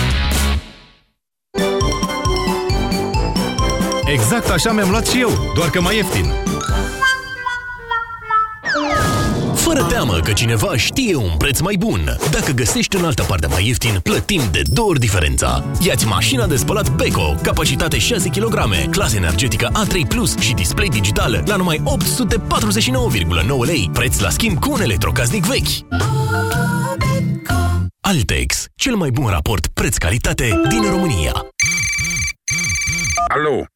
Exact așa mi-am luat și eu, doar că mai ieftin. Fără teamă că cineva știe un preț mai bun. Dacă găsești în altă parte mai ieftin, plătim de două ori diferența. Iați mașina de spălat Beko, capacitate 6 kg, clasă energetică A3+, Plus și display digital la numai 849,9 lei, preț la schimb cu un electrocasnic vechi. Altex, cel mai bun raport preț-calitate din România. Alo,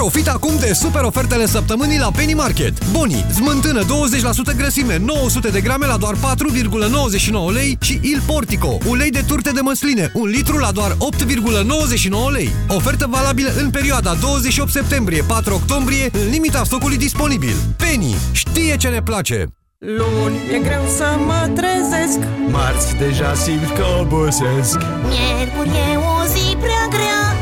Profita acum de super ofertele săptămânii la Penny Market. Boni, smântână 20% grăsime, 900 de grame la doar 4,99 lei și Il Portico, ulei de turte de măsline, 1 litru la doar 8,99 lei. Ofertă valabilă în perioada 28 septembrie-4 octombrie, în limita stocului disponibil. Penny știe ce ne place! Luni e greu să mă trezesc Marți deja simt că obosesc Miercuri e o zi prea grea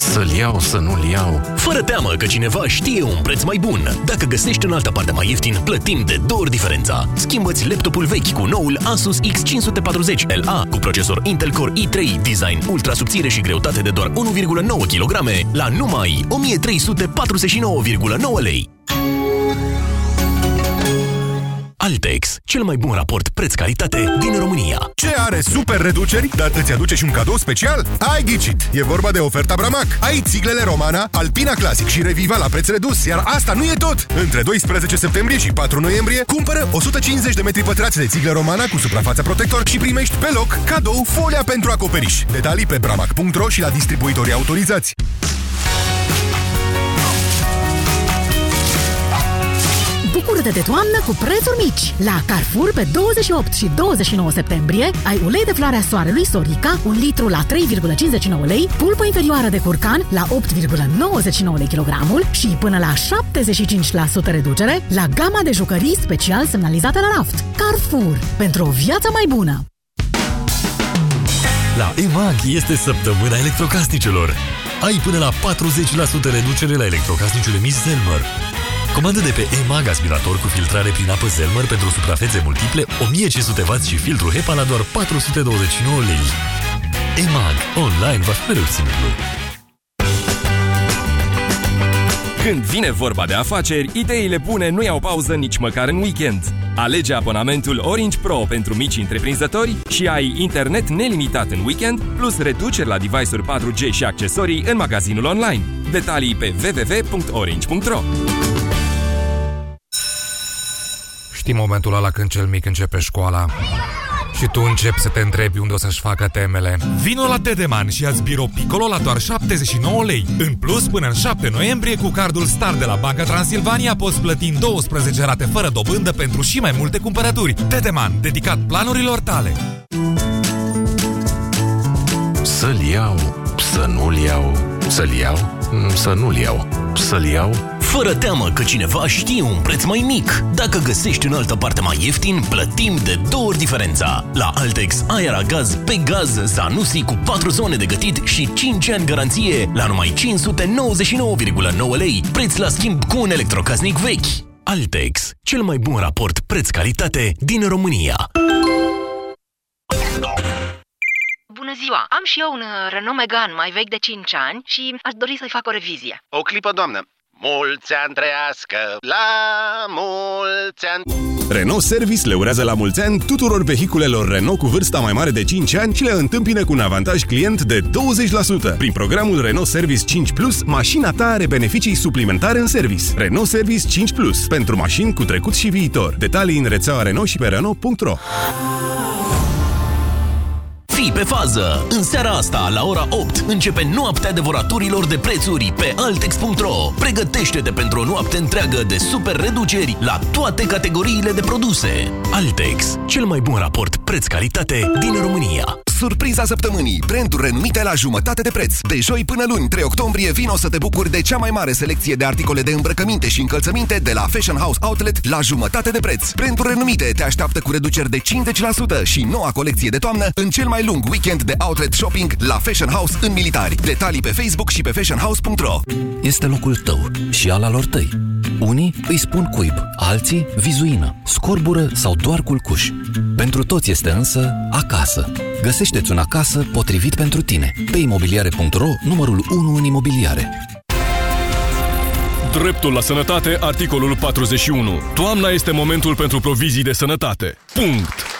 Să-l iau, să nu-l iau. Fără teamă că cineva știe un preț mai bun. Dacă găsești în altă parte mai ieftin, plătim de două ori diferența. Schimbă-ți laptopul vechi cu noul Asus X540LA Cu procesor Intel Core i3 Design ultra subțire și greutate de doar 1,9 kg La numai 1349,9 lei. Altex, cel mai bun raport preț-calitate din România. Ce are super reduceri, dar îți aduce și un cadou special? Ai ghicit! E vorba de oferta Bramac. Ai țiglele Romana, Alpina Classic și Reviva la preț redus, iar asta nu e tot! Între 12 septembrie și 4 noiembrie, cumpără 150 de metri pătrați de țiglă Romana cu suprafața protector și primești pe loc cadou folia pentru acoperiș. Detalii pe bramac.ro și la distribuitorii autorizați. Bucură-te de toamnă cu prețuri mici! La Carrefour, pe 28 și 29 septembrie, ai ulei de floarea soarelui Sorica, un litru la 3,59 lei, pulpă inferioară de curcan la 8,99 lei kilogramul și până la 75% reducere la gama de jucării special semnalizate la raft. Carrefour, pentru o viață mai bună! La EMAG este săptămâna electrocasnicelor. Ai până la 40% reducere la electrocasnicele Miss Zelmer. Comandă de pe EMAG aspirator cu filtrare prin apă Zelmer pentru suprafețe multiple, 1500W și filtru HEPA la doar 429 lei. EMAG. Online va fi mereu simplu. Când vine vorba de afaceri, ideile bune nu iau pauză nici măcar în weekend. Alege abonamentul Orange Pro pentru mici întreprinzători și ai internet nelimitat în weekend, plus reduceri la device-uri 4G și accesorii în magazinul online. Detalii pe www.orange.ro Știi momentul ăla când cel mic începe școala și tu începi să te întrebi unde o să-și facă temele. Vino la Dedeman și ia Biro Piccolo la doar 79 lei. În plus, până în 7 noiembrie, cu cardul Star de la Banca Transilvania poți plăti în 12 rate fără dobândă pentru și mai multe cumpărături. Dedeman, dedicat planurilor tale. Să-l iau, să nu-l iau, să-l iau, să nu-l iau, să-l iau fără teamă că cineva știe un preț mai mic. Dacă găsești în altă parte mai ieftin, plătim de două ori diferența. La Altex, ai gaz pe gaz Zanussi cu 4 zone de gătit și 5 ani garanție la numai 599,9 lei, preț la schimb cu un electrocasnic vechi. Altex, cel mai bun raport preț-calitate din România. Bună ziua! Am și eu un Renault Megane mai vechi de 5 ani și aș dori să-i fac o revizie. O clipă, doamnă! Mulți ani trăiască, la mulți ani! Renault Service le urează la mulți ani tuturor vehiculelor Renault cu vârsta mai mare de 5 ani și le întâmpină cu un avantaj client de 20%. Prin programul Renault Service 5 Plus, mașina ta are beneficii suplimentare în service. Renault Service 5 Plus, pentru mașini cu trecut și viitor. Detalii în rețeaua Renault și pe Renault.ro Fii pe fază! În seara asta, la ora 8, începe noaptea devoraturilor de prețuri pe Altex.ro. Pregătește-te pentru o noapte întreagă de super reduceri la toate categoriile de produse. Altex, cel mai bun raport preț-calitate din România. Surpriza săptămânii. Branduri renumite la jumătate de preț. De joi până luni, 3 octombrie, vino să te bucuri de cea mai mare selecție de articole de îmbrăcăminte și încălțăminte de la Fashion House Outlet la jumătate de preț. Branduri renumite te așteaptă cu reduceri de 50% și noua colecție de toamnă în cel mai lung weekend de outlet shopping la Fashion House în Militari. Detalii pe Facebook și pe fashionhouse.ro Este locul tău și al alor tăi. Unii îi spun cuib, alții vizuină, scorbură sau doar culcuș. Pentru toți este însă acasă. Găsește-ți un acasă potrivit pentru tine. Pe imobiliare.ro, numărul 1 în imobiliare. Dreptul la sănătate, articolul 41. Toamna este momentul pentru provizii de sănătate. Punct!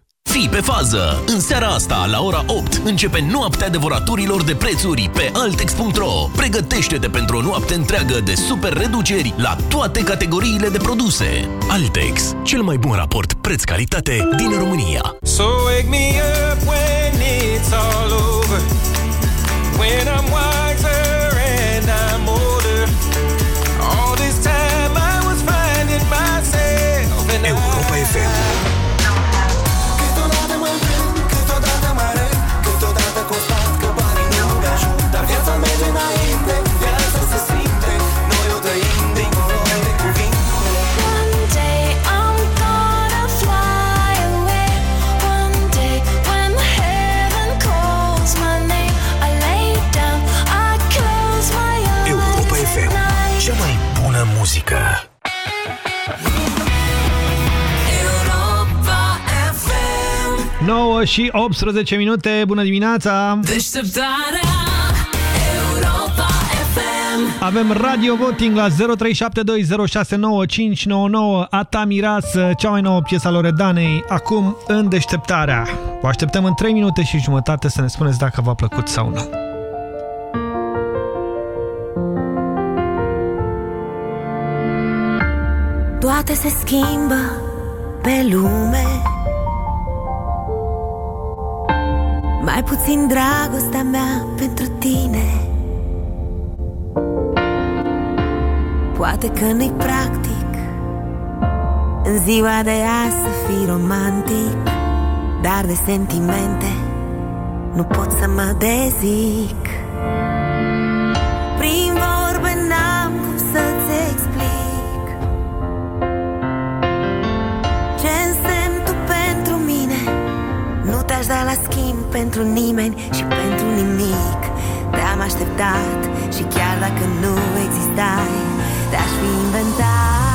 Fii pe fază! În seara asta, la ora 8, începe noaptea devoraturilor de prețuri pe Altex.ro. Pregătește-te pentru o noapte întreagă de super reduceri la toate categoriile de produse. Altex, cel mai bun raport preț-calitate din România. So wake me up when it's all over When I'm wiser bună muzică 9 și 18 minute, bună dimineața! Deșteptarea Europa FM Avem radio voting la 0372069599 Ata Mireasă, cea mai nouă piesă a Loredanei, acum în deșteptarea. Vă așteptăm în 3 minute și jumătate să ne spuneți dacă v-a plăcut sau nu. Toate se schimbă pe lume. Mai puțin dragostea mea pentru tine. Poate că nu-i practic În ziua de azi să fii romantic Dar de sentimente Nu pot să mă dezic pentru nimeni și pentru nimic. Te-am așteptat și chiar dacă nu existai Te-aș fi inventat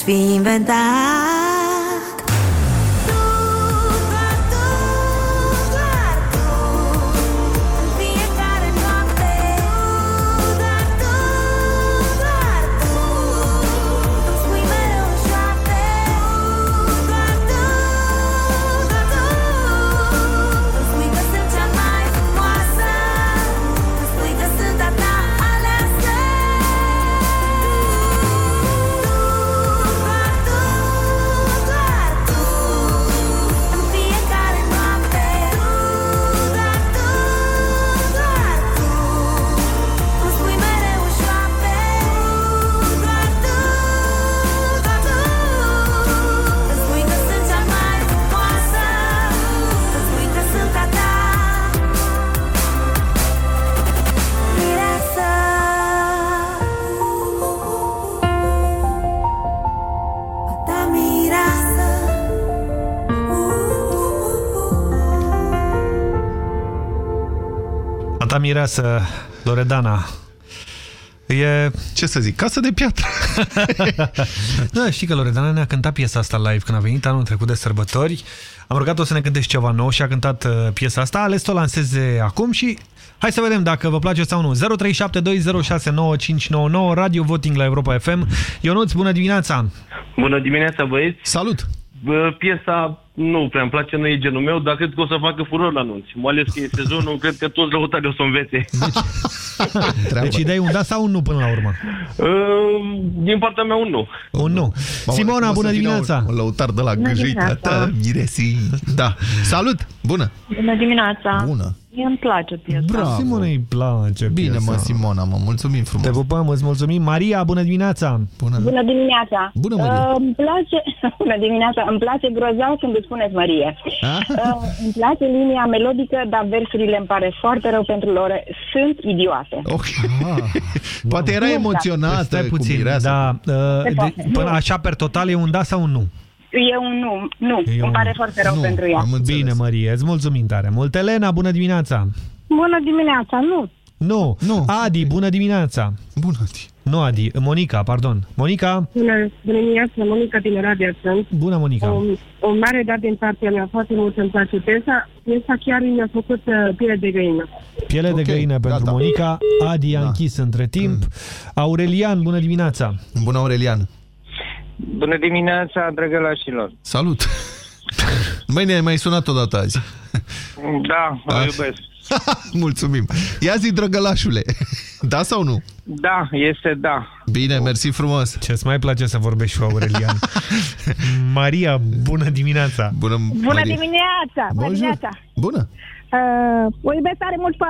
Te-aș fi inventat mireasă, Loredana, E, ce să zic, casă de piatră. da, știi că Loredana ne-a cântat piesa asta live când a venit anul trecut de sărbători. Am rugat-o să ne cântești ceva nou și a cântat uh, piesa asta. A ales să o lanseze acum și hai să vedem dacă vă place sau nu. 0372069599 Radio Voting la Europa FM. Ionuț, bună dimineața! Bună dimineața, băieți! Salut! Bă, piesa nu prea îmi place, nu e genul meu, dar cred că o să facă furor la anunț. Mai ales că e sezonul, cred că toți lăutari o să învețe. Deci, deci dai un da sau un nu până la urmă? Uh, din partea mea un nu. Un nu. Simona, bună dimineața! Un lăutar de la gâjita ta, miresi. Da. Salut! Bună! Bună dimineața! Bună! Mie îmi place piesa. Bravo. Simona îi place Bine, piesa. mă, Simona, mă mulțumim frumos. Te pupăm, îți mulțumim. Maria, bună dimineața! Bună, Bună dimineața! Bună, Maria. Uh, îmi place, bună dimineața, îmi place grozav când îți spuneți Marie. Uh, îmi place linia melodică, dar versurile îmi pare foarte rău pentru lor. Sunt idiote. Ok. Poate era Nu, da. emoționată Stai cu puțin, mireasa. da. Uh, Se poate. de, până așa per total e un da sau un nu? E un nu, nu, E îmi un- pare foarte rău nu, pentru ea. Bine, Marie, îți mulțumim tare mult. Elena, bună dimineața! Bună dimineața, nu. Nu. nu. Adi, bună dimineața! Bună, Adi. Nu, Adi, Monica, pardon. Monica? Bună, bună dimineața, Monica din Oradea sunt. Bună, Monica. Um, O, o mare dat din partea mea, foarte mult îmi place piesa. Piesa chiar mi-a făcut uh, piele de găină. Piele de găină pentru Monica. Adi a închis între timp. Aurelian, bună dimineața! Bună, Aurelian! Bună dimineața, drăgălașilor. Salut! Mai ne-ai mai sunat odată azi. Da, vă Da. iubesc. Mulțumim. Ia zi, drăgălașule, da sau nu? Da, este da. Bine, mersi frumos. Ce-ți mai place să vorbești cu Aurelian? Maria, bună dimineața! Bună, Bună dimineața! Bună Bonjour. dimineața! Bună! Uh, o iubesc tare mult pe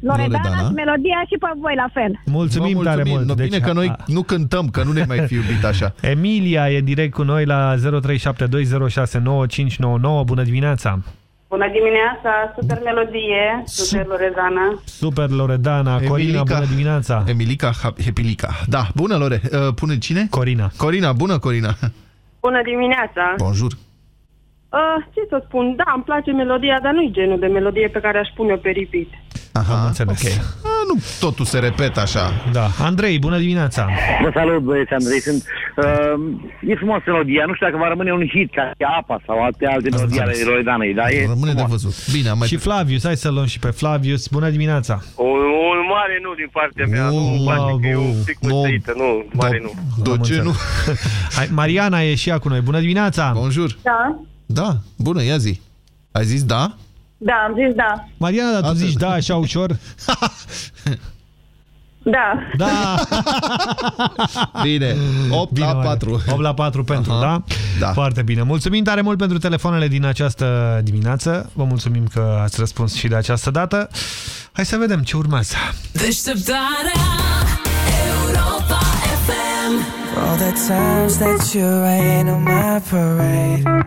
Loredana, Loredana. și melodia și pe voi la fel. Mulțumim, Vă tare mult! No, bine că noi nu cântăm, că nu ne mai fi iubit așa. Emilia e direct cu noi la 0372069599. Bună dimineața! Bună dimineața, super melodie, super Loredana. Super Loredana, Corina, bună dimineața! Emilica Hepilica. Da, bună, Lore. Uh, pune cine? Corina. Corina, bună, Corina. Bună dimineața. Bonjour. Uh, ce să spun, da, îmi place melodia, dar nu-i genul de melodie pe care aș pune-o pe repeat. Aha, Am înțeles. ok. A, nu totul se repetă așa. Da. Andrei, bună dimineața! Vă salut, băieți, Andrei. Sunt, uh, e frumos melodia. Nu știu dacă va rămâne un hit ca și apa sau alte, alte melodii ale Loredanei, dar e Rămâne de frumos. văzut. Bine, am mai... Și Flavius, hai să luăm și pe Flavius. Bună dimineața! O, un mare nu din partea mea. nu îmi place că e un pic mătăită. Nu, mare nu. De ce nu? Hai, Mariana e și ea cu noi. Bună dimineața! Bonjour! Da? Da, bună, ia zi. Ai zis da? Da, am zis da. Mariana, dar tu zici da așa ușor? Da. Da! Bine, 8 Bine, la Maria. 4. 8 la 4 pentru, Aha. da? Da. Foarte bine. Mulțumim tare mult pentru telefoanele din această dimineață. Vă mulțumim că ați răspuns și de această dată. Hai să vedem ce urmează. Deșteptarea Europa FM All the times that you rain on my parade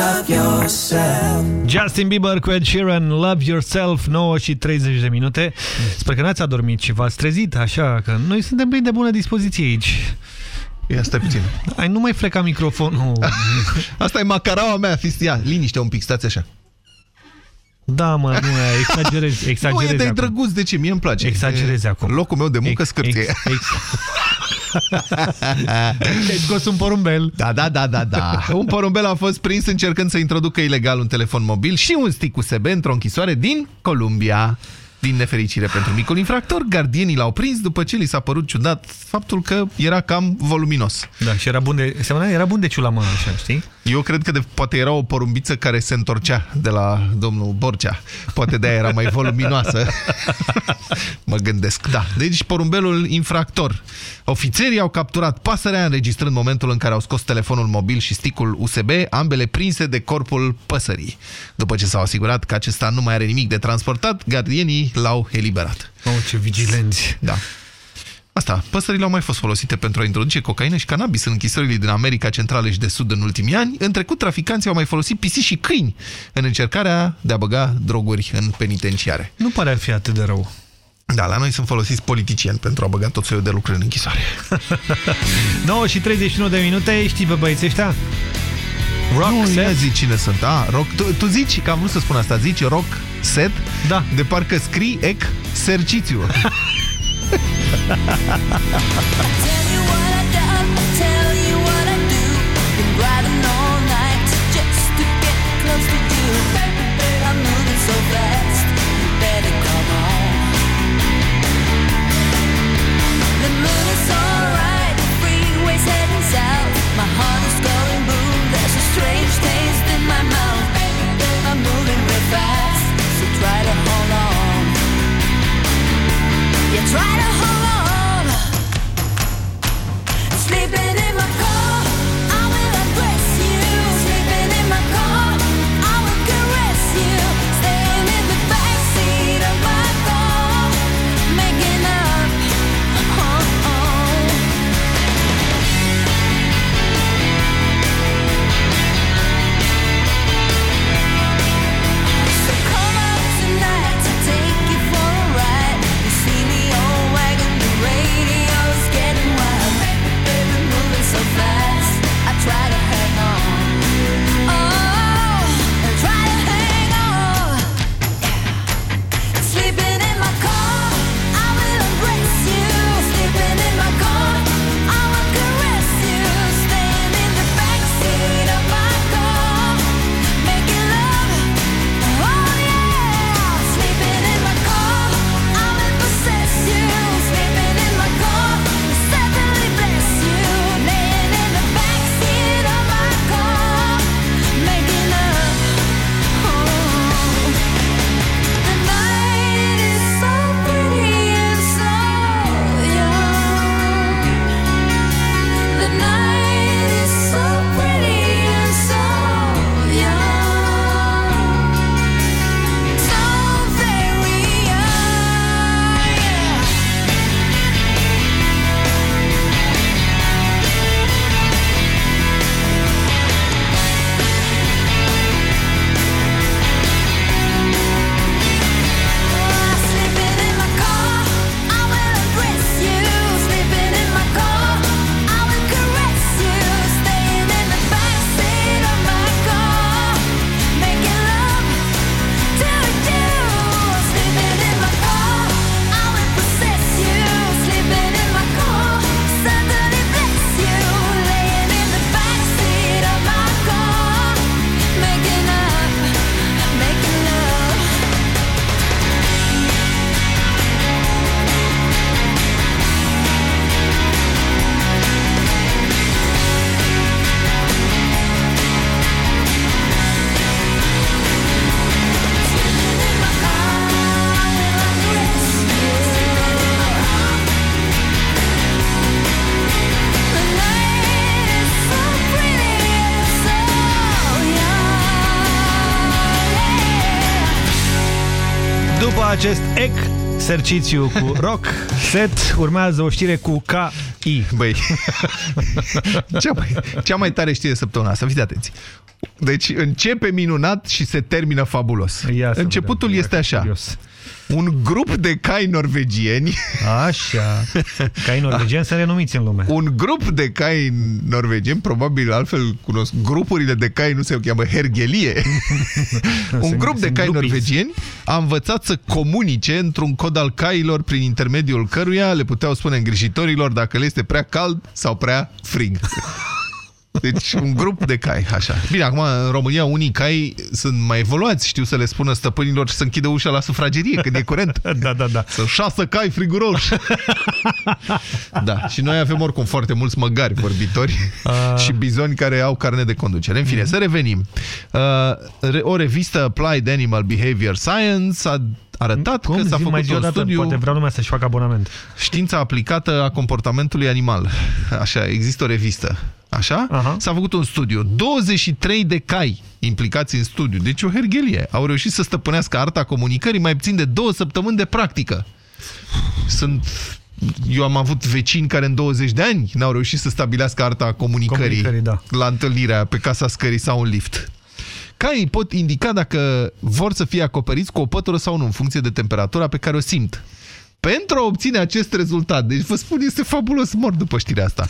love yourself. Justin Bieber cu Ed Sheeran, Love Yourself, 9 și 30 de minute. Sper că n-ați adormit și v-ați trezit, așa că noi suntem plini de bună dispoziție aici. Ia stai puțin. Ai, nu mai freca microfonul. Asta e macaraua mea, fiți, ia, liniște un pic, stați așa. Da, mă, nu, exagerezi, exagerezi Nu, e de acum. drăguț, de ce? Mie îmi place. Exagerezi E acum. Locul meu de muncă scârție. Ex, ex. Ai scos un porumbel. Da, da, da, da, da. Un porumbel a fost prins încercând să introducă ilegal un telefon mobil și un stick USB într-o închisoare din Columbia. Din nefericire pentru micul infractor, gardienii l-au prins după ce li s-a părut ciudat faptul că era cam voluminos. Da, și era bun de, semăna, era bun de ciula mână, așa, știi? Eu cred că de, poate era o porumbiță care se întorcea de la domnul Borcea. Poate de-aia era mai voluminoasă. mă gândesc. Da, deci porumbelul infractor. Ofițerii au capturat pasărea înregistrând momentul în care au scos telefonul mobil și sticul USB, ambele prinse de corpul păsării. După ce s-au asigurat că acesta nu mai are nimic de transportat, gardienii l-au eliberat. Oh, ce vigilenți! Da. Asta, păsările au mai fost folosite pentru a introduce cocaină și cannabis în închisorile din America Centrală și de Sud în ultimii ani. În trecut, traficanții au mai folosit pisici și câini în încercarea de a băga droguri în penitenciare. Nu pare a fi atât de rău. Da, la noi sunt folosiți politicieni pentru a băga tot felul de lucruri în închisoare. 9 și 31 de minute, știi pe băieții ăștia? Rock nu, set? zici cine sunt. A, rock, tu, tu zici, că am vrut să spun asta, zici rock set? Da. De parcă scrii exercițiu. tell you what I done, try to După acest exercițiu cu rock set, urmează o știre cu K-I. Băi, cea mai, cea mai tare știre săptămâna asta, fiți atenți. Deci începe minunat și se termină fabulos. Ia să Începutul vedem, este așa. Un grup de cai norvegieni Așa. Cai norvegieni sunt renumiți în lume. Un grup de cai norvegieni, probabil altfel cunosc, grupurile de cai nu se cheamă hergelie. Un Sunt- grup de sunt cai grupis. norvegieni a învățat să comunice într-un cod al cailor prin intermediul căruia le puteau spune îngrijitorilor dacă le este prea cald sau prea frig. Deci un grup de cai, așa. Bine, acum în România unii cai sunt mai evoluați, știu să le spună stăpânilor să închidă ușa la sufragerie când e curent. Da, da, da. Să șasă cai friguroși. da, și noi avem oricum foarte mulți măgari vorbitori și bizoni care au carne de conducere. În fine, să revenim. Uh, re- o revistă Applied Animal Behavior Science a arătat Cum că s-a zi mai făcut zi o un dată, studiu poate vrea lumea să-și facă abonament. Știința aplicată a comportamentului animal. Așa, există o revistă. Așa? S-a făcut un studiu. 23 de cai implicați în studiu. Deci o hergelie. Au reușit să stăpânească arta comunicării mai puțin de două săptămâni de practică. Sunt... Eu am avut vecini care în 20 de ani n-au reușit să stabilească arta comunicării, Comunicării, da. la întâlnirea pe casa scării sau în lift. Caii pot indica dacă vor să fie acoperiți cu o pătură sau nu, în funcție de temperatura pe care o simt. Pentru a obține acest rezultat, deci vă spun, este fabulos, mor după știrea asta,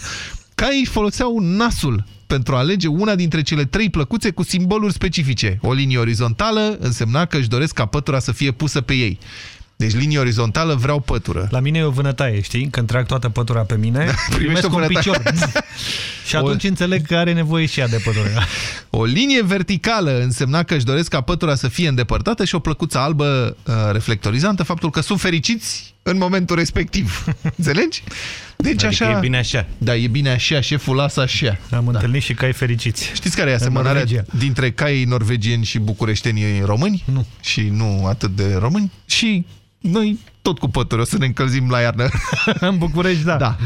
caii foloseau nasul pentru a alege una dintre cele trei plăcuțe cu simboluri specifice. O linie orizontală însemna că își doresc ca pătura să fie pusă pe ei. Deci linie orizontală vreau pătură. La mine e o vânătaie, știi? Când trag toată pătura pe mine, da, primesc o un vânătaie. picior. și atunci o... înțeleg că are nevoie și ea de pătură. O linie verticală însemna că își doresc ca pătura să fie îndepărtată și o plăcuță albă uh, reflectorizantă, faptul că sunt fericiți în momentul respectiv. Înțelegi? Deci Adică așa... e bine așa. Da, e bine așa, șeful lasă așa. Am da. întâlnit și cai fericiți. Știți care e asemănarea Norvegia. dintre caii norvegieni și bucureștenii români? Nu. Și nu atât de români? Și noi tot cu pături o să ne încălzim la iarnă. în București, da. da.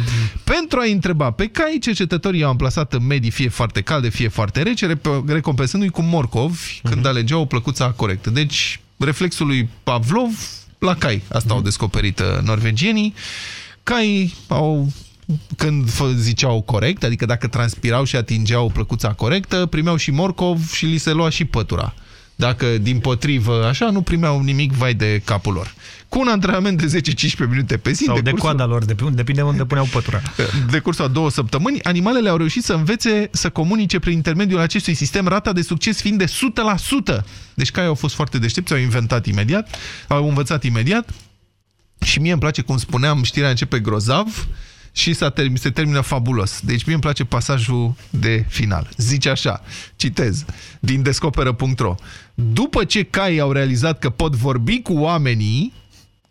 Pentru a întreba pe cai, cercetătorii i-au amplasat în medii fie foarte calde, fie foarte rece, rep- recompensându-i cu morcovi Mhm. când alegeau o plăcuță corectă. Deci, reflexul lui Pavlov la cai. Asta au descoperit uh, norvegienii. Caii au când fă- ziceau corect, adică dacă transpirau și atingeau plăcuța corectă, primeau și morcov și li se lua și pătura. Dacă, din potrivă, așa, nu primeau nimic, vai de capul lor. Cu un antrenament de 10-15 minute pe zi... Sau în de decursul- coada lor, de, depinde unde puneau pătura. de cursul a două săptămâni, animalele au reușit să învețe să comunice prin intermediul acestui sistem, rata de succes fiind de 100%. Deci caii au fost foarte deștepți, au inventat imediat, au învățat imediat și mie îmi place, cum spuneam, știrea începe grozav și s-a term se termină fabulos. Deci mie îmi place pasajul de final. Zice așa, citez, din descoperă.ro După ce caii au realizat că pot vorbi cu oamenii,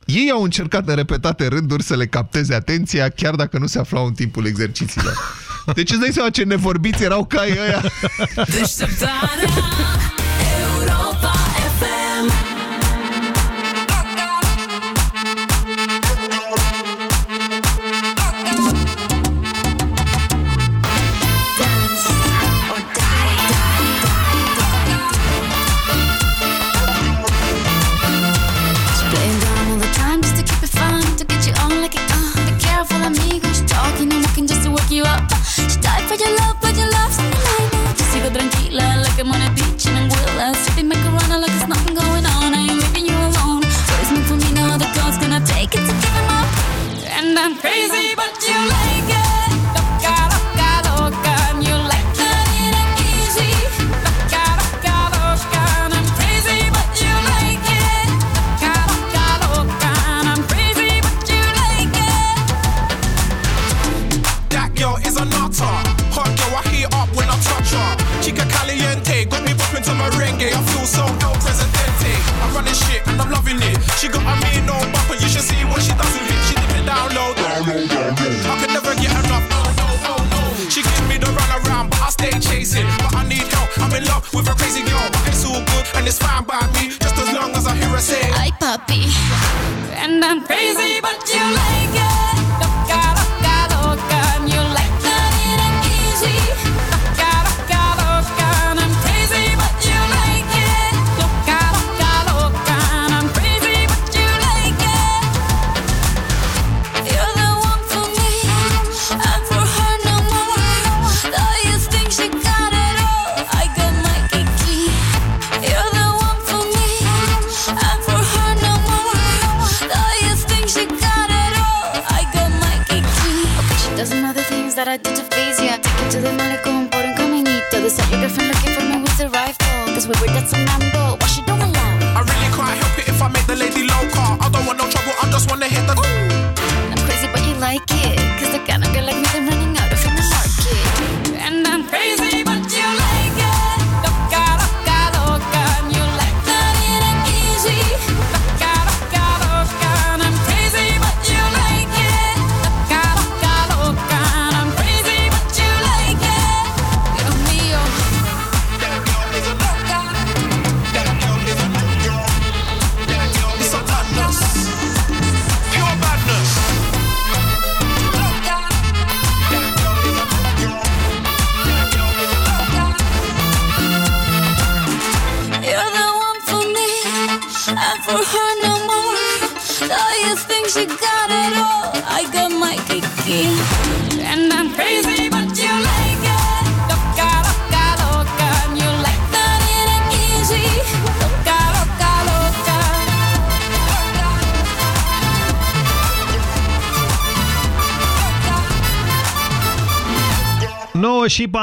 ei au încercat în repetate rânduri să le capteze atenția, chiar dacă nu se aflau în timpul exercițiilor. Deci îți dai seama ce nevorbiți erau caii ăia? Deșteptarea She got a mean no bumper, you should see what she does with it. She dip it down low. Down low, down. I could never get enough. Oh, no, no, no, no. She gives me the run around, but I stay chasing. But I need help. I'm in love with a crazy girl, but it's all good and it's fine by me. Just as long as I hear her say. Ay, puppy," And I'm crazy,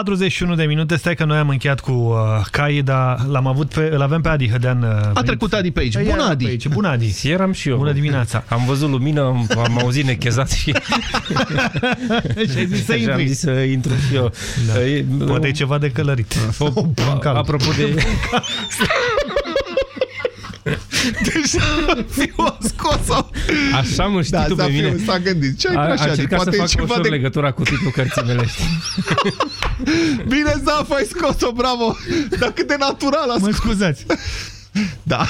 41 de minute, stai că noi am încheiat cu uh, Cai, dar l-am avut pe, îl avem pe Adi Hădean. Uh, A trecut Adi pe aici. Păi, Bună, era Adi! Pe aici. Bună, Adi! Eram și eu. Bună dimineața! Am văzut lumină, am, am auzit nechezat și... și ai zis să Și am intri. zis să intru și eu. Da. E, Poate e ceva de călărit. a, apropo de... Deci, fiu scos sau... Așa mă știi da, tu s-a pe mine. Fiu, s-a gândit. Ce ai A, a așa? încercat Poate să e facă ceva ușor de... legătura cu titlul cărții mele, știi? Bine, Zaf, ai scos-o, bravo! Dar cât de natural a Mă scos. scuzați. Da.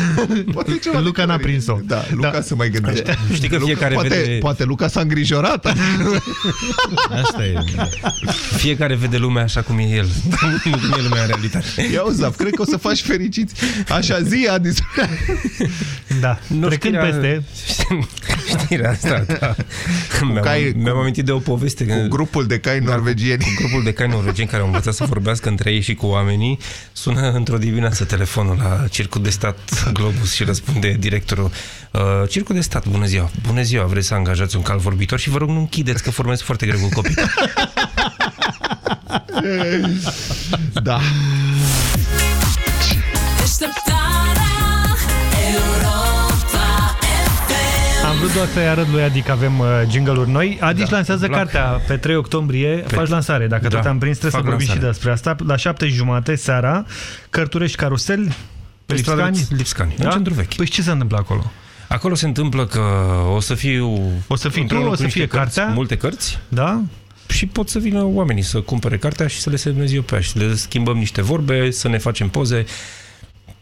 Poate e ceva Luca de n-a călărit. prins-o. Da, Luca Da. se mai gândește. Știi că fiecare poate, vede... poate Luca s-a îngrijorat. Asta e. Fiecare vede lumea așa cum e el. Nu cum e lumea în realitate. Ia Zaf, cred că o să faci fericiți. Așa zi, Adi. Da. Nu, Trecând știrea- peste... Știrea asta, da. Mi-am, cai- mi-am amintit de o poveste. Cu când- grupul de cai norvegieni. Cu grupul de cai norvegieni care au învățat să vorbească între ei și cu oamenii, sună într-o dimineață telefonul la Circul de Stat Globus și răspunde directorul uh, Circul de Stat, bună ziua, bună ziua, vreți să angajați un cal vorbitor și vă rog nu închideți că formez foarte greu cu copii. Da. Deșteptarea Europa FM Am vrut doar să-i arăt lui Adi că avem uh, jingle-uri noi. Adi își lansează Black. cartea pe 3 octombrie. Faci lansare. Dacă Da, tot am prins, trebuie fac să vorbim și lansare. despre asta. La 7 jumate seara, Cărturești Carusel, pe Lipscani. Lipscani, în centru vechi. Păi ce se întâmplă acolo? Acolo se întâmplă că o să fiu O să fii tu, împreună o cu să niște fie cărți, cartea. multe cărți Da? și pot să vină oamenii să cumpere cartea și să le semnez eu pe ea și să le schimbăm niște vorbe, să ne facem poze.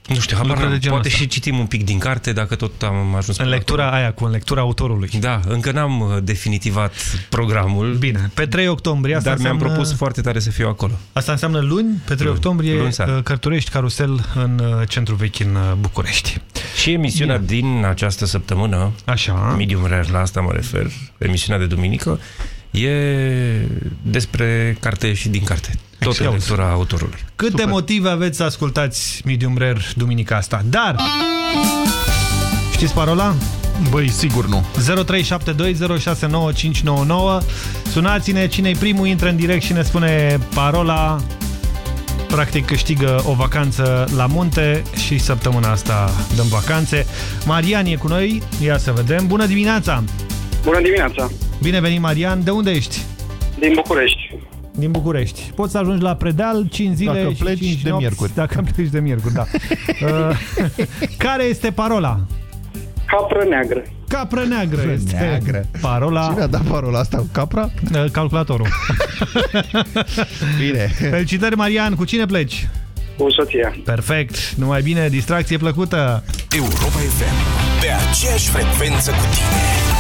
Nu știu, habar Lucruri de n-am. genul poate ăsta. și citim un pic din carte, dacă tot am ajuns În până lectura acolo. aia, cu în lectura autorului. Da, încă n-am uh, definitivat programul, Bine, pe 3 octombrie asta dar mi-am înseamnă... propus foarte tare să fiu acolo. Asta înseamnă luni, pe 3 Luni. octombrie, Luni seara. uh, Cărturești Carusel în uh, centru vechi în uh, București. Și emisiunea din această săptămână, Așa. medium rare, la asta mă refer, emisiunea de duminică, e despre carte și din carte. Tot în Excelent. lectura autorului. Câte motive aveți să ascultați Medium Rare duminica asta? Dar... Știți parola? Băi, sigur nu. 0372069599 Sunați-ne, cine-i primul intră în direct și ne spune parola Practic câștigă o vacanță la munte și săptămâna asta dăm vacanțe. Marian e cu noi, ia să vedem. Bună dimineața! Bună dimineața! Bine venit, Marian. De unde ești? Din București. Din București. Poți să ajungi la Predeal 5 zile Dacă și pleci 5 de nopți, miercuri. Dacă pleci de miercuri, da. Uh, Care este parola? Capră neagră. Capră neagră Capră este neagră. parola. Cine a dat parola asta cu capra? Uh, Calculatorul. Bine. Felicitări, Marian. Cu cine pleci? Cu soția. Perfect. Numai bine, distracție plăcută. Europa FM. Pe aceeași frecvență cu tine.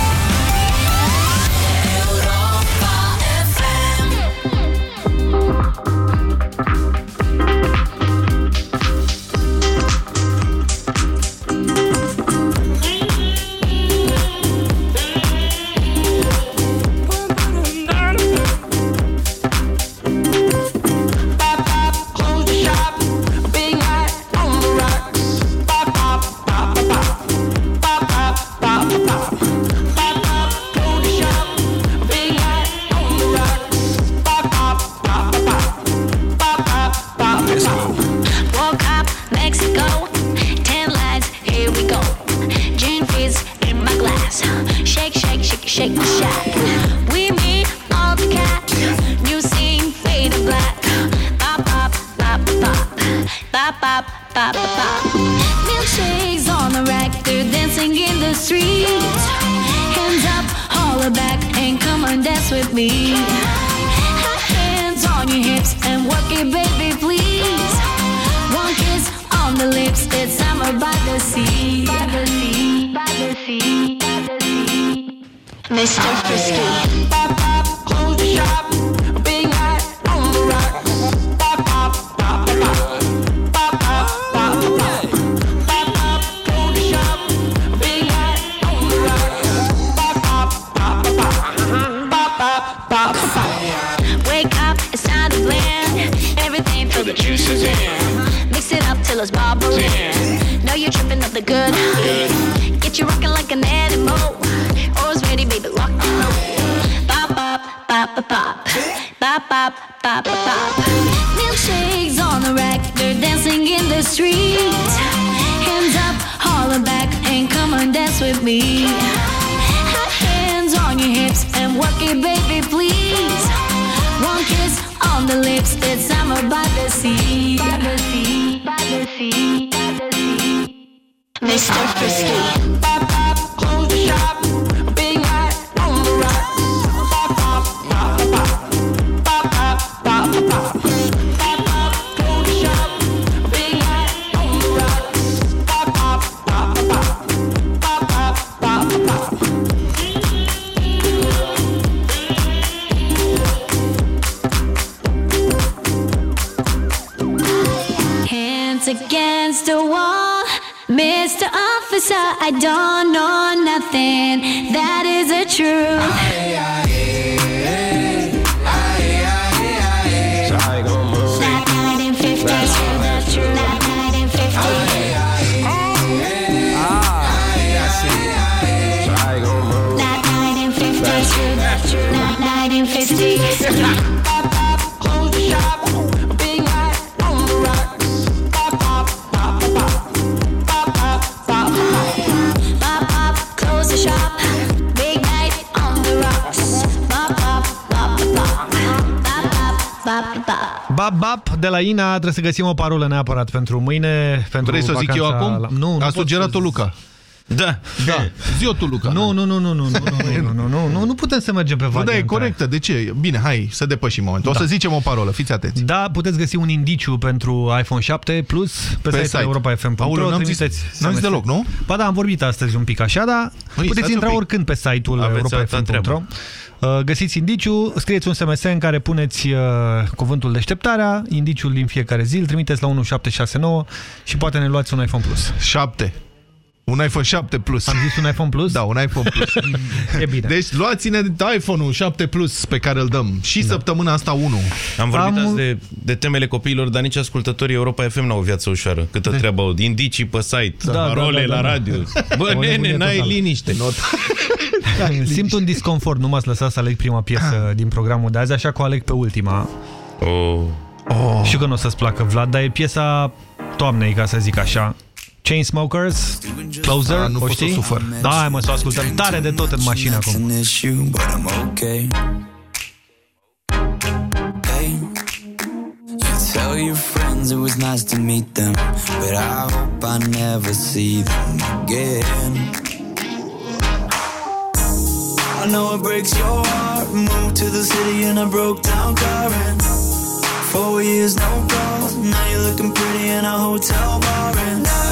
Trebuie să găsim o parolă neapărat pentru mâine. Pentru Vrei să o zic eu vacanța acum? La... Nu, nu A pot sugerat-o să- Luca. Da. Da. Zi-o tu, Luca. Nu, nu, nu, nu, nu, nu, nu, nu, nu, nu, nu putem să mergem pe Nu, varianta da, e aia. corectă. De ce? Bine, hai să depășim momentul. O Da. să zicem o parolă. Fiți atenți. Da, puteți găsi un indiciu pentru iPhone 7 Plus pe, Pe site-ul site. europa.fm.ro. Aoleu, n-am zis- Trimiteți n-am zis SMS. deloc, nu? Ba da, am vorbit astăzi un pic așa, dar Măi, puteți stați intra un pic. oricând pe site-ul Aveți altă europa.fm.ro. Uh, Găsiți indiciu, scrieți un SMS în care puneți uh, cuvântul deșteptarea, indiciul din fiecare zi, îl trimiteți la 1769 și poate ne luați un iPhone Plus. 7. Un iPhone 7 Plus. Am zis un iPhone Plus? Da, un iPhone Plus. e bine. Deci luați-ne iPhone-ul 7 Plus pe care îl dăm. Și Da. săptămâna asta 1. Am vorbit Am- azi de, de temele copiilor, dar nici ascultătorii Europa FM n-au o viață ușoară. Câtă treabă au, indicii pe site, Da, da, parole da, da, la da. radio. Bă, O nene, nebunie n-ai totală. liniște. Simt un disconfort, nu m-ați lăsat să aleg prima piesă din programul de azi, așa că o aleg pe ultima. Oh. Oh. Știu că nu o să-ți placă, Vlad, dar e piesa toamnei, ca să zic așa. Chainsmokers, Closer, Ah, nu o pot să știi? o sufăr. Da, hai mă, să o ascultăm tare de tot în mașină acum. an issue, but I'm okay. Hey, you tell your friends it was nice to meet them, but I hope I never see them again. I know it breaks your heart. Moved to the city in a broke down car and four years no calls. Now you're looking pretty in a hotel bar and I,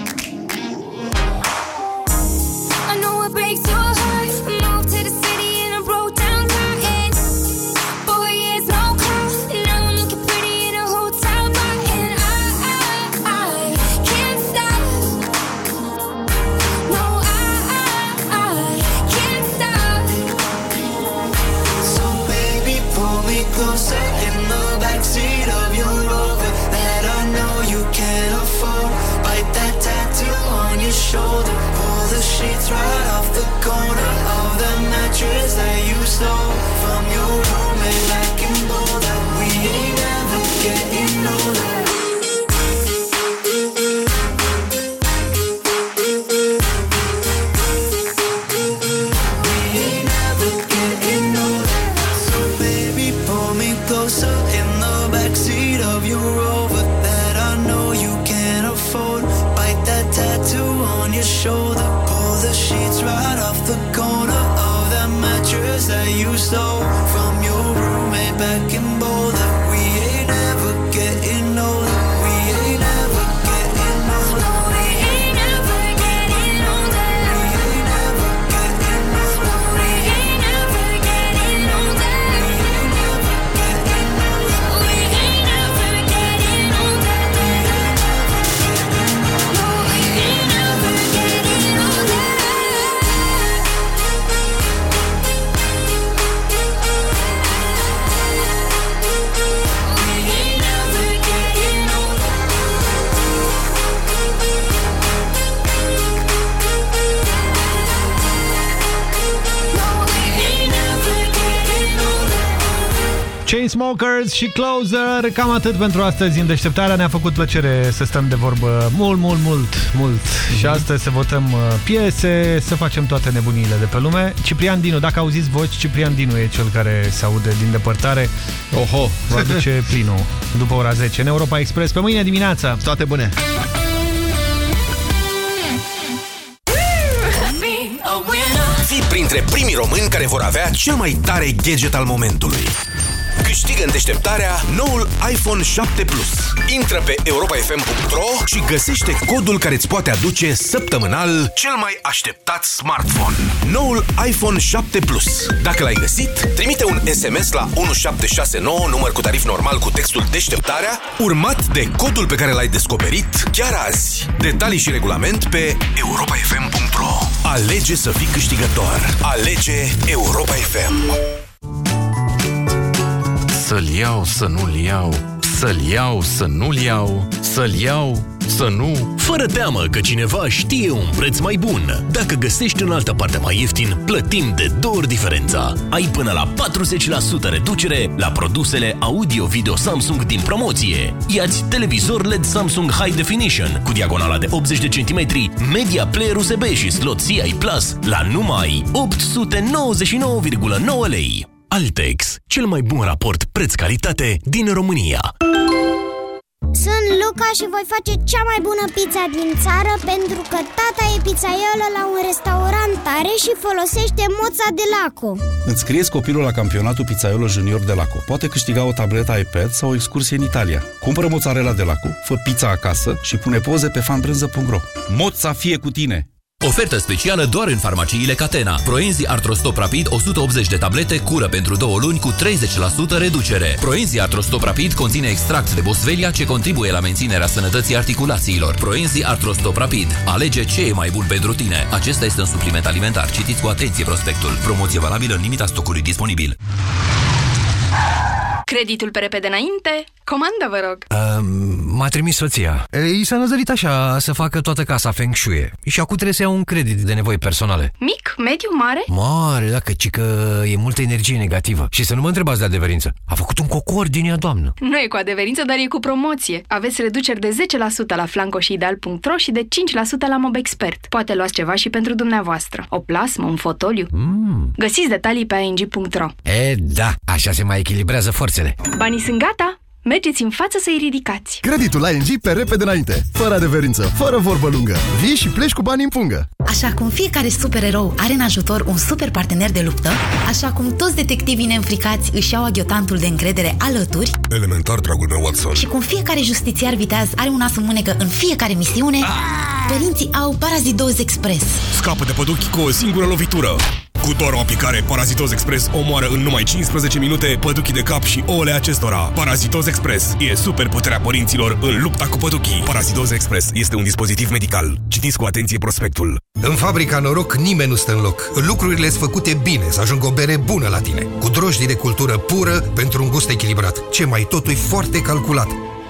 Chainsmokers și Closer, cam atât pentru astăzi în deșteptarea. Ne-a făcut plăcere să stăm de vorbă mult, mult, mult, mult. Și astăzi să votăm uh, piese, să facem toate nebuniile de pe lume. Ciprian Dinu, dacă auziți voci, Ciprian Dinu e cel care se aude din depărtare. Oho! Va aduce plinul după ora 10 în Europa Express. Pe mâine dimineața. Toate bune! Fii printre primii români care vor avea cel mai tare gadget al momentului. Câștigă în deșteptarea noul iPhone 7 Plus. Intră pe europafm.ro și găsește codul care îți poate aduce săptămânal cel mai așteptat smartphone. Noul iPhone 7 Plus. Dacă l-ai găsit, trimite un SMS la 1769, număr cu tarif normal cu textul deșteptarea, urmat de codul pe care l-ai descoperit chiar azi. Detalii și regulament pe europafm.ro Alege să fii câștigător. Alege Europa FM. Să-l iau, să nu-l iau, să-l iau, să nu-l iau, să-l iau, să nu... Fără teamă că cineva știe un preț mai bun. Dacă găsești în altă parte mai ieftin, plătim de două ori diferența. Ai până la 40% reducere la produsele audio-video Samsung din promoție. Iați televizor LED Samsung High Definition cu diagonala de 80 de centimetri, media player USB și slot CI Plus la numai 899,9 lei. Altex, cel mai bun raport preț-calitate din România. Sunt Luca și voi face cea mai bună pizza din țară pentru că tata e pizzaiolo la un restaurant tare și folosește moța de laco. Înscrieți copilul la campionatul Pizzaiolo Junior de Laco. Poate câștiga o tabletă iPad sau o excursie în Italia. Cumpără mozzarella de Laco, fă pizza acasă și pune poze pe fanbrânză.ro. Moța fie cu tine! Ofertă specială doar în farmaciile Catena. Proenzi Artrostop Rapid 180 de tablete cură pentru două luni cu 30% reducere. Proenzi Artrostop Rapid conține extract de boswellia ce contribuie la menținerea sănătății articulațiilor. Proenzi Artrostop Rapid. Alege ce e mai bun pentru tine. Acesta este un supliment alimentar. Citiți cu atenție prospectul. Promoție valabilă în limita stocului disponibil. Creditul pe repede înainte? Comandă, vă rog. Uh, m-a trimis soția. I s-a năzărit așa să facă toată casa Feng Shui. Și acum trebuie să iau un credit de nevoi personale. Mic, mediu, mare? Mare, dacă ci că e multă energie negativă. Și să nu mă întrebați de adeverință. A făcut un cocor din ea, doamnă. Nu e cu adeverință, dar e cu promoție. Aveți reduceri de 10% la flanco și ideal.ro și de 5% la MobExpert. Poate luați ceva și pentru dumneavoastră. O plasmă, un fotoliu. Mm. Găsiți detalii pe ing.ro. E, da, așa se mai echilibrează forțele. Banii sunt gata? Mergeți în față să-i ridicați. Creditul ING pe repede înainte, fără adeverință, fără vorbă lungă. Vii și pleci cu bani în pungă. Așa cum fiecare supererou are în ajutor un super partener de luptă, așa cum toți detectivii neînfricați își iau aghiotantul de încredere alături Elementar, dragul meu Watson. și cum fiecare justițiar viteaz are un as în mânecă în fiecare misiune, părinții au Parazidoz Express. Scapă de păduchi cu o singură lovitură. Cu doar o aplicare, Parazitos Express omoară în numai 15 minute păduchii de cap și ouăle acestora. Parazitos Express e super puterea părinților în lupta cu păduchii. Parazitos Express este un dispozitiv medical. Citiți cu atenție prospectul. În fabrica Noroc nimeni nu stă în loc. Lucrurile sunt făcute bine, să ajungă o bere bună la tine. Cu drojdii de cultură pură pentru un gust echilibrat. Ce mai totul e foarte calculat.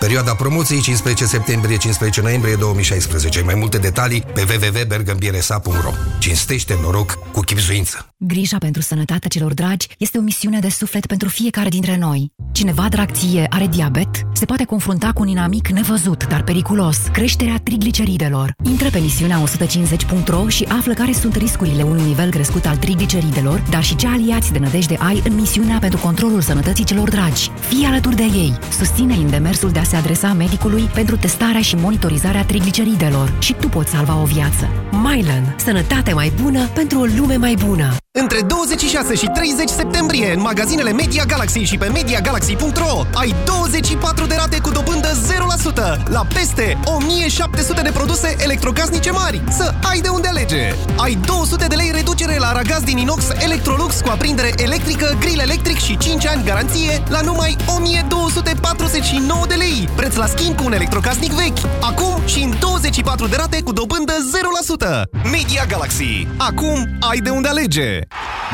Perioada promoției 15 septembrie-15 noiembrie 2016. Mai multe detalii pe www.bergambiresa.ro Cinstește noroc cu chipzuință. Grija pentru sănătatea celor dragi este o misiune de suflet pentru fiecare dintre noi. Cineva drag ție are diabet, se poate confrunta cu un inamic nevăzut, dar periculos, creșterea trigliceridelor. Intră pe misiunea 150.ro și află care sunt riscurile unui nivel crescut al trigliceridelor, dar și ce aliați de nădejde ai în misiunea pentru controlul sănătății celor dragi. Fii alături de ei. Susține în demersul de a se adresa medicului pentru testarea și monitorizarea trigliceridelor și tu poți salva o viață. Mylan. Sănătate mai bună pentru o lume mai bună. Între 26 și 30 septembrie, în magazinele Media Galaxy și pe MediaGalaxy.ro ai 24 de rate cu dobândă 0% la peste 1700 de produse electrocasnice mari. Să ai de unde alege! Ai 200 de lei reducere la aragaz din inox Electrolux cu aprindere electrică, grill electric și 5 ani garanție la numai 1249 de lei. Preț la schimb cu un electrocasnic vechi. Acum și în 24 de rate cu dobândă 0%. Media Galaxy. Acum ai de unde alege!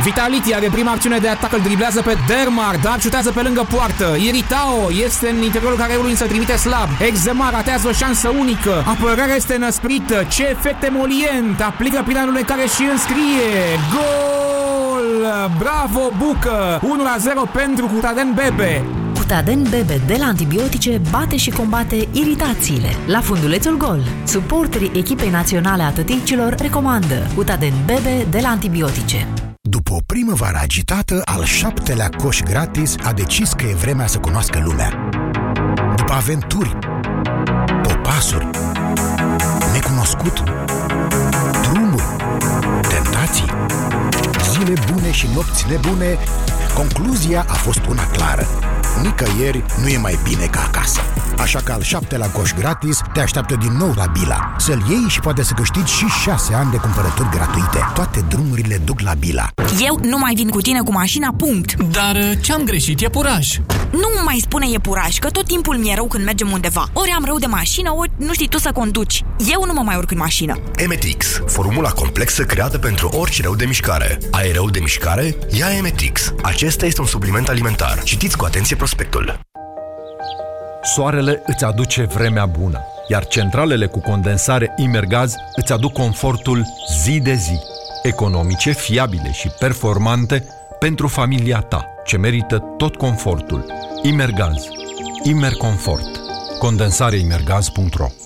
Vitality are prima acțiune de atac, îl driblează pe Dermar, dar șutează pe lângă poartă. Iritao este în interiorul careului însă trimite slab. Exema ratează o șansă unică. Apărarea este năsprită. Ce efect emolient! Aplică planul în care și înscrie. Gol! Bravo, Bucă! 1-0 pentru Cutaden Bebe. Cutaden Bebe de la antibiotice bate și combate iritațiile. La fundulețul gol, suporterii echipei naționale a tăticilor recomandă Cutaden Bebe de la antibiotice. După o primăvară agitată, al șaptelea coș gratis a decis că e vremea să cunoască lumea. După aventuri, popasuri, necunoscut, drumuri, tentații, zile bune și nopți nebune, concluzia a fost una clară. Nicăieri nu e mai bine ca acasă. Așa că al șaptelea coș gratis te așteaptă din nou la Bila. Să-l iei și poate să câștigi și șase ani de cumpărături gratuite. Toate drumurile duc la Bila. Eu nu mai vin cu tine cu mașina, punct. Dar uh, ce-am greșit e puraj. Nu mai spune e puraj, că tot timpul mi-e rău când mergem undeva. Ori am rău de mașină, ori nu știi tu să conduci. Eu nu mă mai urc în mașină. Emetix, formula complexă creată pentru orice rău de mișcare. Ai rău de mișcare? Ia Emetix. Acesta este un supliment alimentar. Citiți cu atenție prospectul. Soarele îți aduce vremea bună, iar centralele cu condensare Imergaz îți aduc confortul zi de zi, economice, fiabile și performante pentru familia ta, ce merită tot confortul. Imergaz. Imerconfort. Condensareimergaz.ro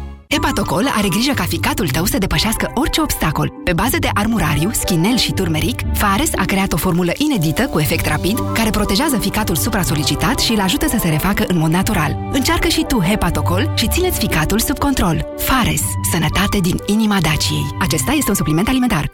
Hepatocol are grijă ca ficatul tău să depășească orice obstacol. Pe bază de armurariu, schinel și turmeric, Fares a creat o formulă inedită cu efect rapid care protejează ficatul supra-solicitat și îl ajută să se refacă în mod natural. Încearcă și tu Hepatocol și țineți ficatul sub control. Fares. Sănătate din inima Daciei. Acesta este un supliment alimentar.